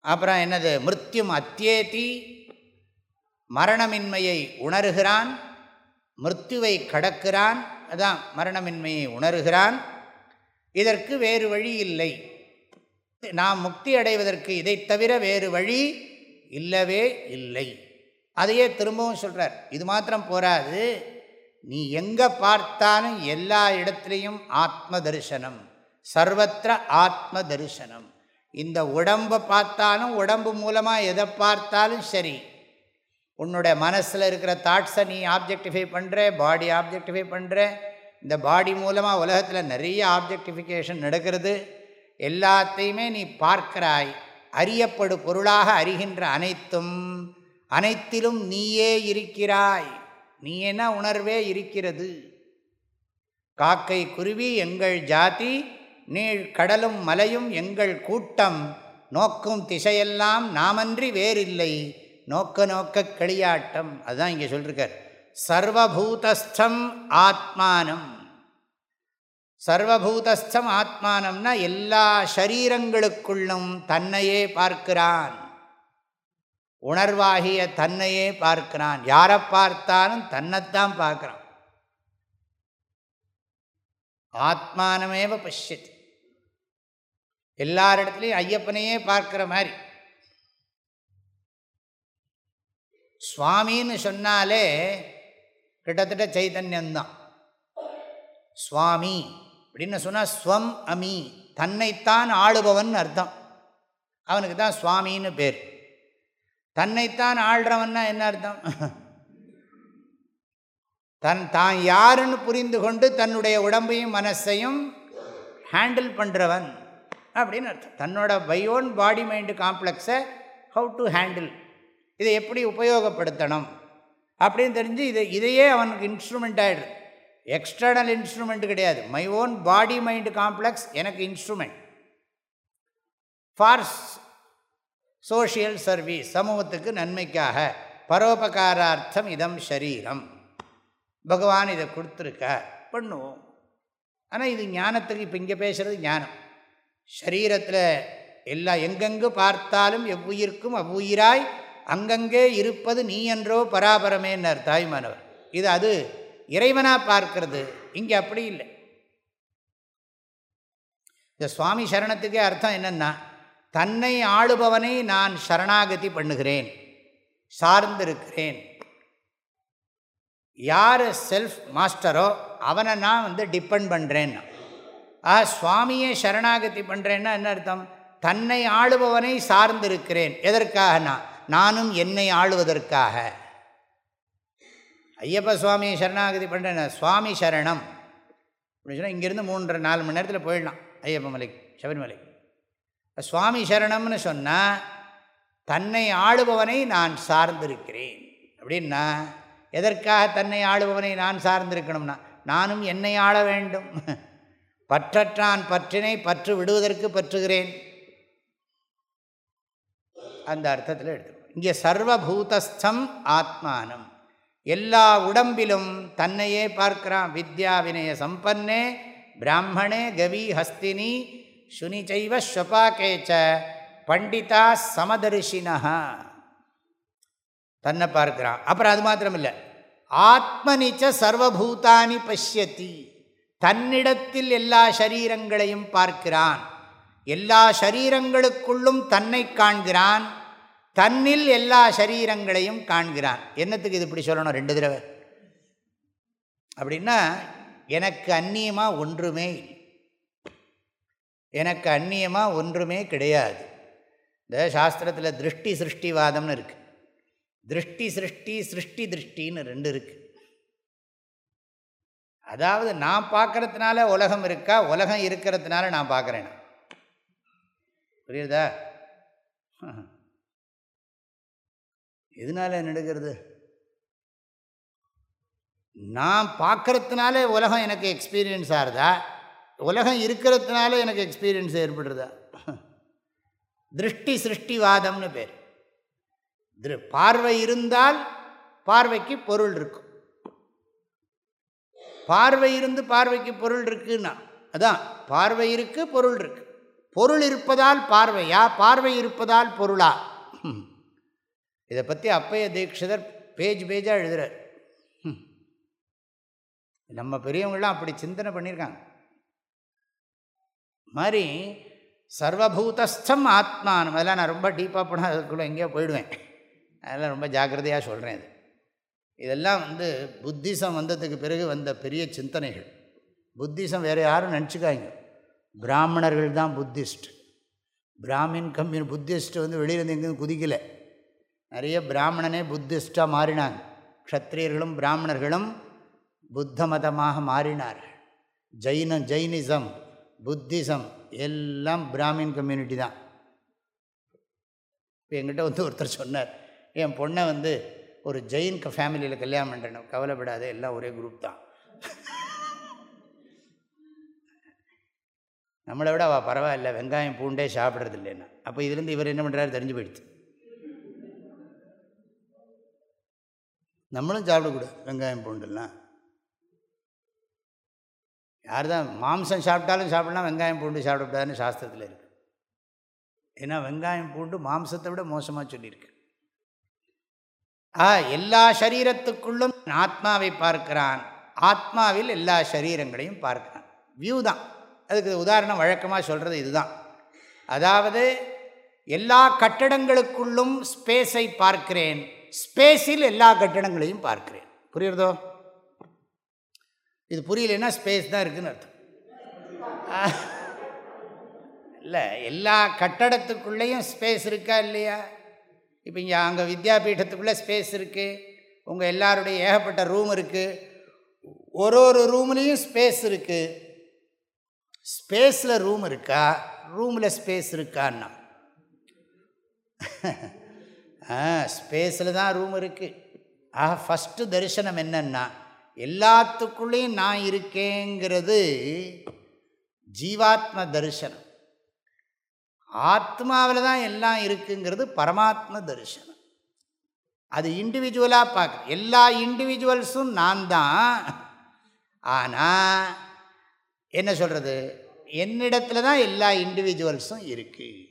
Speaker 1: அப்புறம் என்னது மிருத்யும் அத்தியேதி மரணமின்மையை உணர்கிறான் மிருத்துவை கடக்கிறான் அதான் மரணமின்மையை உணர்கிறான். இதற்கு வேறு வழி இல்லை. நாம் முக்தி அடைவதற்கு இதை தவிர வேறு வழி இல்லவே இல்லை. அதையே திரும்பவும் சொல்கிறார் இது மாத்திரம் போராது. நீ எங்கே பார்த்தாலும் எல்லா இடத்துலையும் ஆத்ம தரிசனம் சர்வத்திர ஆத்ம தரிசனம் இந்த உடம்பை பார்த்தாலும் உடம்பு மூலமாக எதை பார்த்தாலும் சரி. உன்னோட மனசில் இருக்கிற தாட்ஸை நீ ஆப்ஜெக்டிஃபை பண்ணுற பாடி ஆப்ஜெக்டிஃபை பண்ணுற இந்த பாடி மூலமாக உலகத்தில் நிறைய ஆப்ஜெக்டிஃபிகேஷன் நடக்கிறது. எல்லாத்தையுமே நீ பார்க்கிறாய். அறியப்படு பொருளாக அறிகின்ற அனைத்தும் அனைத்திலும் நீயே இருக்கிறாய். நீ என்ன உணர்வே இருக்கிறது. காக்கை குருவி எங்கள் ஜாதி நீள் கடலும் மலையும் எங்கள் கூட்டம். நோக்கும் திசையெல்லாம் நாமன்றி வேறில்லை. நோக்க நோக்க களியாட்டம். அதுதான் இங்கே சொல்லிருக்கார். சர்வபூதஸ்தம் ஆத்மானம். சர்வபூதஸ்தம் ஆத்மானம்னா எல்லா ஷரீரங்களுக்குள்ளும் தன்னையே பார்க்கிறான். உணர்வாகிய தன்னையே பார்க்கிறான். யாரை பார்த்தாலும் தன்னைத்தான் பார்க்குறான். ஆத்மானமேவ பஷ்யத். எல்லாரிடத்துலையும் ஐயப்பனையே பார்க்குற மாதிரி. சுவாமின்னு சொன்னாலே கிட்டத்தட்ட சைத்தன்யந்தான் சுவாமி அப்படின்னு சொன்னால் ஸ்வம் அமி தன்னைத்தான் ஆளுபவன் அர்த்தம். அவனுக்கு தான் சுவாமின்னு பேர். தன்னைத்தான் ஆள்றவன்னா என்ன அர்த்தம்? தன் தான் யாருன்னு புரிந்து கொண்டு தன்னுடைய உடம்பையும் மனசையும் ஹேண்டில் பண்ணுறவன் அப்படின்னு அர்த்தம். தன்னோட பை ஓன் பாடி மைண்டு காம்ப்ளெக்ஸை ஹவு டு ஹேண்டில் இதை எப்படி உபயோகப்படுத்தணும்? அப்படின்னு தெரிஞ்சு இதை இதையே அவனுக்கு இன்ஸ்ட்ருமெண்ட் ஆகிடுது எக்ஸ்டர்னல் இன்ஸ்ட்ருமெண்ட் கிடையாது. My own body mind complex எனக்கு இன்ஸ்ட்ருமெண்ட் ஃபார் சோஷியல் சர்வீஸ் சமூகத்துக்கு நன்மைக்காக பரோபகாரார்த்தம் இதம் ஷரீரம். பகவான் இதை கொடுத்துருக்க பண்ணுவோம். ஆனால் இது ஞானத்துக்கு இப்போ இங்கே பேசுகிறது ஞானம். சரீரத்தில் எல்லா எங்கெங்கு பார்த்தாலும் எவ்வுயிர்க்கும் அவ்வுயிராய் அங்கங்கே இருப்பது நீ என்றோ பராபரமேன்னார் தாய்மானவர். இது அது இறைவனாக பார்க்கறது. இங்கே அப்படி இல்லை. இந்த சுவாமி சரணத்துக்கே அர்த்தம் என்னென்னா தன்னை ஆளுபவனை நான் சரணாகதி பண்ணுகிறேன் சார்ந்திருக்கிறேன். யார் செல்ஃப் மாஸ்டரோ அவனை நான் வந்து டிபெண்ட் பண்ணுறேன்னா ஆ சுவாமியை சரணாகதி பண்ணுறேன்னா என்ன அர்த்தம்? தன்னை ஆளுபவனை சார்ந்திருக்கிறேன். எதற்காக? நான் நானும் என்னை ஆளுவதற்காக. ஐயப்ப சுவாமியை சரணாகதி பண்ணுறேன் சுவாமி சரணம். அப்படின்னு சொன்னால் இங்கேருந்து மூன்றரை நாலு மணி நேரத்தில் போயிடலாம். ஐயப்ப மலைக்கு சபரிமலைக்கு. சுவாமி சரணம்னு சொன்னால் தன்னை ஆளுபவனை நான் சார்ந்திருக்கிறேன். அப்படின்னா எதற்காக தன்னை ஆளுபவனை நான் சார்ந்திருக்கணும்னா நானும் என்னை ஆள வேண்டும். பற்றற்றான் பற்றினை பற்று விடுவதற்கு பற்றுகிறேன். அந்த அர்த்தத்தில் எடுத்துக்கணும். இங்கே சர்வபூதஸ்தம் ஆத்மானம். எல்லா உடம்பிலும் தன்னையே பார்க்கிறான். வித்யா வினய சம்பன்னே பிராமணே கவி ஹஸ்தினி சுனிச்சைவ ஸ்வபாக்கேச்ச பண்டிதா சமதர்ஷினா தன்னை பார்க்கிறான். அப்புறம் அது மாத்திரம் இல்லை ஆத்மனிச்ச சர்வபூதானி பஷ்யத்தி தன்னிடத்தில் எல்லா சரீரங்களையும் பார்க்கிறான். எல்லா சரீரங்களுக்குள்ளும் தன்னை காண்கிறான். தன்னில் எல்லா சரீரங்களையும் காண்கிறான். என்னத்துக்கு இது இப்படி சொல்லணும்? ரெண்டு தடவை. அப்படின்னா எனக்கு அந்நியமாக ஒன்றுமே எனக்கு அந்நியமாக ஒன்றுமே கிடையாது. இந்த சாஸ்திரத்தில் திருஷ்டி சிருஷ்டிவாதம்னு இருக்குது திருஷ்டி சிருஷ்டி சிருஷ்டி திருஷ்டின்னு ரெண்டு இருக்குது அதாவது நான் பார்க்கறதுனால உலகம் இருக்கா? உலகம் இருக்கிறதுனால நான் பார்க்குறேன்? புரியுதா? எதனால நடுக்கிறது நான் பார்க்கறதுனால உலகம் எனக்கு எக்ஸ்பீரியன்ஸ் ஆகுதா? உலகம் இருக்கிறதுனால எனக்கு எக்ஸ்பீரியன்ஸ் ஏற்படுறதா? திருஷ்டி சிருஷ்டிவாதம்னு பேர். திரு பார்வை இருந்தால் பார்வைக்கு பொருள் இருக்கும் பார்வை இருந்து பார்வைக்கு பொருள் இருக்குன்னா அதான் பார்வை இருக்கு பொருள் இருக்கு. பொருள் இருப்பதால் பார்வையா? பார்வை இருப்பதால் பொருளா? இதை பற்றி அப்பைய தீட்சிதர் பேஜ் பேஜாக எழுதுகிறார் நம்ம பெரியவங்களாம் அப்படி சிந்தனை பண்ணியிருக்காங்க. மாதிரி சர்வபூதஸ்தம் ஆத்மானம். அதெல்லாம் நான் ரொம்ப டீப்பாக போனால் அதுக்குள்ளே எங்கேயோ போயிடுவேன். அதெல்லாம் ரொம்ப ஜாக்கிரதையாக சொல்கிறேன் இது. இதெல்லாம் வந்து புத்திசம் வந்ததுக்கு பிறகு வந்த பெரிய சிந்தனைகள். புத்திசம் வேறு யாரும் நினச்சிக்காங்க பிராமணர்கள் தான் புத்திஸ்ட். பிராமின் கம்யூன் புத்திஸ்ட் வந்து வெளியிலேருந்து எங்கேயும் குதிக்கலை. நிறைய பிராமணனே புத்திஸ்டாக மாறினாங்க. க்ஷத்ரியர்களும் பிராமணர்களும் புத்த மதமாக மாறினார்கள். ஜெயின ஜெயினிசம் புத்திசம். எல்லாம் பிராமின் கம்யூனிட்டி தான். இப்போ எங்கிட்ட வந்து ஒருத்தர் சொன்னார் என் பொண்ணை வந்து ஒரு ஜெயின் ஃபேமிலியில் கல்யாணம் பண்ணுறேன் கவலைப்படாத எல்லாம் ஒரே குரூப் தான். நம்மளை விட அவள் பரவாயில்ல வெங்காயம் பூண்டே சாப்பிட்றது இல்லைன்னா அப்போ இதுலேருந்து இவர் என்ன பண்ணுறாரு தெரிஞ்சு போயிடுச்சு. நம்மளும் சாப்பிடக்கூடாது வெங்காயம் பூண்டுலாம். யார் தான் மாம்சம் சாப்பிட்டாலும் சாப்பிடலாம் வெங்காயம் பூண்டு சாப்பிடக்கூடாதுன்னு சாஸ்திரத்தில் இருக்குது ஏன்னா வெங்காயம் பூண்டு மாம்சத்தை விட மோசமாக சொல்லியிருக்கு. ஆ எல்லா சரீரத்துக்குள்ளும் ஆத்மாவை பார்க்கிறான். ஆத்மாவில் எல்லா சரீரங்களையும் பார்க்கிறான். வியூ தான். அதுக்கு உதாரணம் வழக்கமாக சொல்கிறது இதுதான். அதாவது எல்லா கட்டடங்களுக்குள்ளும் ஸ்பேஸை பார்க்கிறேன். ஸ்பேஸில் எல்லா கட்டடங்களையும் பார்க்கிறேன். புரியுறதோ இது புரியலன்னா ஸ்பேஸ் தான் இருக்குதுன்னு அர்த்தம். இல்லை எல்லா கட்டடத்துக்குள்ளேயும் ஸ்பேஸ் இருக்கா இல்லையா? இப்போ இங்கே அங்கே வித்யாபீட்டத்துக்குள்ளே ஸ்பேஸ் இருக்குது உங்கள் எல்லாருடைய ஏகப்பட்ட ரூம் இருக்குது ஒரு ஒரு ரூம்லேயும் ஸ்பேஸ் இருக்குது ஸ்பேஸில் ரூம் இருக்கா? ரூமில் ஸ்பேஸ் இருக்கான்னா? ஆ ஸ்பேஸில் தான் ரூம் இருக்குது ஆக ஃபஸ்ட்டு தரிசனம் என்னன்னா எல்லாத்துக்குள்ளேயும் நான் இருக்கேங்கிறது ஜீவாத்ம தரிசனம். ஆத்மாவில் தான் எல்லாம் இருக்குங்கிறது பரமாத்ம தரிசனம். அது இண்டிவிஜுவலாக பார்க்க எல்லா இண்டிவிஜுவல்ஸும் நான் தான். ஆனால் என்ன சொல்கிறது என்னிடத்துல தான் எல்லா இண்டிவிஜுவல்ஸும் இருக்குது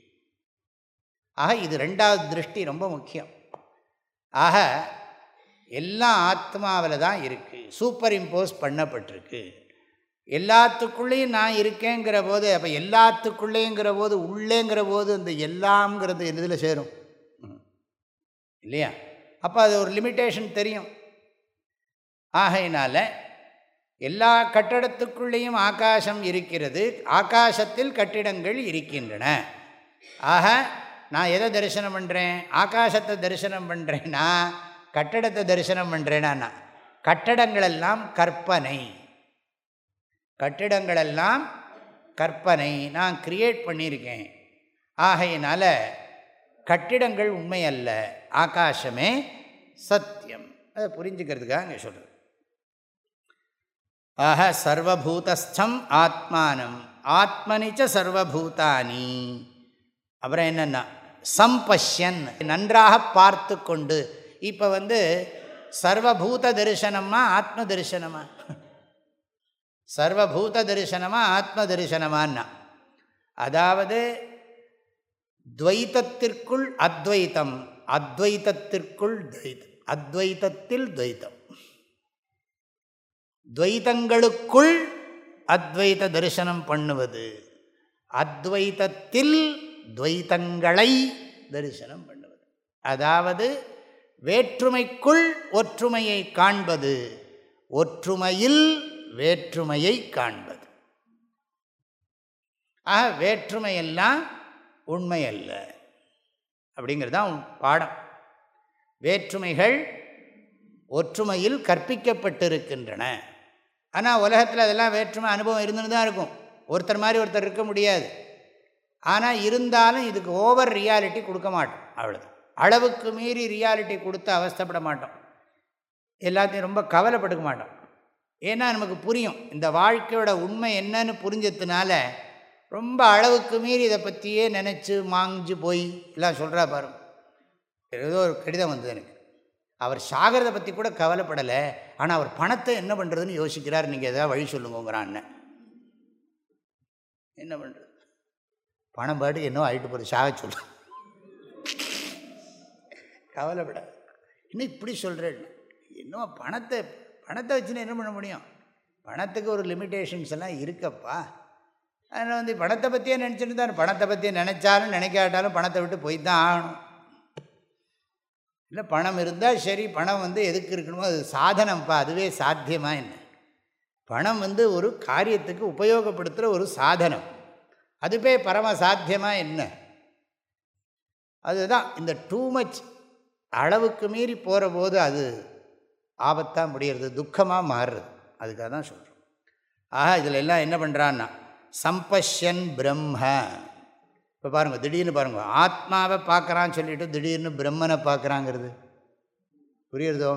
Speaker 1: ஆக இது ரெண்டாவது திருஷ்டி ரொம்ப முக்கியம். ஆக எல்லாம் ஆத்மாவில் தான் இருக்குது சூப்பர் இம்போஸ் பண்ணப்பட்டிருக்கு. எல்லாத்துக்குள்ளேயும் நான் இருக்கேங்கிற போது அப்போ எல்லாத்துக்குள்ளேங்கிற போது உள்ளேங்கிற போது அந்த எல்லாம்ங்கிறது இதில் சேரும். இல்லையா? அப்போ அது ஒரு லிமிட்டேஷன் தெரியும். ஆகையினால் எல்லா கட்டடத்துக்குள்ளேயும் ஆகாசம் இருக்கிறது ஆகாசத்தில் கட்டிடங்கள் இருக்கின்றன. ஆக நான் எதை தரிசனம் பண்ணுறேன் ஆகாசத்தை தரிசனம் பண்ணுறேன்னா கட்டடத்தை தரிசனம் பண்ணுறேன்னா கட்டடங்களெல்லாம் கற்பனை. கட்டிடங்களெல்லாம் கற்பனை. நான் கிரியேட் பண்ணியிருக்கேன். ஆகையினால் கட்டிடங்கள் உண்மை அல்ல ஆகாசமே சத்தியம். அதை புரிஞ்சுக்கிறதுக்காக இங்கே சொல்கிறது ஆக சர்வபூதஸ்தம் ஆத்மானம். ஆத்மனிச்ச சர்வபூதானி. அப்புறம் என்னென்னா சம்பஷ்யன். நன்றாக பார்த்து கொண்டு இப்போ வந்து சர்வபூத தரிசனமா ஆத்ம தரிசனமா? சர்வபூத தரிசனமா ஆத்ம தரிசனமான்னா? அதாவது துவைத்தத்திற்குள் அத்வைத்தம் அத்வைத்தத்திற்குள் துவைத்தம் அத்வைத்தத்தில் துவைத்தம். துவைத்தங்களுக்குள் அத்வைத தரிசனம் பண்ணுவது. அத்வைத்தத்தில் துவைத்தங்களை தரிசனம் பண்ணுவது. அதாவது வேற்றுமைக்குள் ஒற்றுமையை காண்பது ஒற்றுமையில் வேற்றுமையை காண்பது. ஆக வேற்றுமையெல்லாம் உண்மை அல்ல அப்படிங்கிறது தான் பாடம். வேற்றுமைகள் ஒற்றுமையில் கற்பிக்கப்பட்டிருக்கின்றன. ஆனால் உலகத்தில் அதெல்லாம் வேற்றுமை அனுபவம் இருந்துன்னு தான் இருக்கும். ஒருத்தர் மாதிரி ஒருத்தர் இருக்க முடியாது. ஆனால் இருந்தாலும் இதுக்கு ஓவர் ரியாலிட்டி கொடுக்க மாட்டோம் அவ்வளோதான் அளவுக்கு மீறி ரியாலிட்டி கொடுத்து அவஸ்தப்பட மாட்டோம். எல்லாத்தையும் ரொம்ப கவலைப்படுக்க மாட்டோம். ஏன்னா நமக்கு புரியும். இந்த வாழ்க்கையோட உண்மை என்னன்னு புரிஞ்சதுனால ரொம்ப அளவுக்கு மீறி இதை பற்றியே நினச்சி மாஞ்சு போய் எல்லாம் சொல்கிறா பாரு. ஏதோ ஒரு கடிதம் வந்தது எனக்கு. அவர் சாகிறத பற்றி கூட கவலைப்படலை. ஆனால் அவர் பணத்தை என்ன பண்ணுறதுன்னு யோசிக்கிறார். நீங்கள் எதாவது வழி சொல்லுங்கோங்கிறான் அண்ணன். என்ன பண்ணுறது பணம் பாட்டு என்ன ஆகிட்டு போகிற சாக சொல்லு கவலைப்படாது. இன்னும் இப்படி சொல்கிறேன் இன்னும் பணத்தை பணத்தை வச்சுன்னு என்ன பண்ண முடியும்? பணத்துக்கு ஒரு லிமிட்டேஷன்ஸ் எல்லாம் இருக்கப்பா. அதில் வந்து பணத்தை பற்றியே நினச்சிட்டு தான் பணத்தை பற்றியே நினச்சாலும் நினைக்காட்டாலும் பணத்தை விட்டு போய் தான் ஆகணும். இல்லை பணம் இருந்தால் சரி பணம் வந்து எதுக்கு இருக்கணுமோ அது சாதனம்ப்பா அதுவே சாத்தியமாக என்ன? பணம் வந்து ஒரு காரியத்துக்கு உபயோகப்படுத்துகிற ஒரு சாதனம். அதுவே பரம சாத்தியமாக என்ன? அதுதான் இந்த டூ மச் அளவுக்கு மீறி போகிற போது அது ஆபத்தாக முடியறது துக்கமாக மாறுறது. அதுக்காக தான் சொல்கிறோம் ஆஹா இதில் எல்லாம் என்ன பண்ணுறான்னா சம்பஷ்யன் பிரம்ம. இப்போ பாருங்கள் திடீர்னு பாருங்கள் ஆத்மாவை பார்க்குறான்னு சொல்லிவிட்டு திடீர்னு பிரம்மனை பார்க்குறாங்கிறது. புரியுறதோ?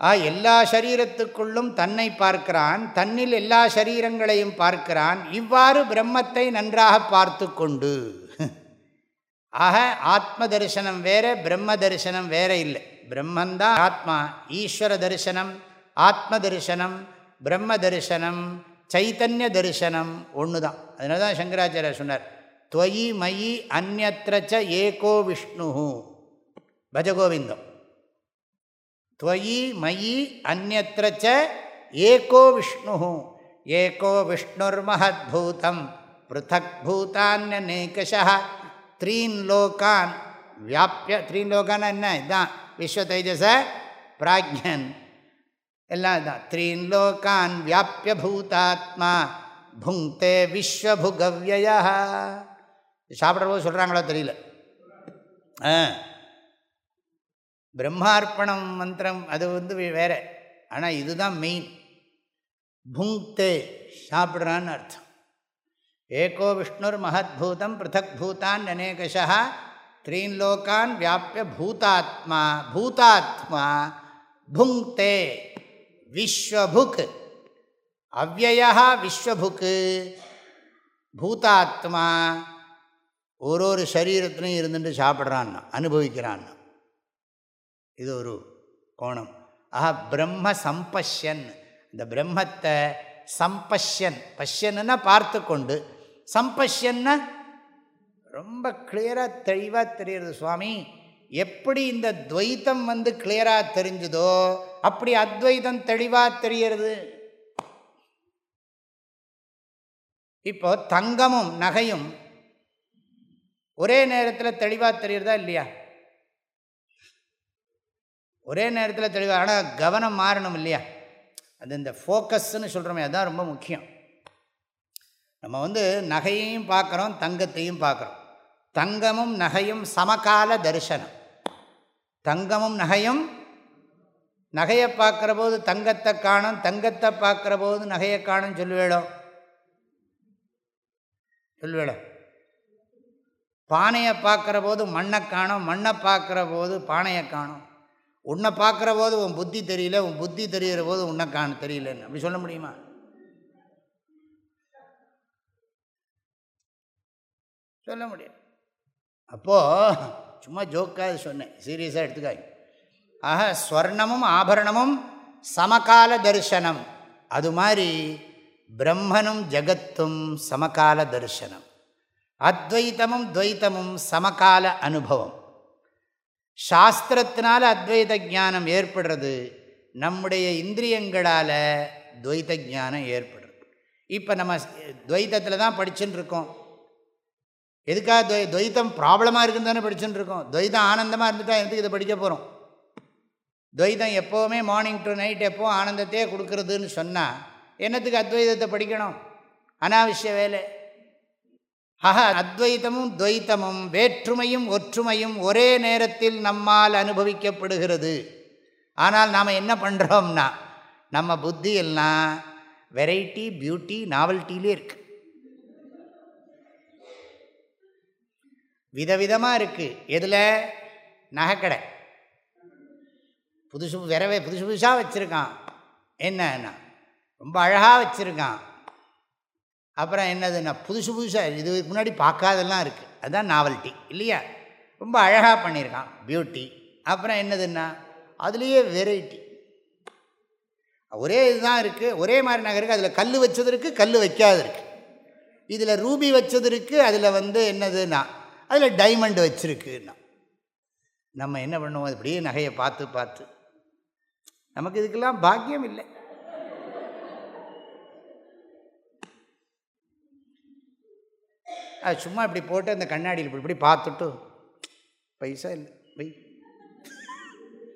Speaker 1: ஆ எல்லா சரீரத்துக்குள்ளும் தன்னை பார்க்கிறான் தன்னில் எல்லா சரீரங்களையும் பார்க்கிறான் இவ்வாறு பிரம்மத்தை நன்றாக பார்த்து கொண்டு ஆக ஆத்ம தரிசனம் வேறு பிரம்ம தரிசனம் வேறு இல்லை. பிரம்மந்தான் ஆத்மா ஈஸ்வர தரிசனம் ஆத்ம தரிசனம் பிரம்ம தரிசனம் சைத்தன்ய தரிசனம் ஒன்று தான் அதனால தான் சங்கராச்சாரியர் சொன்னார் துவயி மயி அந்நத்திரச்ச ஏகோ விஷ்ணு. பஜகோவிந்தம். துவயி மயி அந்நத்திரச்ச ஏகோ விஷ்ணு. ஏகோ விஷ்ணுர் விஷ்ணுர்மஹத்பூதம் பிருத்தக் பூதான்யநேகஷா. த்ரீன் லோகான் வியாபிய த்ரீன் லோகான் என்ன? இதுதான் விஸ்வ தேஜச பிராஜ்யன். எல்லாம் இதுதான் த்ரீன் லோகான் வியாபிய பூதாத்மா புங்கே விஸ்வபுகவ்ய சாப்பிட்ற போது சொல்கிறாங்களோ தெரியல. ஆ. பிரம்மார்ப்பணம் மந்திரம் அது வந்து வேறு. ஆனால் இதுதான் மெயின் புங்க்தே சாப்பிட்றான்னு அர்த்தம். ஏகோ விஷ்ணுர் மகத்பூதம் பிருத்தக் பூதான் அநேகஷா த்ரீன் லோகான் வியாபிய பூதாத்மா பூதாத்மா புங்க்தே விஸ்வபுக். அவ்வயா விஸ்வபுக் பூதாத்மா ஒரு ஒரு சரீரத்திலையும் இருந்துட்டு சாப்பிட்றான்னா அனுபவிக்கிறான்னா. இது ஒரு கோணம். ஆஹா பிரம்ம சம்பஷ்யன். இந்த பிரம்மத்தை சம்பஷ்யன். பஷ்யன்னா பார்த்து கொண்டு சம்பஷ்யன்னா? ரொம்ப கிளியராக தெளிவாக தெரியுறது சுவாமி. எப்படி இந்த துவைத்தம் வந்து கிளியராக தெரிஞ்சுதோ அப்படி அத்வைதம் தெளிவாக தெரியறது இப்போ தங்கமும் நகையும் ஒரே நேரத்தில் தெளிவாக தெரியுறதா இல்லையா? ஒரே நேரத்தில் தெளிவாக ஆனால் கவனம் மாறணும் இல்லையா? அது இந்த ஃபோக்கஸ்ன்னு சொல்கிறோமே அதுதான் ரொம்ப முக்கியம். நம்ம வந்து நகையையும் பார்க்குறோம் தங்கத்தையும் பார்க்குறோம். தங்கமும் நகையும் சமகால தரிசனம். தங்கமும் நகையும் நகையை பார்க்குற போது தங்கத்தை காணும் தங்கத்தை பார்க்குற போது நகையை காணும் சொல்லுவேளோ? சொல்லுவேளோ? பானையை பார்க்குற போது மண்ணை காணும் மண்ணை பார்க்குற போது பானையை காணும். உன்னை பார்க்குற போது உன் புத்தி தெரியல உன் புத்தி தெரிகிற போது உன்னை காண தெரியலன்னு. அப்படி சொல்ல முடியுமா? சொல்ல முடியும் அப்போது சும்மா ஜோக்காக சொன்னேன். சீரியஸாக எடுத்துக்காங்க ஆக ஸ்வர்ணமும் ஆபரணமும் சமகால தரிசனம். அது மாதிரி பிரம்மனும் ஜகத்தும் சமகால தரிசனம். அத்வைத்தமும் துவைத்தமும் சமகால அனுபவம். சாஸ்திரத்தினால அத்வைத ஜானம் ஏற்படுறது நம்முடைய இந்திரியங்களால் துவைத்த ஜானம் ஏற்படுறது. இப்போ நம்ம துவைத்தத்தில் தான் படிச்சுன்னு இருக்கோம். எதுக்காக துவை துவைத்தம் ப்ராப்ளமாக இருக்குன்னு தானே படிச்சுட்டு இருக்கோம் துவைதம் ஆனந்தமாக இருந்துட்டா எதுக்கு இதை படிக்க போகிறோம் துவைதம் எப்போவுமே மார்னிங் டு நைட் எப்போ ஆனந்தத்தையே கொடுக்குறதுன்னு சொன்னால் என்னத்துக்கு அத்வைதத்தை படிக்கணும்? அனாவசிய வேலை. ஆக அத்வைத்தமும் துவைத்தமும் வேற்றுமையும் ஒற்றுமையும் ஒரே நேரத்தில் நம்மால் அனுபவிக்கப்படுகிறது. ஆனால் நாம் என்ன பண்ணுறோம்னா நம்ம புத்தியெல்லாம் வெரைட்டி பியூட்டி நாவல்ட்டிலே இருக்குது விதவிதமாக இருக்குது எதில்? நகைக்கடை. புதுசு விரவே புதுசு புதுசாக வச்சுருக்கான். என்னன்னா ரொம்ப அழகாக வச்சுருக்கான். அப்புறம் என்னதுன்னா புதுசு புதுசாக இது முன்னாடி பார்க்காதெல்லாம் இருக்குது அதுதான் நாவல்ட்டி இல்லையா? ரொம்ப அழகாக பண்ணியிருக்கான் பியூட்டி அப்புறம் என்னதுன்னா அதுலேயே வெரைட்டி ஒரே இதுதான் இருக்குது ஒரே மாதிரி நகை இருக்குது அதில் கல் வச்சது இருக்குது கல் வைக்காது இருக்குது இதில் ரூபி வச்சது இருக்குது அதில் வந்து என்னதுன்னா அதில் டைமண்ட் வச்சுருக்குன்னா நம்ம என்ன பண்ணுவோம்? இப்படியே நகையை பார்த்து பார்த்து. நமக்கு இதுக்கெல்லாம் பாக்கியம் இல்லை. அது சும்மா இப்படி போட்டு அந்த கண்ணாடியில் இப்படி இப்படி பார்த்துட்டு பைசா இல்லை. பை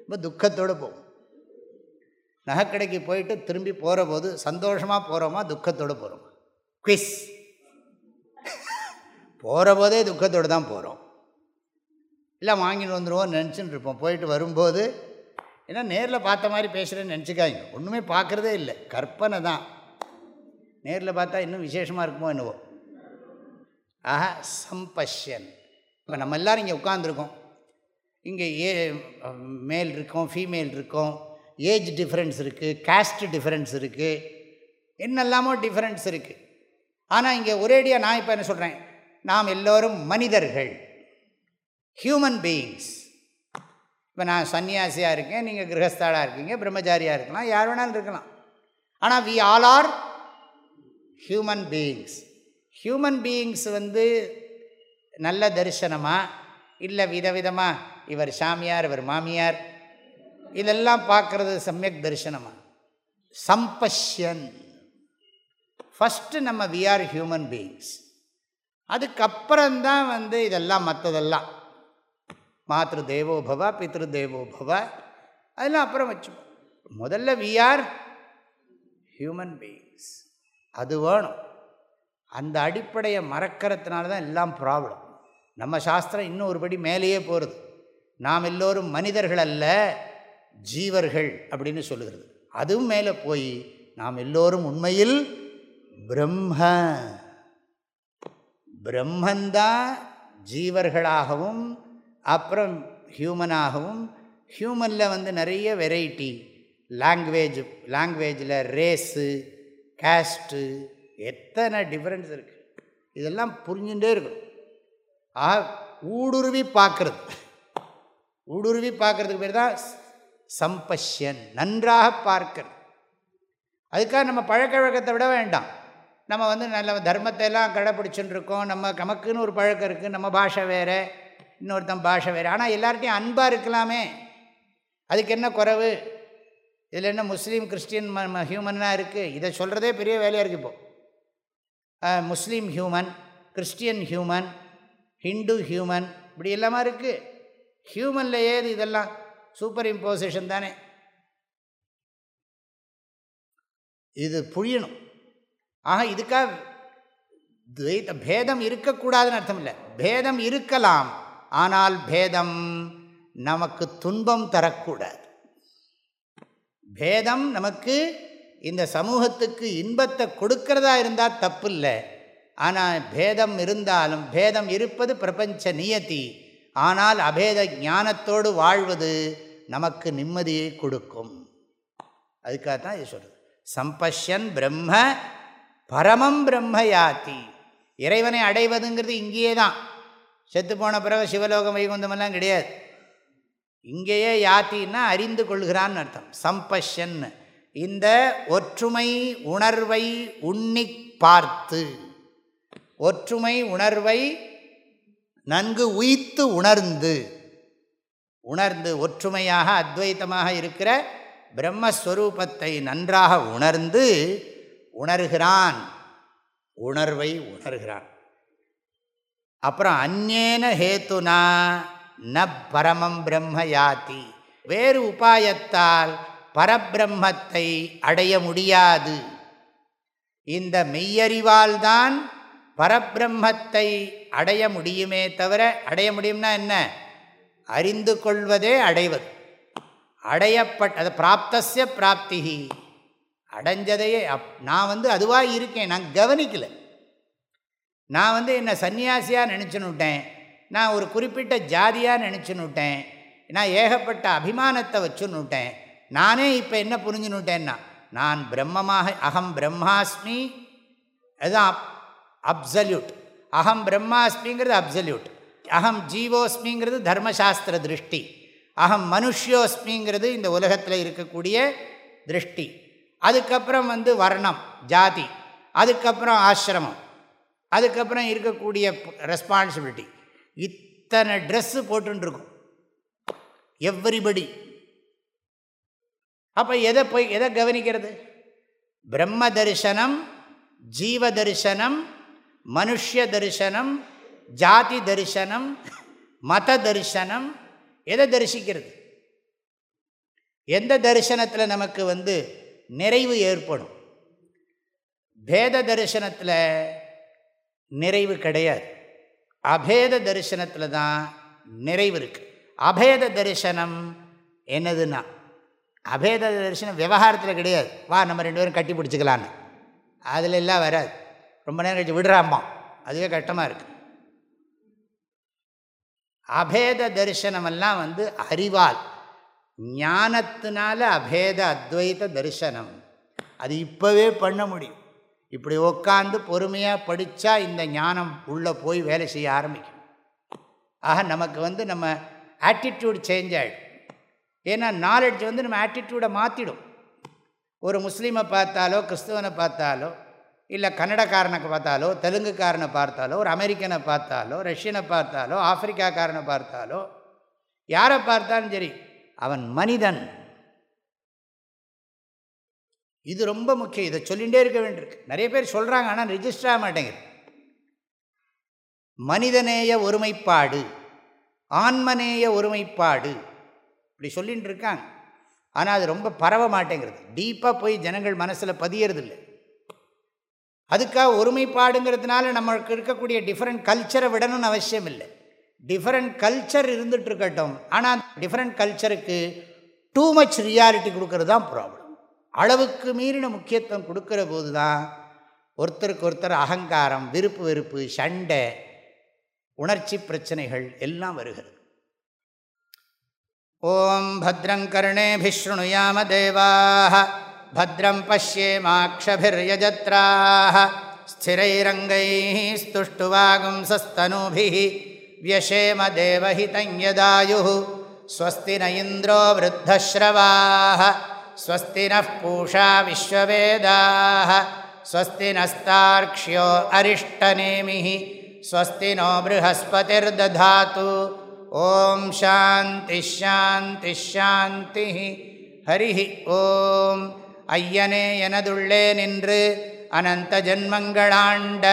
Speaker 1: ரொம்ப துக்கத்தோடு போகும் நகைக்கடைக்கு போயிட்டு திரும்பி போகிற போது சந்தோஷமாக போகிறோமா துக்கத்தோடு போகிறோமா குவிஸ் போகிற போதே துக்கத்தோடு தான் போகிறோம் இல்லை வாங்கிட்டு வந்துடுவோம் நினச்சின்னு இருப்போம். போயிட்டு வரும்போது ஏன்னா நேரில் பார்த்த மாதிரி பேசுகிறேன்னு நினச்சிக்காங்க ஒன்றுமே பார்க்குறதே இல்லை. கற்பனை தான். நேரில் பார்த்தா இன்னும் விசேஷமாக இருக்குமோ என்னவோ. ஆஹ சம்பஷ்யன். இப்போ நம்ம எல்லோரும் இங்கே உட்காந்துருக்கோம் இங்கே ஏ மேல் இருக்கோம் ஃபீமேல் இருக்கோம். ஏஜ் டிஃப்ரென்ஸ் இருக்குது காஸ்ட் டிஃப்ரென்ஸ் இருக்குது என்னெல்லாமோ டிஃப்ரென்ஸ் இருக்குது ஆனால் இங்கே ஒரேடியாக நான் இப்போ என்ன சொல்கிறேன் நாம் எல்லோரும் மனிதர்கள். ஹியூமன் பீயிங்ஸ் இப்போ நான் சன்னியாசியாக இருக்கேன் நீங்கள் கிரகஸ்தாளாக இருக்கீங்க பிரம்மச்சாரியாக இருக்கலாம் யார் வேணாலும் இருக்கலாம். ஆனால் we all are human beings human beings வந்து நல்ல தரிசனமாக இல்லை விதவிதமாக இவர் சாமியார் இவர் மாமியார். இதெல்லாம் பார்க்குறது சமயக் தரிசனமாக சம்பஷ்யன். ஃபஸ்ட்டு நம்ம வி ஆர் ஹியூமன் பீயிங்ஸ் அதுக்கப்புறம்தான் வந்து இதெல்லாம் மற்றதெல்லாம் மாத்ரு தேவோபவ பித்ரு தேவோபவ அதெல்லாம் அப்புறம் வச்சுப்போம். முதல்ல வி ஆர் ஹியூமன் பீயிங்ஸ் அது வேணும். அந்த அடிப்படையை மறக்கிறதுனால தான் எல்லாம் ப்ராப்ளம் நம்ம சாஸ்திரம் இன்னும் ஒருபடி மேலேயே போகிறது நாம் எல்லோரும் மனிதர்கள் அல்ல ஜீவர்கள் அப்படின்னு சொல்லுகிறது. அதுவும் மேலே போய் நாம் எல்லோரும் உண்மையில் பிரம்ம. பிரம்மந்தான் ஜீவர்களாகவும் அப்புறம் ஹியூமனாகவும் ஹியூமனில் வந்து நிறைய வெரைட்டி லாங்குவேஜ் லாங்குவேஜில் ரேஸு கேஸ்ட்டு எத்தனை டிஃப்ரென்ஸ் இருக்குது இதெல்லாம் புரிஞ்சுட்டே இருக்கும் ஆக ஊடுருவி பார்க்குறது. ஊடுருவி பார்க்குறதுக்கு பேர் தான் சம்பஷ்யன் நன்றாக பார்க்கறது. அதுக்காக நம்ம பழக்க வழக்கத்தை விட வேண்டாம். நம்ம வந்து நல்ல தர்மத்தை எல்லாம் இருக்கோம் நம்ம நமக்குன்னு ஒரு பழக்கம் இருக்குது நம்ம பாஷை வேறு இன்னொருத்தன் பாஷை வேறு. ஆனால் எல்லார்ட்டையும் அன்பாக இருக்கலாமே. அதுக்கு என்ன குறவு? இதில் என்ன முஸ்லீம் கிறிஸ்டின் ம ஹியூமன்னாக இருக்குது இதை சொல்கிறதே பெரிய வேலையாக இருக்குது இப்போது Muslim human Christian human Hindu human இப்படி எல்லாமே இருக்குது ஹியூமனில் ஏது இதெல்லாம் சூப்பர் இம்போசிஷன் தானே. இது புரியணும். ஆக இதுக்காக துவைத்த பேதம் இருக்கக்கூடாதுன்னு அர்த்தம் இல்லை பேதம் இருக்கலாம் ஆனால் பேதம் நமக்கு துன்பம் தரக்கூடாது. பேதம் நமக்கு இந்த சமூகத்துக்கு இன்பத்தை கொடுக்கறதா இருந்தால் தப்பு இல்லை ஆனால் பேதம் இருந்தாலும் பேதம் இருப்பது பிரபஞ்ச நியதி. ஆனால் அபேத ஞானத்தோடு வாழ்வது நமக்கு நிம்மதியை கொடுக்கும். அதுக்காக தான் இது சொல்கிறது சம்பஷ்யன் பிரம்ம பரமம் பிரம்ம யாத்தி இறைவனை அடைவதுங்கிறது இங்கேயே தான் செத்து போன பிறகு சிவலோகம் வைகுந்தமெல்லாம் கிடையாது. இங்கேயே யாத்தின்னா அறிந்து கொள்கிறான்னு அர்த்தம். சம்பஷன் இந்த ஒற்றுமை உணர்வை உண்ணி பார்த்து. ஒற்றுமை உணர்வை நன்கு உயித்து உணர்ந்து. உணர்ந்து ஒற்றுமையாக அத்வைத்தமாக இருக்கிற பிரம்மஸ்வரூபத்தை நன்றாக உணர்ந்து உணர்கிறான். உணர்வை உணர்கிறான். அப்புறம் அந்நேன ஹேத்துனா ந பரமம் பிரம்ம யாத்தி வேறு உபாயத்தால் பரபிரம்மத்தை அடைய முடியாது. இந்த மெய்யறிவால் தான் பரபிரம்மத்தை அடைய முடியுமே தவிர அடைய முடியும்னா என்ன? அறிந்து கொள்வதே அடைவது. அடையப்பட்ட அது பிராப்தசிய பிராப்திகி அடைஞ்சதையே அப் நான் வந்து அதுவாக இருக்கேன் நான் கவனிக்கலை. நான் வந்து என்னை சன்னியாசியாக நினச்சுன்னுட்டேன் நான் ஒரு குறிப்பிட்ட ஜாதியாக நினச்சுன்னுட்டேன் நான் ஏகப்பட்ட அபிமானத்தை வச்சுன்னுட்டேன் நானே இப்போ என்ன புரிஞ்சுன்னுட்டேன்னா நான் பிரம்மமாக அகம் பிரம்மாஸ்மி அதுதான் அப்சல்யூட். அகம் பிரம்மாஸ்மிங்கிறது அப்சல்யூட். அகம் ஜீவோஸ்மிங்கிறது தர்மசாஸ்திர திருஷ்டி. அகம் மனுஷ்யோஸ்மிங்கிறது இந்த உலகத்தில் இருக்கக்கூடிய திருஷ்டி. அதுக்கப்புறம் வந்து வர்ணம் ஜாதி. அதுக்கப்புறம் ஆசிரமம். அதுக்கப்புறம் இருக்கக்கூடிய ரெஸ்பான்சிபிலிட்டி இத்தனை ட்ரெஸ்ஸு போட்டுருக்கும் எவ்ரிபடி அப்போ எதை போய் எதை கவனிக்கிறது? பிரம்ம தரிசனம் ஜீவ தரிசனம் மனுஷ தரிசனம் ஜாதி தரிசனம் மத தரிசனம். எதை தரிசிக்கிறது? எந்த தரிசனத்தில் நமக்கு வந்து நிறைவு ஏற்படும். பேத தரிசனத்தில் நிறைவு கிடையாது. அபேத தரிசனத்தில் தான் நிறைவு இருக்குது அபேத தரிசனம் என்னதுன்னா அபேத தரிசனம் விவகாரத்தில் கிடையாது. வா நம்ம ரெண்டு பேரும் கட்டி பிடிச்சிக்கலான்னு அதில் எல்லாம் வராது. ரொம்ப நேரம் கழிச்சு விடுறாம்மா. அதுவே கஷ்டமாக இருக்குது அபேத தரிசனமெல்லாம் வந்து அறிவால் ஞானத்தினால அபேத அத்வைத தரிசனம். அது இப்போவே பண்ண முடியும். இப்படி உட்காந்து பொறுமையாக படித்தா இந்த ஞானம் உள்ளே போய் வேலை செய்ய ஆரம்பிக்கும். ஆக நமக்கு வந்து நம்ம ஆட்டிடியூட் சேஞ்ச் ஆகிடும் ஏன்னா நாலெட்ஜ் வந்து நம்ம ஆட்டிடியூடை மாற்றிடும் ஒரு முஸ்லீமை பார்த்தாலோ கிறிஸ்துவனை பார்த்தாலோ இல்லை கன்னடக்காரனை பார்த்தாலோ தெலுங்குக்காரனை பார்த்தாலோ ஒரு அமெரிக்கனை பார்த்தாலோ ரஷ்யனை பார்த்தாலோ ஆப்பிரிக்காக்காரனை பார்த்தாலோ யாரை பார்த்தாலும் சரி அவன் மனிதன். இது ரொம்ப முக்கியம். இதை சொல்லிகிட்டே இருக்க வேண்டியிருக்கு. நிறைய பேர் சொல்கிறாங்க ஆனால் ரிஜிஸ்டர் ஆக மாட்டேங்குது. மனிதநேய ஒருமைப்பாடு ஆன்மநேய ஒருமைப்பாடு இப்படி சொல்லிகிட்டு இருக்காங்க. ஆனால் அது ரொம்ப பரவ மாட்டேங்கிறது. டீப்பாக போய் ஜனங்கள் மனசில் பதியறதில்லை. அதுக்காக ஒருமைப்பாடுங்கிறதுனால நம்மளுக்கு இருக்கக்கூடிய டிஃப்ரெண்ட் கல்ச்சரை விடணும்னு அவசியம் இல்லை டிஃப்ரெண்ட் கல்ச்சர் இருந்துகிட்டு இருக்கட்டும் ஆனால் டிஃப்ரெண்ட் கல்ச்சருக்கு டூ மச் ரியாலிட்டி கொடுக்கறது தான் ப்ராப்ளம் அளவுக்கு மீறின முக்கியத்துவம் கொடுக்குற போது தான் ஒருத்தருக்கு ஒருத்தர் அகங்காரம் விருப்பு வெறுப்பு சண்டை உணர்ச்சி பிரச்சனைகள் எல்லாம் வருகிறது ஓம் भद्रङ्कर्णेभिशृणुयाम देवाः भद्रं पश्येमाक्षभिर्यजत्राः स्थिरैरङ्गैः स्तुष्टुवागुंसस्तनूभिः व्यशेम देवहितं यदायुः स्वस्ति न इन्द्रो वृद्धश्रवाः स्वस्ति नः पूषा विश्ववेदाः स्वस्ति नस्तार्क्ष्यो अरिष्टनेमिः स्वस्ति नो बृहस्पतिर्दधातु ॐ शान्तिश्शान्तिश्शान्तिः हरिः ॐ ஐயனே எனதுள்ளே நின்று அனந்த ஜன்மங்களாண்ட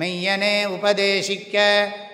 Speaker 1: மெய்யனே உபதேசிக்க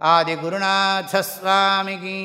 Speaker 1: आदिगुरुनाथस्वामिकी